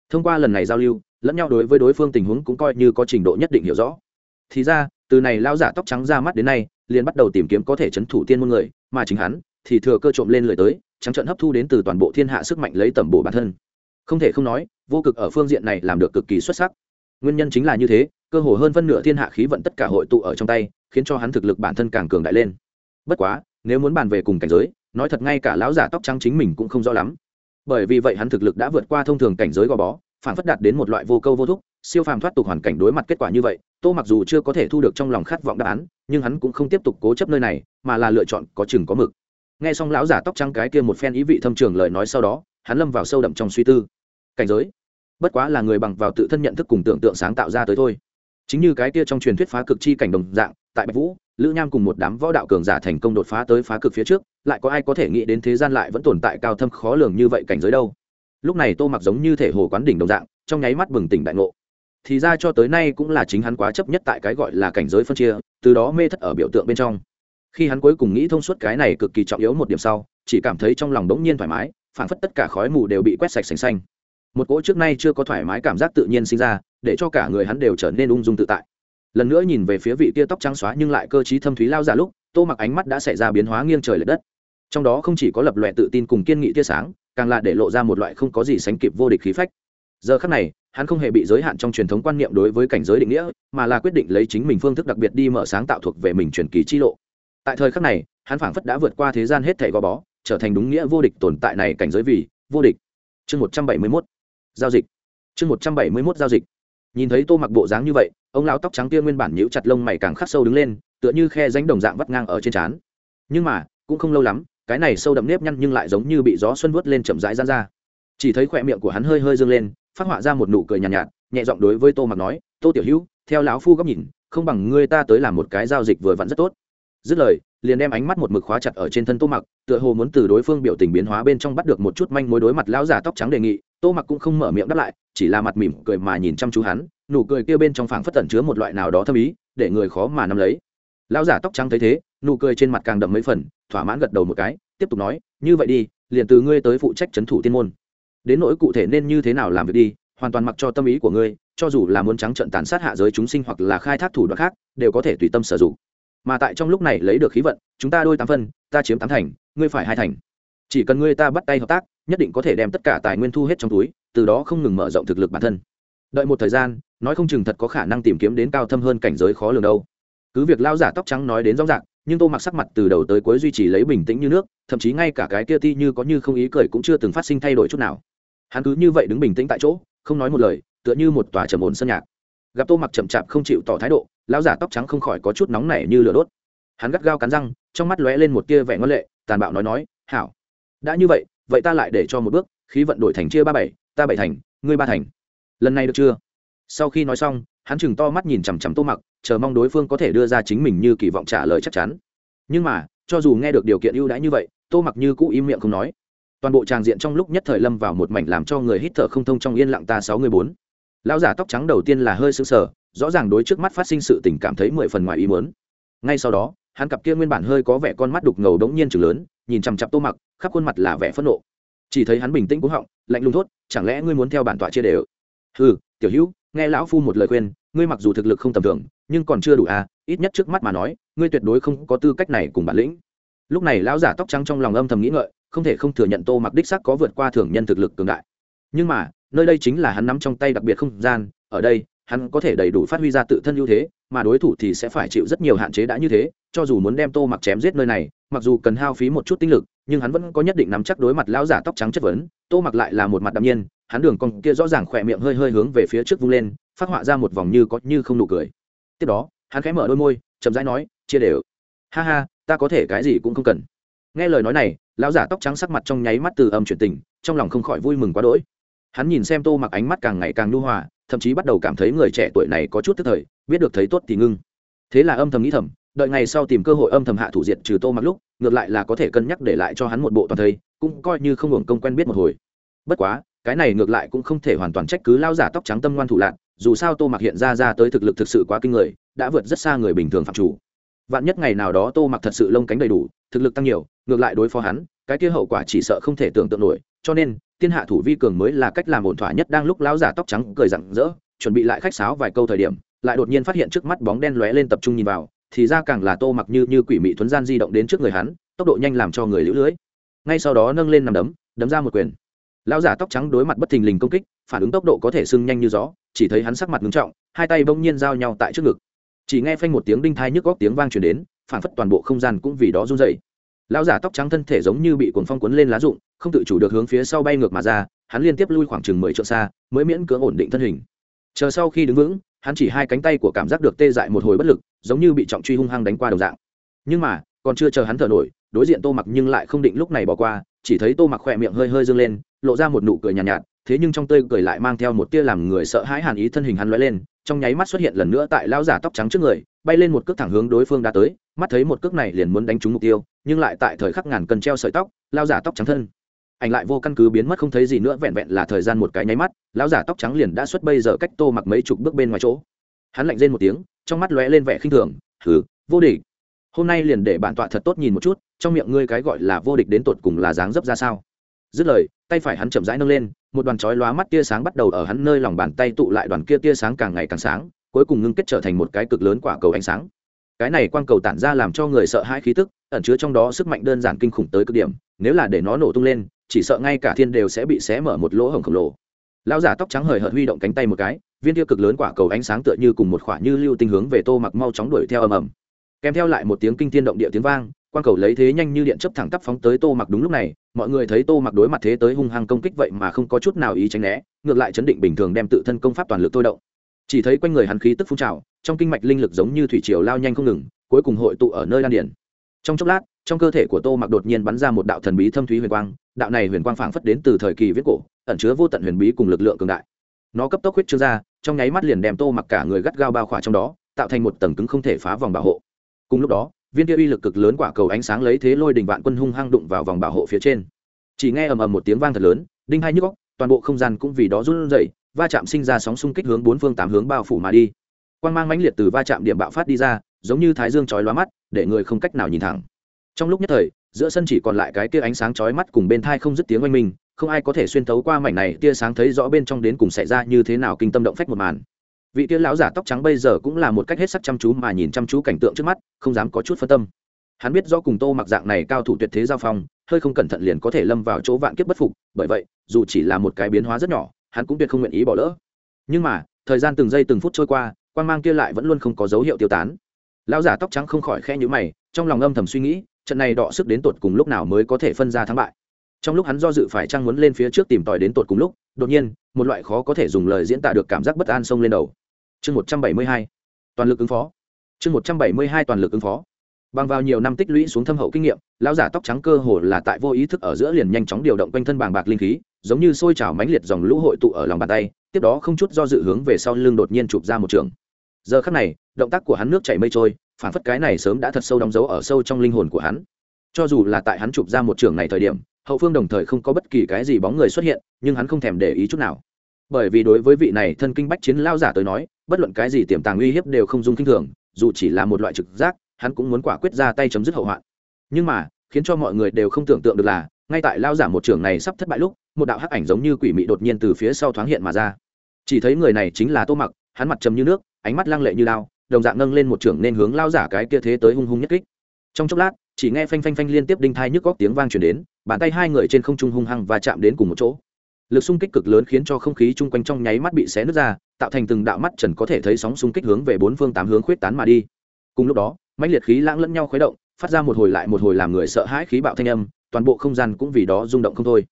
Thông qua lần này giao lưu, lẫn nhau đối với đối phương tình huống cũng coi như có trình độ nhất định hiểu rõ. Thì ra, từ này lao giả tóc trắng ra mắt đến nay, liền bắt đầu tìm kiếm có thể chấn thủ tiên môn người, mà chính hắn thì thừa cơ trộm lên lời tới, trắng trận hấp thu đến từ toàn bộ thiên hạ sức mạnh lấy tầm bổ bản thân không thể không nói, vô cực ở phương diện này làm được cực kỳ xuất sắc. Nguyên nhân chính là như thế, cơ hồ hơn phân nửa thiên hạ khí vận tất cả hội tụ ở trong tay, khiến cho hắn thực lực bản thân càng cường đại lên. Bất quá, nếu muốn bàn về cùng cảnh giới, nói thật ngay cả lão giả tóc trắng chính mình cũng không rõ lắm. Bởi vì vậy hắn thực lực đã vượt qua thông thường cảnh giới gò bó, phản phất đạt đến một loại vô câu vô thúc, siêu phàm thoát tục hoàn cảnh đối mặt kết quả như vậy, tô mặc dù chưa có thể thu được trong lòng khát vọng đáp án, nhưng hắn cũng không tiếp tục cố chấp nơi này, mà là lựa chọn có chừng có mực. Nghe xong lão giả tóc trắng cái kia một phen ý vị thâm trường lời nói sau đó, hắn lâm vào sâu đậm trong suy tư cảnh giới. Bất quá là người bằng vào tự thân nhận thức cùng tưởng tượng sáng tạo ra tới thôi. Chính như cái kia trong truyền thuyết phá cực chi cảnh đồng dạng, tại bạch vũ, lữ nham cùng một đám võ đạo cường giả thành công đột phá tới phá cực phía trước, lại có ai có thể nghĩ đến thế gian lại vẫn tồn tại cao thâm khó lường như vậy cảnh giới đâu. Lúc này tô mặc giống như thể hồ quán đỉnh đồng dạng, trong nháy mắt bừng tỉnh đại ngộ. Thì ra cho tới nay cũng là chính hắn quá chấp nhất tại cái gọi là cảnh giới phân chia, từ đó mê thất ở biểu tượng bên trong. Khi hắn cuối cùng nghĩ thông suốt cái này cực kỳ trọng yếu một điểm sau, chỉ cảm thấy trong lòng đống nhiên thoải mái, phảng phất tất cả khói mù đều bị quét sạch sành xanh một cỗ trước nay chưa có thoải mái cảm giác tự nhiên sinh ra, để cho cả người hắn đều trở nên ung dung tự tại. Lần nữa nhìn về phía vị tia tóc trắng xóa nhưng lại cơ t thâm thúy lao ra lúc, tô mặc ánh mắt đã xảy ra biến hóa nghiêng trời l ệ đất. Trong đó không chỉ có lập lòe tự tin cùng kiên nghị tia sáng, càng là để lộ ra một loại không có gì sánh kịp vô địch khí phách. Giờ khắc này, hắn không hề bị giới hạn trong truyền thống quan niệm đối với cảnh giới định nghĩa, mà là quyết định lấy chính mình phương thức đặc biệt đi mở sáng tạo thuộc về mình truyền kỳ chi lộ. Tại thời khắc này, hắn phảng phất đã vượt qua thế gian hết thảy gò bó, trở thành đúng nghĩa vô địch tồn tại này cảnh giới vì vô địch. Chương một trăm bảy mươi mốt giao dịch. Chương một trăm bảy mươi mốt giao dịch. Nhìn thấy tô mặc bộ dáng như vậy ông lão tóc trắng kia nguyên bản nhíu chặt lông mày càng khắc sâu đứng lên tựa như khe ránh đồng dạng vắt ngang ở trên trán. Nhưng mà cũng không lâu lắm cái này sâu đậm nếp nhăn nhưng lại giống như bị gió xuân vớt lên chậm rãi gian ra. Chỉ thấy khỏe miệng của hắn hơi hơi dâng lên phát họa ra một nụ cười nhàn nhạt, nhạt nhẹ giọng đối với tô mặc nói tô tiểu hữu theo lão phu góc nhìn không bằng ngươi ta tới làm một cái giao dịch vừa vặn rất tốt. Dứt lời liền đem ánh mắt một mực khóa chặt ở trên thân tô mặc, tựa hồ muốn từ đối phương biểu tình biến hóa bên trong bắt được một chút manh mối đối mặt lão giả tóc trắng đề nghị. Tô mặc cũng không mở miệng đáp lại, chỉ là mặt mỉm cười mà nhìn chăm chú hắn, nụ cười kia bên trong phảng phất tẩn chứa một loại nào đó thâm ý, để người khó mà nắm lấy. Lão giả tóc trắng thấy thế, nụ cười trên mặt càng đậm mấy phần, thỏa mãn gật đầu một cái, tiếp tục nói, như vậy đi, liền từ ngươi tới phụ trách trấn thủ tiên môn. Đến nỗi cụ thể nên như thế nào làm việc đi, hoàn toàn mặc cho tâm ý của ngươi, cho dù là muốn trắng trận tàn sát hạ giới chúng sinh hoặc là khai thác thủ đoạn khác, đều có thể tùy tâm sử dụng mà tại trong lúc này lấy được khí vận, chúng ta đôi tám phân, ta chiếm tám thành, ngươi phải hai thành. Chỉ cần ngươi ta bắt tay hợp tác, nhất định có thể đem tất cả tài nguyên thu hết trong túi, từ đó không ngừng mở rộng thực lực bản thân. Đợi một thời gian, nói không chừng thật có khả năng tìm kiếm đến cao thâm hơn cảnh giới khó lường đâu. Cứ việc lao giả tóc trắng nói đến rõ ràng, nhưng tô mặc sắc mặt từ đầu tới cuối duy trì lấy bình tĩnh như nước, thậm chí ngay cả cái kia ti như có như không ý cười cũng chưa từng phát sinh thay đổi chút nào. Hắn cứ như vậy đứng bình tĩnh tại chỗ, không nói một lời, tựa như một tòa trầm ổn sân nhạc. Gặp tô mặc chậm chạp không chịu tỏ thái độ lão giả tóc trắng không khỏi có chút nóng nảy như lửa đốt. Hắn gắt gao cắn răng, trong mắt lóe lên một tia vẻ ngân lệ, tàn bạo nói nói, hảo. Đã như vậy vậy ta lại để cho một bước, khí vận đổi thành chia ba bảy, ta bảy thành, ngươi ba thành. Lần này được chưa? Sau khi nói xong, hắn chừng to mắt nhìn chằm chằm tô mặc, chờ mong đối phương có thể đưa ra chính mình như kỳ vọng trả lời chắc chắn. Nhưng mà, cho dù nghe được điều kiện ưu đãi như vậy, tô mặc như cũ im miệng không nói. Toàn bộ tràng diện trong lúc nhất thời lâm vào một mảnh làm cho người hít thở không thông trong yên lặng ta sáu người bốn. Lão giả tóc trắng đầu tiên là hơi sững sờ rõ ràng đối trước mắt phát sinh sự tình cảm thấy mười phần ngoài ý muốn. Ngay sau đó, hắn cặp kia nguyên bản hơi có vẻ con mắt đục ngầu đống nhiên chừng lớn, nhìn chằm chặp tô mặc, khắp khuôn mặt là vẻ phẫn nộ. Chỉ thấy hắn bình tĩnh cúng họng, lạnh lùng thốt, chẳng lẽ ngươi muốn theo bản tọa chia đều? Ừ tiểu hữu, nghe lão phu một lời khuyên, ngươi mặc dù thực lực không tầm thường, nhưng còn chưa đủ à ít nhất trước mắt mà nói, ngươi tuyệt đối không có tư cách này cùng bản lĩnh. Lúc này lão giả tóc trắng trong lòng âm thầm nghĩ ngợi, không thể không thừa nhận tô mặc đích sắc có vượt qua thường nhân thực lực cường đại. Nhưng mà, nơi đây chính là hắn nắm trong tay đặc biệt không gian, ở đây hắn có thể đầy đủ phát huy ra tự thân ưu thế, mà đối thủ thì sẽ phải chịu rất nhiều hạn chế đã như thế, cho dù muốn đem tô mặc chém giết nơi này, mặc dù cần hao phí một chút tinh lực, nhưng hắn vẫn có nhất định nắm chắc đối mặt lão giả tóc trắng chất vấn. Tô mặc lại là một mặt đạm nhiên, hắn đường con kia rõ ràng khỏe miệng hơi hơi hướng về phía trước vung lên, phát họa ra một vòng như có như không nụ cười. Tiếp đó, hắn khẽ mở đôi môi, chậm rãi nói, chia đều. Ha ha, ta có thể cái gì cũng không cần. Nghe lời nói này, lão giả tóc trắng sắc mặt trong nháy mắt từ âm chuyển tình, trong lòng không khỏi vui mừng quá đỗi. Hắn nhìn xem tô mặc ánh mắt càng ngày càng nhu hòa thậm chí bắt đầu cảm thấy người trẻ tuổi này có chút tức thời, biết được thấy tốt thì ngưng. Thế là âm thầm nghĩ thầm, đợi ngày sau tìm cơ hội âm thầm hạ thủ diệt trừ tô mặc lúc, ngược lại là có thể cân nhắc để lại cho hắn một bộ toàn thây, cũng coi như không hưởng công quen biết một hồi. Bất quá, cái này ngược lại cũng không thể hoàn toàn trách cứ lao giả tóc trắng tâm ngoan thủ lạc dù sao tô mặc hiện ra ra tới thực lực thực sự quá kinh người, đã vượt rất xa người bình thường phạm chủ. Vạn nhất ngày nào đó tô mặc thật sự lông cánh đầy đủ, thực lực tăng nhiều, ngược lại đối phó hắn, cái kia hậu quả chỉ sợ không thể tưởng tượng nổi, cho nên Tiên hạ thủ vi cường mới là cách làm ổn thỏa nhất đang lúc lão giả tóc trắng cười rặng rỡ, chuẩn bị lại khách sáo vài câu thời điểm, lại đột nhiên phát hiện trước mắt bóng đen lóe lên tập trung nhìn vào, thì ra càng là tô mặc như như quỷ mị thuấn gian di động đến trước người hắn, tốc độ nhanh làm cho người lũ lưỡi ngay sau đó nâng lên nằm đấm đấm ra một quyền. Lão giả tóc trắng đối mặt bất thình lình công kích, phản ứng tốc độ có thể sưng nhanh như gió, chỉ thấy hắn sắc mặt ngưng trọng, hai tay bỗng nhiên giao nhau tại trước ngực. Chỉ nghe phanh một tiếng đinh thai nhức góc tiếng vang truyền đến phảng phất toàn bộ không gian cũng vì đó run dậy lão giả tóc trắng thân thể giống như bị cuồng phong cuốn lên lá rụng không tự chủ được hướng phía sau bay ngược mà ra hắn liên tiếp lui khoảng chừng mười trượng xa mới miễn cưỡng ổn định thân hình. Chờ sau khi đứng vững hắn chỉ hai cánh tay của cảm giác được tê dại một hồi bất lực giống như bị trọng truy hung hăng đánh qua đồng dạng. Nhưng mà còn chưa chờ hắn thở nổi đối diện tô mặc nhưng lại không định lúc này bỏ qua chỉ thấy tô mặc khỏe miệng hơi hơi dâng lên lộ ra một nụ cười nhàn nhạt, nhạt thế nhưng trong tơi cười lại mang theo một tia làm người sợ hãi hàn ý thân hình hắn lóe lên trong nháy mắt xuất hiện lần nữa tại lão giả tóc trắng trước người bay lên một cước thẳng hướng đối phương đã tới, mắt thấy một cước này liền muốn đánh trúng mục tiêu, nhưng lại tại thời khắc ngàn cân treo sợi tóc, lao giả tóc trắng thân. Ảnh lại vô căn cứ biến mất không thấy gì nữa, vẹn vẹn là thời gian một cái nháy mắt lão giả tóc trắng liền đã xuất bây giờ cách tô mặc mấy chục bước bên ngoài chỗ. Hắn lạnh rên một tiếng, trong mắt lóe lên vẻ khinh thường thử vô địch. Hôm nay liền để bản tọa thật tốt nhìn một chút, trong miệng ngươi cái gọi là vô địch đến tột cùng là dáng dấp ra sao? Dứt lời, tay phải hắn chậm rãi nâng lên, một đoàn chói lóa mắt tia sáng bắt đầu ở hắn nơi lòng bàn tay tụ lại đoàn kia tia sáng càng ngày càng sáng cuối cùng ngưng kết trở thành một cái cực lớn quả cầu ánh sáng. Cái này quang cầu tản ra làm cho người sợ hãi khí tức, ẩn chứa trong đó sức mạnh đơn giản kinh khủng tới cực điểm, nếu là để nó nổ tung lên, chỉ sợ ngay cả thiên đều sẽ bị xé mở một lỗ hổng khổng lồ. Lão giả tóc trắng hời hợt huy động cánh tay một cái, viên tiêu cực lớn quả cầu ánh sáng tựa như cùng một khỏa như lưu tinh hướng về tô mặc mau chóng đuổi theo ầm ầm. Kèm theo lại một tiếng kinh thiên động địa tiếng vang, quang cầu lấy thế nhanh như điện chấp thẳng tắp phóng tới tô mặc đúng lúc này, mọi người thấy tô mặc đối mặt thế tới hung hăng công kích vậy mà không có chút nào ý tránh né, ngược lại chấn định bình thường đem tự thân công pháp toàn lực thôi động chỉ thấy quanh người hắn khí tức phun trào, trong kinh mạch linh lực giống như thủy triều lao nhanh không ngừng, cuối cùng hội tụ ở nơi đan điển trong chốc lát, trong cơ thể của tô mặc đột nhiên bắn ra một đạo thần bí thâm thúy huyền quang, đạo này huyền quang phảng phất đến từ thời kỳ viết cổ, ẩn chứa vô tận huyền bí cùng lực lượng cường đại. Nó cấp tốc huyết trương ra, trong nháy mắt liền đem tô mặc cả người gắt gao bao khỏa trong đó, tạo thành một tầng cứng không thể phá vòng bảo hộ. Cùng lúc đó, viên kia uy lực cực lớn quả cầu ánh sáng lấy thế lôi đình vạn quân hung hăng đụng vào vòng bảo hộ phía trên. Chỉ nghe ầm ầm một tiếng vang thật lớn, đinh hai nhức góc toàn bộ không gian cũng vì đó run rẩy va chạm sinh ra sóng xung kích hướng bốn phương tám hướng bao phủ mà đi. Quan g mang mãnh liệt từ va chạm điểm bạo phát đi ra, giống như thái dương chói lóa mắt, để người không cách nào nhìn thẳng. Trong lúc nhất thời, giữa sân chỉ còn lại cái tia ánh sáng chói mắt cùng bên thai không dứt tiếng oanh minh, không ai có thể xuyên thấu qua mảnh này tia sáng thấy rõ bên trong đến cùng xảy ra như thế nào kinh tâm động phách một màn. Vị tia lão giả tóc trắng bây giờ cũng là một cách hết sắc chăm chú mà nhìn chăm chú cảnh tượng trước mắt, không dám có chút phân tâm. Hắn biết do cùng tô mặc dạng này cao thủ tuyệt thế giao phong, hơi không cẩn thận liền có thể lâm vào chỗ vạn kiếp bất phục, bởi vậy, dù chỉ là một cái biến hóa rất nhỏ hắn cũng tuyệt không nguyện ý bỏ lỡ. Nhưng mà, thời gian từng giây từng phút trôi qua quan mang kia lại vẫn luôn không có dấu hiệu tiêu tán. Lão giả tóc trắng không khỏi khe nhữ mày, trong lòng âm thầm suy nghĩ, trận này đọ sức đến tột cùng lúc nào mới có thể phân ra thắng bại. Trong lúc hắn do dự phải chăng muốn lên phía trước tìm tòi đến tột cùng lúc, đột nhiên, một loại khó có thể dùng lời diễn tả được cảm giác bất an xông lên đầu. Chương một trăm bảy mươi hai, toàn lực ứng phó. Chương một trăm bảy mươi hai, toàn lực ứng phó. Bằng vào nhiều năm tích lũy xuống thâm hậu kinh nghiệm, lão giả tóc trắng cơ hồ là tại vô ý thức ở giữa liền nhanh chóng điều động quanh thân bàng bạc linh khí giống như sôi trào mãnh liệt dòng lũ hội tụ ở lòng bàn tay, tiếp đó không chút do dự hướng về sau lưng đột nhiên chụp ra một trường. Giờ khắc này, động tác của hắn nước chảy mây trôi, phản phất cái này sớm đã thật sâu đóng dấu ở sâu trong linh hồn của hắn. Cho dù là tại hắn chụp ra một trường này thời điểm, hậu phương đồng thời không có bất kỳ cái gì bóng người xuất hiện, nhưng hắn không thèm để ý chút nào. Bởi vì đối với vị này thân kinh bách chiến lao giả tới nói, bất luận cái gì tiềm tàng uy hiếp đều không dung kinh thường, dù chỉ là một loại trực giác, hắn cũng muốn quả quyết ra tay chấm dứt hậu hoạn. Nhưng mà, khiến cho mọi người đều không tưởng tượng được là ngay tại lao giả một trường này sắp thất bại lúc, một đạo hắc ảnh giống như quỷ mị đột nhiên từ phía sau thoáng hiện mà ra. Chỉ thấy người này chính là tô mặc, hắn mặt trầm như nước, ánh mắt lăng lệ như lao đồng dạng nâng lên một trường nên hướng lao giả cái kia thế tới hung hung nhất kích. Trong chốc lát, chỉ nghe phanh phanh phanh liên tiếp đinh thai nhức góc tiếng vang truyền đến, bàn tay hai người trên không trung hung hăng và chạm đến cùng một chỗ. Lực xung kích cực lớn khiến cho không khí chung quanh trong nháy mắt bị xé nứt ra, tạo thành từng đạo mắt trần có thể thấy sóng xung kích hướng về bốn phương tám hướng khuyết tán mà đi. Cùng lúc đó, mãnh liệt khí lãng lẫn nhau khuấy động, phát ra một hồi lại một hồi làm người sợ hãi khí bạo thanh âm toàn bộ không gian cũng vì đó rung động không thôi.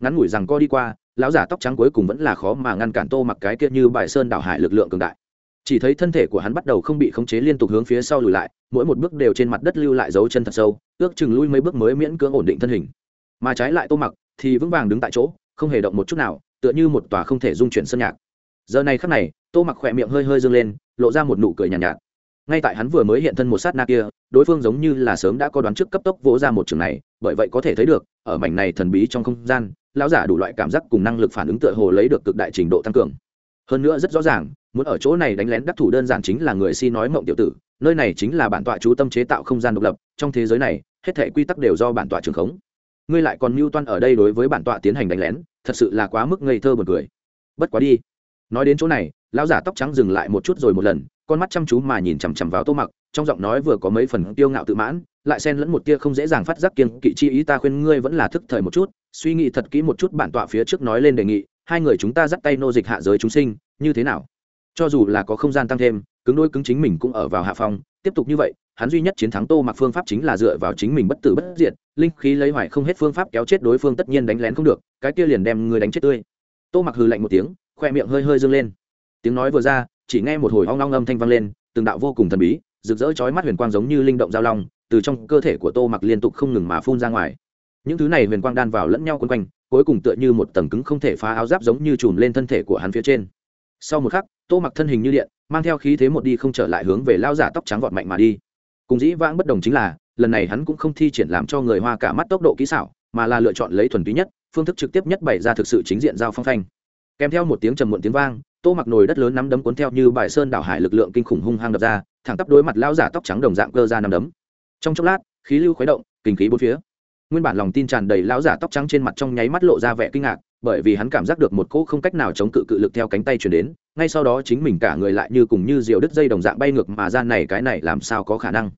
Ngắn ngủi rằng co đi qua lão giả tóc trắng cuối cùng vẫn là khó mà ngăn cản tô mặc cái kia như bài sơn đảo hải lực lượng cường đại. Chỉ thấy thân thể của hắn bắt đầu không bị khống chế liên tục hướng phía sau lùi lại mỗi một bước đều trên mặt đất lưu lại dấu chân thật sâu ước chừng lui mấy bước mới miễn cưỡng ổn định thân hình. Mà trái lại tô mặc thì vững vàng đứng tại chỗ không hề động một chút nào tựa như một tòa không thể dung chuyển sân nhạc. Giờ này khắc này tô mặc khỏe miệng hơi hơi dâng lên lộ ra một nụ cười nhàn nhạt, nhạt ngay tại hắn vừa mới hiện thân một sát na kia, đối phương giống như là sớm đã có đoán trước cấp tốc vỗ ra một trường này, bởi vậy có thể thấy được, ở mảnh này thần bí trong không gian, lão giả đủ loại cảm giác cùng năng lực phản ứng tựa hồ lấy được cực đại trình độ tăng cường. Hơn nữa rất rõ ràng, muốn ở chỗ này đánh lén đắc thủ đơn giản chính là người si nói mộng tiểu tử, nơi này chính là bản tọa chú tâm chế tạo không gian độc lập, trong thế giới này, hết thể quy tắc đều do bản tọa trường khống. Ngươi lại còn mưu toan ở đây đối với bản tọa tiến hành đánh lén, thật sự là quá mức ngây thơ buồn cười. Bất quá đi. Nói đến chỗ này lão giả tóc trắng dừng lại một chút rồi một lần, con mắt chăm chú mà nhìn chằm chằm vào tô mặc, trong giọng nói vừa có mấy phần tiêu ngạo tự mãn, lại xen lẫn một tia không dễ dàng phát giác kiên kỵ chi ý, ta khuyên ngươi vẫn là thức thời một chút, suy nghĩ thật kỹ một chút bản tọa phía trước nói lên đề nghị, hai người chúng ta dắt tay nô dịch hạ giới chúng sinh, như thế nào? Cho dù là có không gian tăng thêm, cứng đôi cứng chính mình cũng ở vào hạ phong, tiếp tục như vậy, hắn duy nhất chiến thắng tô mặc phương pháp chính là dựa vào chính mình bất tử bất diệt, linh khí lấy hoài không hết phương pháp kéo chết đối phương tất nhiên đánh lén không được, cái kia liền đem người đánh chết tươi. Tô mặc hừ lạnh một tiếng, khoe miệng hơi hơi dâng lên tiếng nói vừa ra, chỉ nghe một hồi hoang long âm thanh vang lên, từng đạo vô cùng thần bí, rực rỡ chói mắt huyền quang giống như linh động giao long, từ trong cơ thể của tô mặc liên tục không ngừng mà phun ra ngoài. Những thứ này huyền quang đan vào lẫn nhau quấn quanh, cuối cùng tựa như một tầng cứng không thể phá áo giáp giống như chùm lên thân thể của hắn phía trên. Sau một khắc, tô mặc thân hình như điện, mang theo khí thế một đi không trở lại hướng về lao giả tóc trắng vọt mạnh mà đi. Cùng dĩ vãng bất đồng chính là, lần này hắn cũng không thi triển làm cho người hoa cả mắt tốc độ kỹ xảo, mà là lựa chọn lấy thuần túy nhất, phương thức trực tiếp nhất bày ra thực sự chính diện giao phong phanh. Kèm theo một tiếng trầm muộn tiếng vang tô mặc nồi đất lớn nắm đấm cuốn theo như bài sơn đảo hải lực lượng kinh khủng hung hăng đập ra, thẳng tắp đối mặt lao giả tóc trắng đồng dạng cơ ra nắm đấm. Trong chốc lát, khí lưu khuấy động, kinh khí bốn phía. Nguyên bản lòng tin tràn đầy lão giả tóc trắng trên mặt trong nháy mắt lộ ra vẻ kinh ngạc, bởi vì hắn cảm giác được một cỗ không cách nào chống cự cự lực theo cánh tay chuyển đến, ngay sau đó chính mình cả người lại như cùng như diều đứt dây đồng dạng bay ngược mà ra này cái này làm sao có khả năng.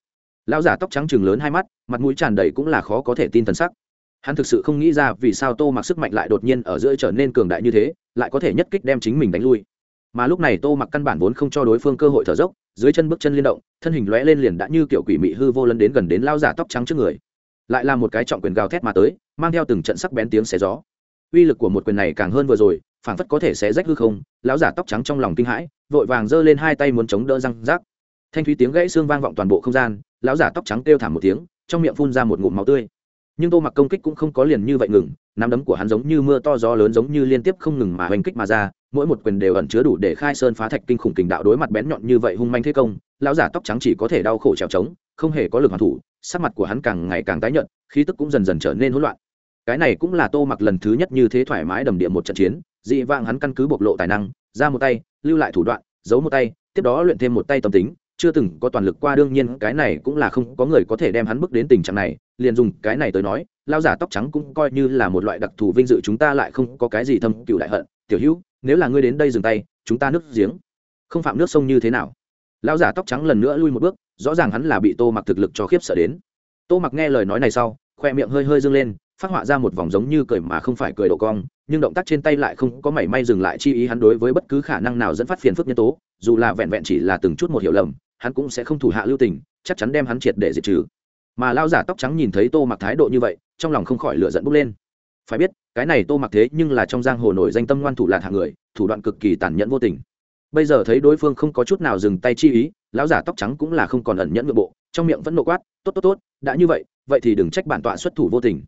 Lão giả tóc trắng chừng lớn hai mắt, mặt mũi tràn đầy cũng là khó có thể tin thần sắc. Hắn thực sự không nghĩ ra vì sao tô mặc sức mạnh lại đột nhiên ở giữa trở nên cường đại như thế, lại có thể nhất kích đem chính mình đánh lui mà lúc này tô mặc căn bản vốn không cho đối phương cơ hội thở dốc, dưới chân bước chân liên động, thân hình lóe lên liền đã như kiểu quỷ mị hư vô lân đến gần đến lao giả tóc trắng trước người. Lại là một cái trọng quyền gào thét mà tới, mang theo từng trận sắc bén tiếng xé gió. Uy lực của một quyền này càng hơn vừa rồi, phảng phất có thể xé rách hư không, lão giả tóc trắng trong lòng kinh hãi, vội vàng giơ lên hai tay muốn chống đỡ răng rác thanh thúy tiếng gãy xương vang vọng toàn bộ không gian, lão giả tóc trắng kêu thảm một tiếng, trong miệng phun ra một ngụm máu tươi. Nhưng tô mặc công kích cũng không có liền như vậy ngừng nắm đấm của hắn giống như mưa to gió lớn giống như liên tiếp không ngừng mà hoành kích mà ra, mỗi một quyền đều ẩn chứa đủ để khai sơn phá thạch kinh khủng kình đạo đối mặt bén nhọn như vậy hung manh thế công, lão giả tóc trắng chỉ có thể đau khổ trèo trống, không hề có lực hoàn thủ, sắc mặt của hắn càng ngày càng tái nhợt, khí tức cũng dần dần trở nên hỗn loạn. Cái này cũng là tô mặc lần thứ nhất như thế thoải mái đầm địa một trận chiến, dị vãng hắn căn cứ bộc lộ tài năng, ra một tay, lưu lại thủ đoạn, giấu một tay, tiếp đó luyện thêm một tay tâm tính chưa từng có toàn lực qua, đương nhiên cái này cũng là không có người có thể đem hắn bước đến tình trạng này. Liền dùng cái này tới nói lao giả tóc trắng cũng coi như là một loại đặc thù vinh dự, chúng ta lại không có cái gì thâm cựu đại hận. Tiểu hữu, nếu là ngươi đến đây dừng tay, chúng ta nước giếng. Không phạm nước sông như thế nào? Lao giả tóc trắng lần nữa lui một bước, rõ ràng hắn là bị tô mặc thực lực cho khiếp sợ đến. Tô mặc nghe lời nói này sau, khoe miệng hơi hơi dâng lên, phát họa ra một vòng giống như cười mà không phải cười độ cong, nhưng động tác trên tay lại không có mảy may dừng lại, chi ý hắn đối với bất cứ khả năng nào dẫn phát phiền phức nhân tố, dù là vẹn vẹn chỉ là từng chút một hiểu lầm hắn cũng sẽ không thủ hạ lưu tình, chắc chắn đem hắn triệt để diệt trừ. Mà lao giả tóc trắng nhìn thấy tô mặc thái độ như vậy, trong lòng không khỏi lựa dẫn bốc lên. Phải biết, cái này tô mặc thế nhưng là trong giang hồ nổi danh tâm ngoan thủ lạc hạng người, thủ đoạn cực kỳ tàn nhẫn vô tình. Bây giờ thấy đối phương không có chút nào dừng tay chi ý, lão giả tóc trắng cũng là không còn ẩn nhẫn nội bộ, trong miệng vẫn nộ quát, tốt tốt tốt, đã như vậy vậy thì đừng trách bản tọa xuất thủ vô tình.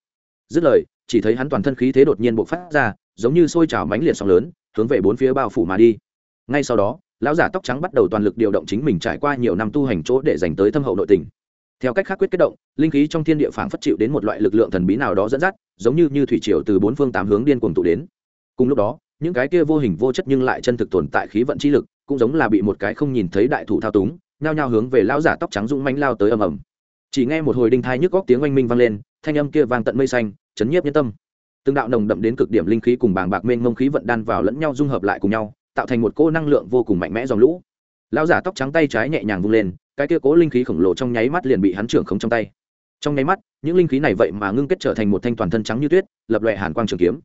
Dứt lời, chỉ thấy hắn toàn thân khí thế đột nhiên bộc phát ra, giống như sôi trào mánh liệt sóng lớn, hướng về bốn phía bao phủ mà đi. Ngay sau đó lão giả tóc trắng bắt đầu toàn lực điều động chính mình trải qua nhiều năm tu hành chỗ để dành tới thâm hậu nội tình. Theo cách khác quyết kết động, linh khí trong thiên địa phảng phất chịu đến một loại lực lượng thần bí nào đó dẫn dắt, giống như như thủy triều từ bốn phương tám hướng điên cuồng tụ đến. Cùng lúc đó, những cái kia vô hình vô chất nhưng lại chân thực tồn tại khí vận chi lực, cũng giống là bị một cái không nhìn thấy đại thủ thao túng, nhao nhao hướng về lão giả tóc trắng dũng mãnh lao tới ầm ầm. Chỉ nghe một hồi đinh thai nhức góc tiếng oanh minh vang lên, thanh âm kia vang tận mây xanh, chấn nhiếp nhân tâm. Từng đạo nồng đậm đến cực điểm linh khí cùng bàng bạc mênh mông khí vận đan vào lẫn nhau dung hợp lại cùng nhau tạo thành một cô năng lượng vô cùng mạnh mẽ dòng lũ. Lão giả tóc trắng tay trái nhẹ nhàng vung lên, cái kia cố linh khí khổng lồ trong nháy mắt liền bị hắn trưởng không trong tay. Trong nháy mắt, những linh khí này vậy mà ngưng kết trở thành một thanh toàn thân trắng như tuyết, lập loè hàn quang trường kiếm.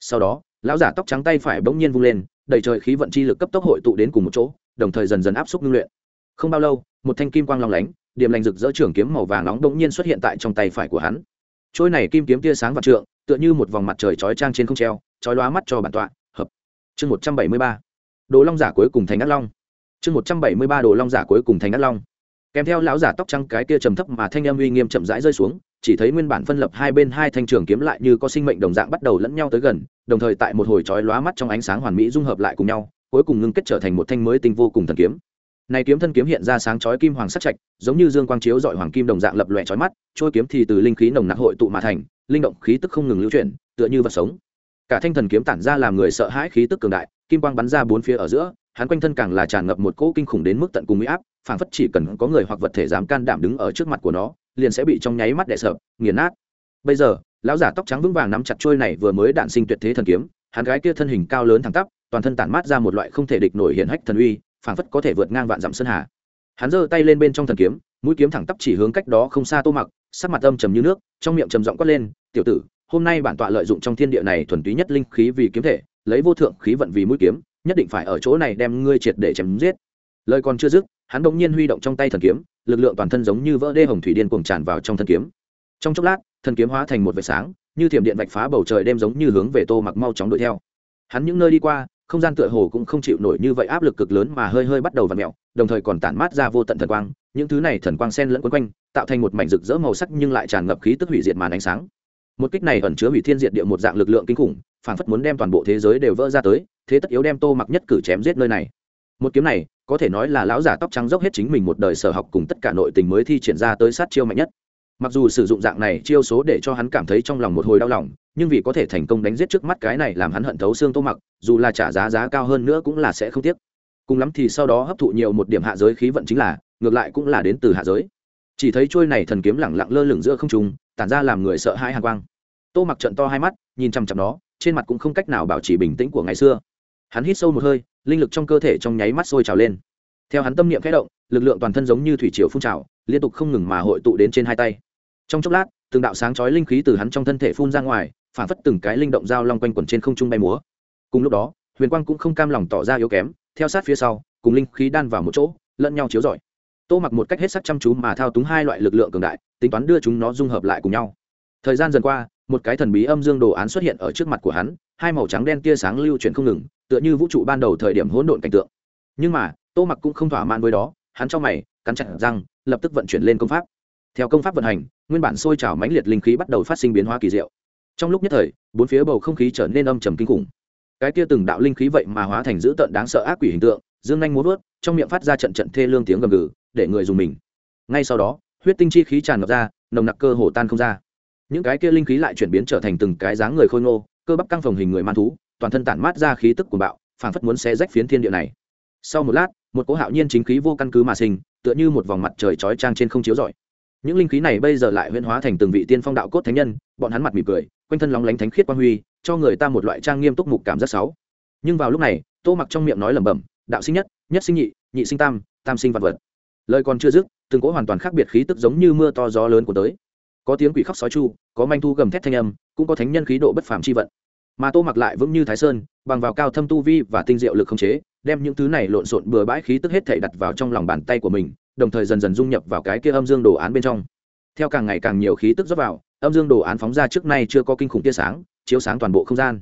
Sau đó, lão giả tóc trắng tay phải bỗng nhiên vung lên, đầy trời khí vận chi lực cấp tốc hội tụ đến cùng một chỗ, đồng thời dần dần áp xúc ngưng luyện. Không bao lâu, một thanh kim quang long lánh, điểm lành rực rỡ trường kiếm màu vàng nóng bỗng nhiên xuất hiện tại trong tay phải của hắn. Trôi này kim kiếm tia sáng và trượng, tựa như một vòng mặt trời chói trang trên không treo, chói lóa mắt cho bản tọa. Hợp. Chương một trăm bảy mươi ba đồ long giả cuối cùng thành ác long. Chương một trăm bảy mươi ba đồ long giả cuối cùng thành ác long. Kèm theo lão giả tóc trắng cái kia trầm thấp mà thanh âm uy nghiêm chậm rãi rơi xuống, chỉ thấy nguyên bản phân lập hai bên hai thanh trường kiếm lại như có sinh mệnh đồng dạng bắt đầu lẫn nhau tới gần, đồng thời tại một hồi chói lóa mắt trong ánh sáng hoàn mỹ dung hợp lại cùng nhau, cuối cùng ngưng kết trở thành một thanh mới tinh vô cùng thần kiếm. Này kiếm thân kiếm hiện ra sáng chói kim hoàng sắc trạch, giống như dương quang chiếu dọi hoàng kim đồng dạng lập lòe chói mắt, trôi kiếm thì từ linh khí nồng nặc hội tụ mà thành, linh động khí tức không ngừng lưu chuyển, tựa như vật sống cả thanh thần kiếm tản ra làm người sợ hãi khí tức cường đại, kim quang bắn ra bốn phía ở giữa, hắn quanh thân càng là tràn ngập một cỗ kinh khủng đến mức tận cùng uy áp, phảng phất chỉ cần có người hoặc vật thể dám can đảm đứng ở trước mặt của nó, liền sẽ bị trong nháy mắt đè sợ nghiền nát. Bây giờ, lão giả tóc trắng vững vàng nắm chặt trôi này vừa mới đạn sinh tuyệt thế thần kiếm, hắn gái kia thân hình cao lớn thẳng tắp, toàn thân tản mát ra một loại không thể địch nổi hiện hách thần uy, phảng phất có thể vượt ngang vạn dặm sơn hà. Hắn giơ tay lên bên trong thần kiếm, mũi kiếm thẳng tắp chỉ hướng cách đó không xa tô mặc, sắc mặt âm trầm như nước, trong miệng trầm giọng quát lên, tiểu tử hôm nay bản tọa lợi dụng trong thiên địa này thuần túy nhất linh khí vì kiếm thể, lấy vô thượng khí vận vì mũi kiếm, nhất định phải ở chỗ này đem ngươi triệt để chém giết. Lời còn chưa dứt, hắn đ ỗ n g nhiên huy động trong tay thần kiếm, lực lượng toàn thân giống như vỡ đê hồng thủy điên cuồng tràn vào trong thân kiếm. Trong chốc lát, thần kiếm hóa thành một vệt sáng, như thiểm điện vạch phá bầu trời đem giống như hướng về tô mặc mau chóng đuổi theo. Hắn những nơi đi qua, không gian tựa hồ cũng không chịu nổi như vậy áp lực cực lớn mà hơi hơi bắt đầu v ặ mẹo đồng thời còn tản mát ra vô tận thần quang, những thứ này thần quang sen lẫn quấn quanh, tạo thành một mảnh rực rỡ màu sắc nhưng lại tràn ngập khí tức hủy diệt màn ánh sáng một kích này ẩn chứa hủy thiên diệt địa một dạng lực lượng kinh khủng, phản phất muốn đem toàn bộ thế giới đều vỡ ra tới, thế tất yếu đem tô mặc nhất cử chém giết nơi này. Một kiếm này, có thể nói là lão giả tóc trắng dốc hết chính mình một đời sở học cùng tất cả nội tình mới thi triển ra tới sát chiêu mạnh nhất. Mặc dù sử dụng dạng này chiêu số để cho hắn cảm thấy trong lòng một hồi đau lòng, nhưng vì có thể thành công đánh giết trước mắt cái này làm hắn hận thấu xương tô mặc, dù là trả giá giá cao hơn nữa cũng là sẽ không tiếc. Cùng lắm thì sau đó hấp thụ nhiều một điểm hạ giới khí vận chính là, ngược lại cũng là đến từ hạ giới. Chỉ thấy trôi này thần kiếm lẳng lặng lơ lửng giữa không trung tản ra làm người sợ hãi hàn quang. Tô mặc trận to hai mắt, nhìn chằm chằm nó, trên mặt cũng không cách nào bảo trì bình tĩnh của ngày xưa. Hắn hít sâu một hơi, linh lực trong cơ thể trong nháy mắt sôi trào lên. Theo hắn tâm niệm khẽ động, lực lượng toàn thân giống như thủy triều phun trào, liên tục không ngừng mà hội tụ đến trên hai tay. Trong chốc lát, từng đạo sáng chói linh khí từ hắn trong thân thể phun ra ngoài, phản phất từng cái linh động dao long quanh quẩn trên không trung bay múa. Cùng lúc đó, huyền quang cũng không cam lòng tỏ ra yếu kém, theo sát phía sau, cùng linh khí đan vào một chỗ, lẫn nhau chiếu rọi tô mặc một cách hết sắc chăm chú mà thao túng hai loại lực lượng cường đại, tính toán đưa chúng nó dung hợp lại cùng nhau. Thời gian dần qua, một cái thần bí âm dương đồ án xuất hiện ở trước mặt của hắn, hai màu trắng đen tia sáng lưu chuyển không ngừng, tựa như vũ trụ ban đầu thời điểm hỗn độn cảnh tượng. Nhưng mà, tô mặc cũng không thỏa mãn với đó, hắn cho mày, cắn chặt răng, lập tức vận chuyển lên công pháp. Theo công pháp vận hành, nguyên bản sôi trào mãnh liệt linh khí bắt đầu phát sinh biến hóa kỳ diệu. Trong lúc nhất thời, bốn phía bầu không khí trở nên âm trầm kinh khủng. Cái tia từng đạo linh khí vậy mà hóa thành dữ tợn đáng sợ ác quỷ hình tượng, dương nhanh muốn vớt trong miệng phát ra trận trận thê lương tiếng gầm gừ để người dùng mình. Ngay sau đó, huyết tinh chi khí tràn ngập ra, nồng nặc cơ hồ tan không ra. Những cái kia linh khí lại chuyển biến trở thành từng cái dáng người khôi ngô, cơ bắp căng phồng hình người man thú, toàn thân tản mát ra khí tức của bạo, phảng phất muốn xé rách phiến thiên địa này. Sau một lát, một cỗ hạo nhiên chính khí vô căn cứ mà sinh, tựa như một vòng mặt trời chói trang trên không chiếu rọi. Những linh khí này bây giờ lại huyễn hóa thành từng vị tiên phong đạo cốt thánh nhân, bọn hắn mặt mỉm cười, quanh thân lóng lánh thánh khiết quang huy, cho người ta một loại trang nghiêm túc mục cảm giác sáu nhưng vào lúc này, tô mặc trong miệng nói lẩm bẩm, đạo sinh nhất nhất sinh nhị nhị sinh tam tam sinh vật vật lời còn chưa dứt, từng cỗ hoàn toàn khác biệt khí tức giống như mưa to gió lớn của tới. Có tiếng quỷ khóc sói chu, có manh thu gầm thét thanh âm, cũng có thánh nhân khí độ bất phàm chi vận. Mà tô mặc lại vững như thái sơn, bằng vào cao thâm tu vi và tinh diệu lực không chế, đem những thứ này lộn xộn bừa bãi khí tức hết thể đặt vào trong lòng bàn tay của mình, đồng thời dần dần dung nhập vào cái kia âm dương đồ án bên trong. Theo càng ngày càng nhiều khí tức dốc vào, âm dương đồ án phóng ra trước nay chưa có kinh khủng tia sáng, chiếu sáng toàn bộ không gian.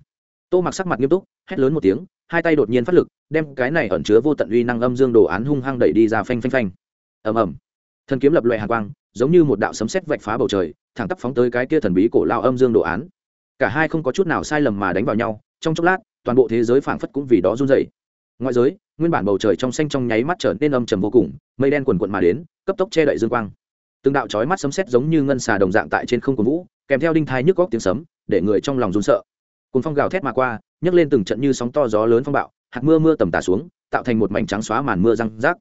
Tô mặc sắc mặt nghiêm túc, hét lớn một tiếng, hai tay đột nhiên phát lực, đem cái này ẩn chứa vô tận uy năng âm dương đồ án hung hăng đẩy đi ra phanh phanh phanh ầm ầm. Thần kiếm lập loại hàng quang, giống như một đạo sấm sét vạch phá bầu trời, thẳng tắp phóng tới cái kia thần bí cổ lao âm dương đồ án. Cả hai không có chút nào sai lầm mà đánh vào nhau, trong chốc lát, toàn bộ thế giới phảng phất cũng vì đó run dày ngoại giới, nguyên bản bầu trời trong xanh trong nháy mắt trở nên âm trầm vô cùng, mây đen quần quận mà đến, cấp tốc che đậy dương quang. Từng đạo chói mắt sấm sét giống như ngân xà đồng dạng tại trên không cổ vũ, kèm theo đinh thai nhức góc tiếng sấm, để người trong lòng run sợ. Cùng phong gào thét mà qua, nhấc lên từng trận như sóng to gió lớn phong bạo, hạt mưa mưa tầm tà xuống, tạo thành một mảnh trắng xóa màn mưa răng rác.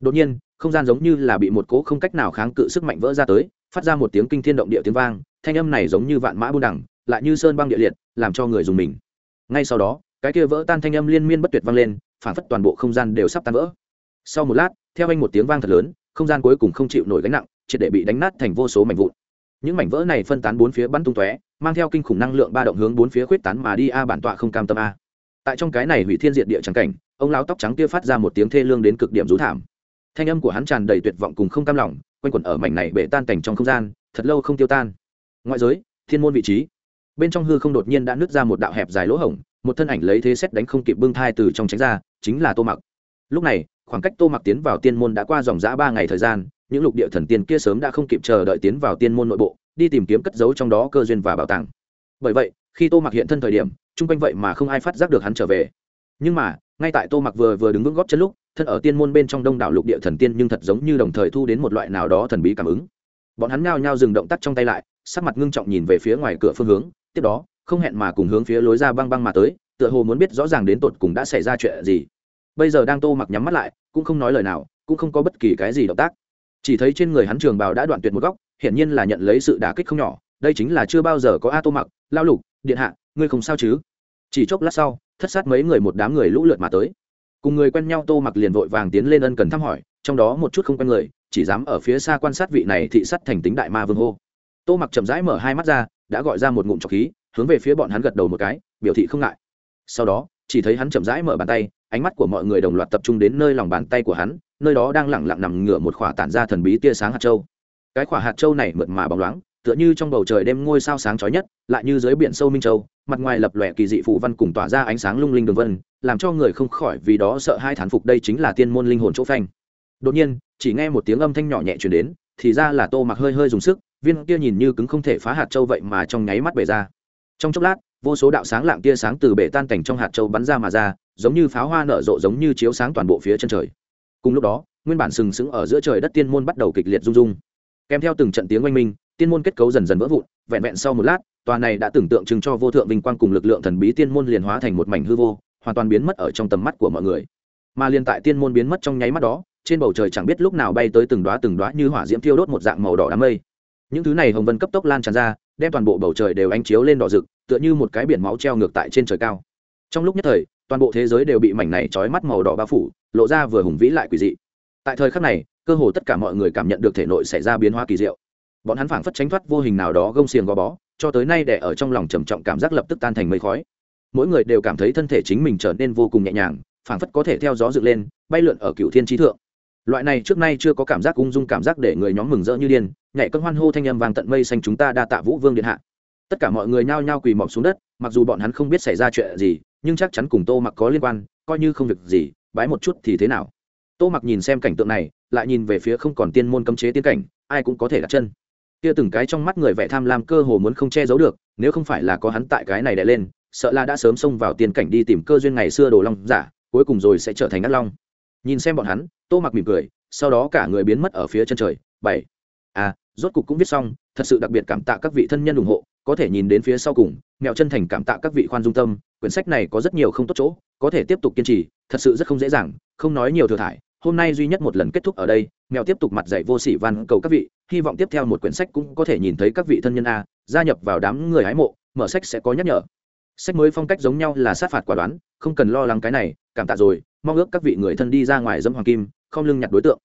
Đột nhiên không gian giống như là bị một cỗ không cách nào kháng cự sức mạnh vỡ ra tới, phát ra một tiếng kinh thiên động địa tiếng vang, thanh âm này giống như vạn mã buôn đẳng lại như sơn băng địa liệt, làm cho người dùng mình. Ngay sau đó, cái kia vỡ tan thanh âm liên miên bất tuyệt vang lên, phản phất toàn bộ không gian đều sắp tan vỡ. Sau một lát, theo anh một tiếng vang thật lớn, không gian cuối cùng không chịu nổi gánh nặng, triệt để bị đánh nát thành vô số mảnh vụn. Những mảnh vỡ này phân tán bốn phía bắn tung tóe, mang theo kinh khủng năng lượng ba động hướng bốn phía khuyết tán mà đi a, bản tọa không cam tâm a. Tại trong cái này hủy thiên diệt địa trắng cảnh, ông lão tóc trắng kia phát ra một tiếng thê lương đến cực điểm rú thảm thanh âm của hắn tràn đầy tuyệt vọng cùng không cam lòng, quanh quẩn ở mảnh này bể tan cảnh trong không gian, thật lâu không tiêu tan. Ngoại giới, thiên môn vị trí. Bên trong hư không đột nhiên đã nứt ra một đạo hẹp dài lỗ hổng, một thân ảnh lấy thế xét đánh không kịp bưng thai từ trong tránh ra, chính là tô mặc. Lúc này, khoảng cách tô mặc tiến vào tiên môn đã qua dòng giã ba ngày thời gian, những lục địa thần tiên kia sớm đã không kịp chờ đợi tiến vào tiên môn nội bộ, đi tìm kiếm cất giấu trong đó cơ duyên và bảo tàng. Bởi vậy, khi tô mặc hiện thân thời điểm, chung quanh vậy mà không ai phát giác được hắn trở về. Nhưng mà, ngay tại tô mặc vừa vừa đứng vững góp chân lúc thân ở tiên môn bên trong đông đảo lục địa thần tiên nhưng thật giống như đồng thời thu đến một loại nào đó thần bí cảm ứng. Bọn hắn ngao nhao dừng động tác trong tay lại, sắc mặt ngưng trọng nhìn về phía ngoài cửa phương hướng, tiếp đó, không hẹn mà cùng hướng phía lối ra băng băng mà tới, tựa hồ muốn biết rõ ràng đến tột cùng đã xảy ra chuyện gì. Bây giờ đang tô mặc nhắm mắt lại, cũng không nói lời nào, cũng không có bất kỳ cái gì động tác. Chỉ thấy trên người hắn trường bào đã đoạn tuyệt một góc, hiển nhiên là nhận lấy sự đả kích không nhỏ, đây chính là chưa bao giờ có a tô mặc, lao lục, điện hạ, ngươi không sao chứ? Chỉ chốc lát sau, thất sát mấy người một đám người lũ lượt mà tới cùng người quen nhau tô mặc liền vội vàng tiến lên ân cần thăm hỏi, trong đó một chút không quen người, chỉ dám ở phía xa quan sát vị này thị sắt thành tính đại ma vương hô. Tô mặc chậm rãi mở hai mắt ra, đã gọi ra một ngụm trọc khí, hướng về phía bọn hắn gật đầu một cái, biểu thị không ngại. Sau đó, chỉ thấy hắn chậm rãi mở bàn tay, ánh mắt của mọi người đồng loạt tập trung đến nơi lòng bàn tay của hắn, nơi đó đang lẳng lặng nằm ngửa một khỏa tản ra thần bí tia sáng hạt châu. Cái khỏa hạt châu này mượt mà bóng loáng, tựa như trong bầu trời đêm ngôi sao sáng chói nhất, lại như dưới biển sâu minh châu, mặt ngoài lập lòe kỳ dị phụ văn cùng tỏa ra ánh sáng lung linh đường vân làm cho người không khỏi vì đó sợ hai thán phục đây chính là tiên môn linh hồn chỗ phanh. Đột nhiên, chỉ nghe một tiếng âm thanh nhỏ nhẹ truyền đến, thì ra là tô mặc hơi hơi dùng sức, viên kia nhìn như cứng không thể phá hạt châu vậy mà trong nháy mắt bể ra. Trong chốc lát, vô số đạo sáng lạng tia sáng từ bể tan cảnh trong hạt châu bắn ra mà ra, giống như pháo hoa nở rộ giống như chiếu sáng toàn bộ phía chân trời. Cùng lúc đó, nguyên bản sừng sững ở giữa trời đất tiên môn bắt đầu kịch liệt rung rung. Kèm theo từng trận tiếng oanh minh, tiên môn kết cấu dần dần vỡ vụn, vẹn vẹn sau một lát, tòa này đã tưởng tượng chứng cho vô thượng vinh quang cùng lực lượng thần bí tiên môn liền hóa thành một mảnh hư vô hoàn toàn biến mất ở trong tầm mắt của mọi người. Mà liền tại tiên môn biến mất trong nháy mắt đó, trên bầu trời chẳng biết lúc nào bay tới từng đoá từng đoá như hỏa diễm thiêu đốt một dạng màu đỏ đám mây. Những thứ này hồng vân cấp tốc lan tràn ra, đem toàn bộ bầu trời đều ánh chiếu lên đỏ rực, tựa như một cái biển máu treo ngược tại trên trời cao. Trong lúc nhất thời, toàn bộ thế giới đều bị mảnh này trói mắt màu đỏ bao phủ, lộ ra vừa hùng vĩ lại quỷ dị. Tại thời khắc này, cơ hồ tất cả mọi người cảm nhận được thể nội xảy ra biến hóa kỳ diệu. Bọn hắn phảng phất tránh thoát vô hình nào đó gông xiềng gò bó, cho tới nay để ở trong lòng trầm trọng cảm giác lập tức tan thành mây khói mỗi người đều cảm thấy thân thể chính mình trở nên vô cùng nhẹ nhàng, phảng phất có thể theo gió dựng lên, bay lượn ở cựu thiên trí thượng. Loại này trước nay chưa có cảm giác ung dung cảm giác để người nhóm mừng rỡ như điên, nhảy cân hoan hô thanh âm vàng tận mây xanh chúng ta đa tạ vũ vương điện hạ. Tất cả mọi người nhao nhao quỳ mọc xuống đất, mặc dù bọn hắn không biết xảy ra chuyện gì, nhưng chắc chắn cùng tô mặc có liên quan, coi như không việc gì, bái một chút thì thế nào. Tô mặc nhìn xem cảnh tượng này, lại nhìn về phía không còn tiên môn cấm chế tiến cảnh, ai cũng có thể đặt chân. Kia từng cái trong mắt người vẻ tham lam cơ hồ muốn không che giấu được, nếu không phải là có hắn tại cái này đè lên sợ là đã sớm xông vào tiền cảnh đi tìm cơ duyên ngày xưa đồ long giả, cuối cùng rồi sẽ trở thành ngắt long. Nhìn xem bọn hắn, tô mặc mỉm cười, sau đó cả người biến mất ở phía chân trời. Bảy. À rốt cục cũng viết xong, thật sự đặc biệt cảm tạ các vị thân nhân ủng hộ, có thể nhìn đến phía sau cùng, mẹo chân thành cảm tạ các vị khoan dung tâm, quyển sách này có rất nhiều không tốt chỗ, có thể tiếp tục kiên trì, thật sự rất không dễ dàng, không nói nhiều thừa thải, hôm nay duy nhất một lần kết thúc ở đây, mẹo tiếp tục mặt dạy vô sỉ van cầu các vị, hy vọng tiếp theo một quyển sách cũng có thể nhìn thấy các vị thân nhân a, gia nhập vào đám người hái mộ, mở sách sẽ có nhắc nhở sách mới phong cách giống nhau là sát phạt quả đoán, không cần lo lắng cái này, cảm tạ rồi, mong ước các vị người thân đi ra ngoài dâm hoàng kim, không lưng nhặt đối tượng.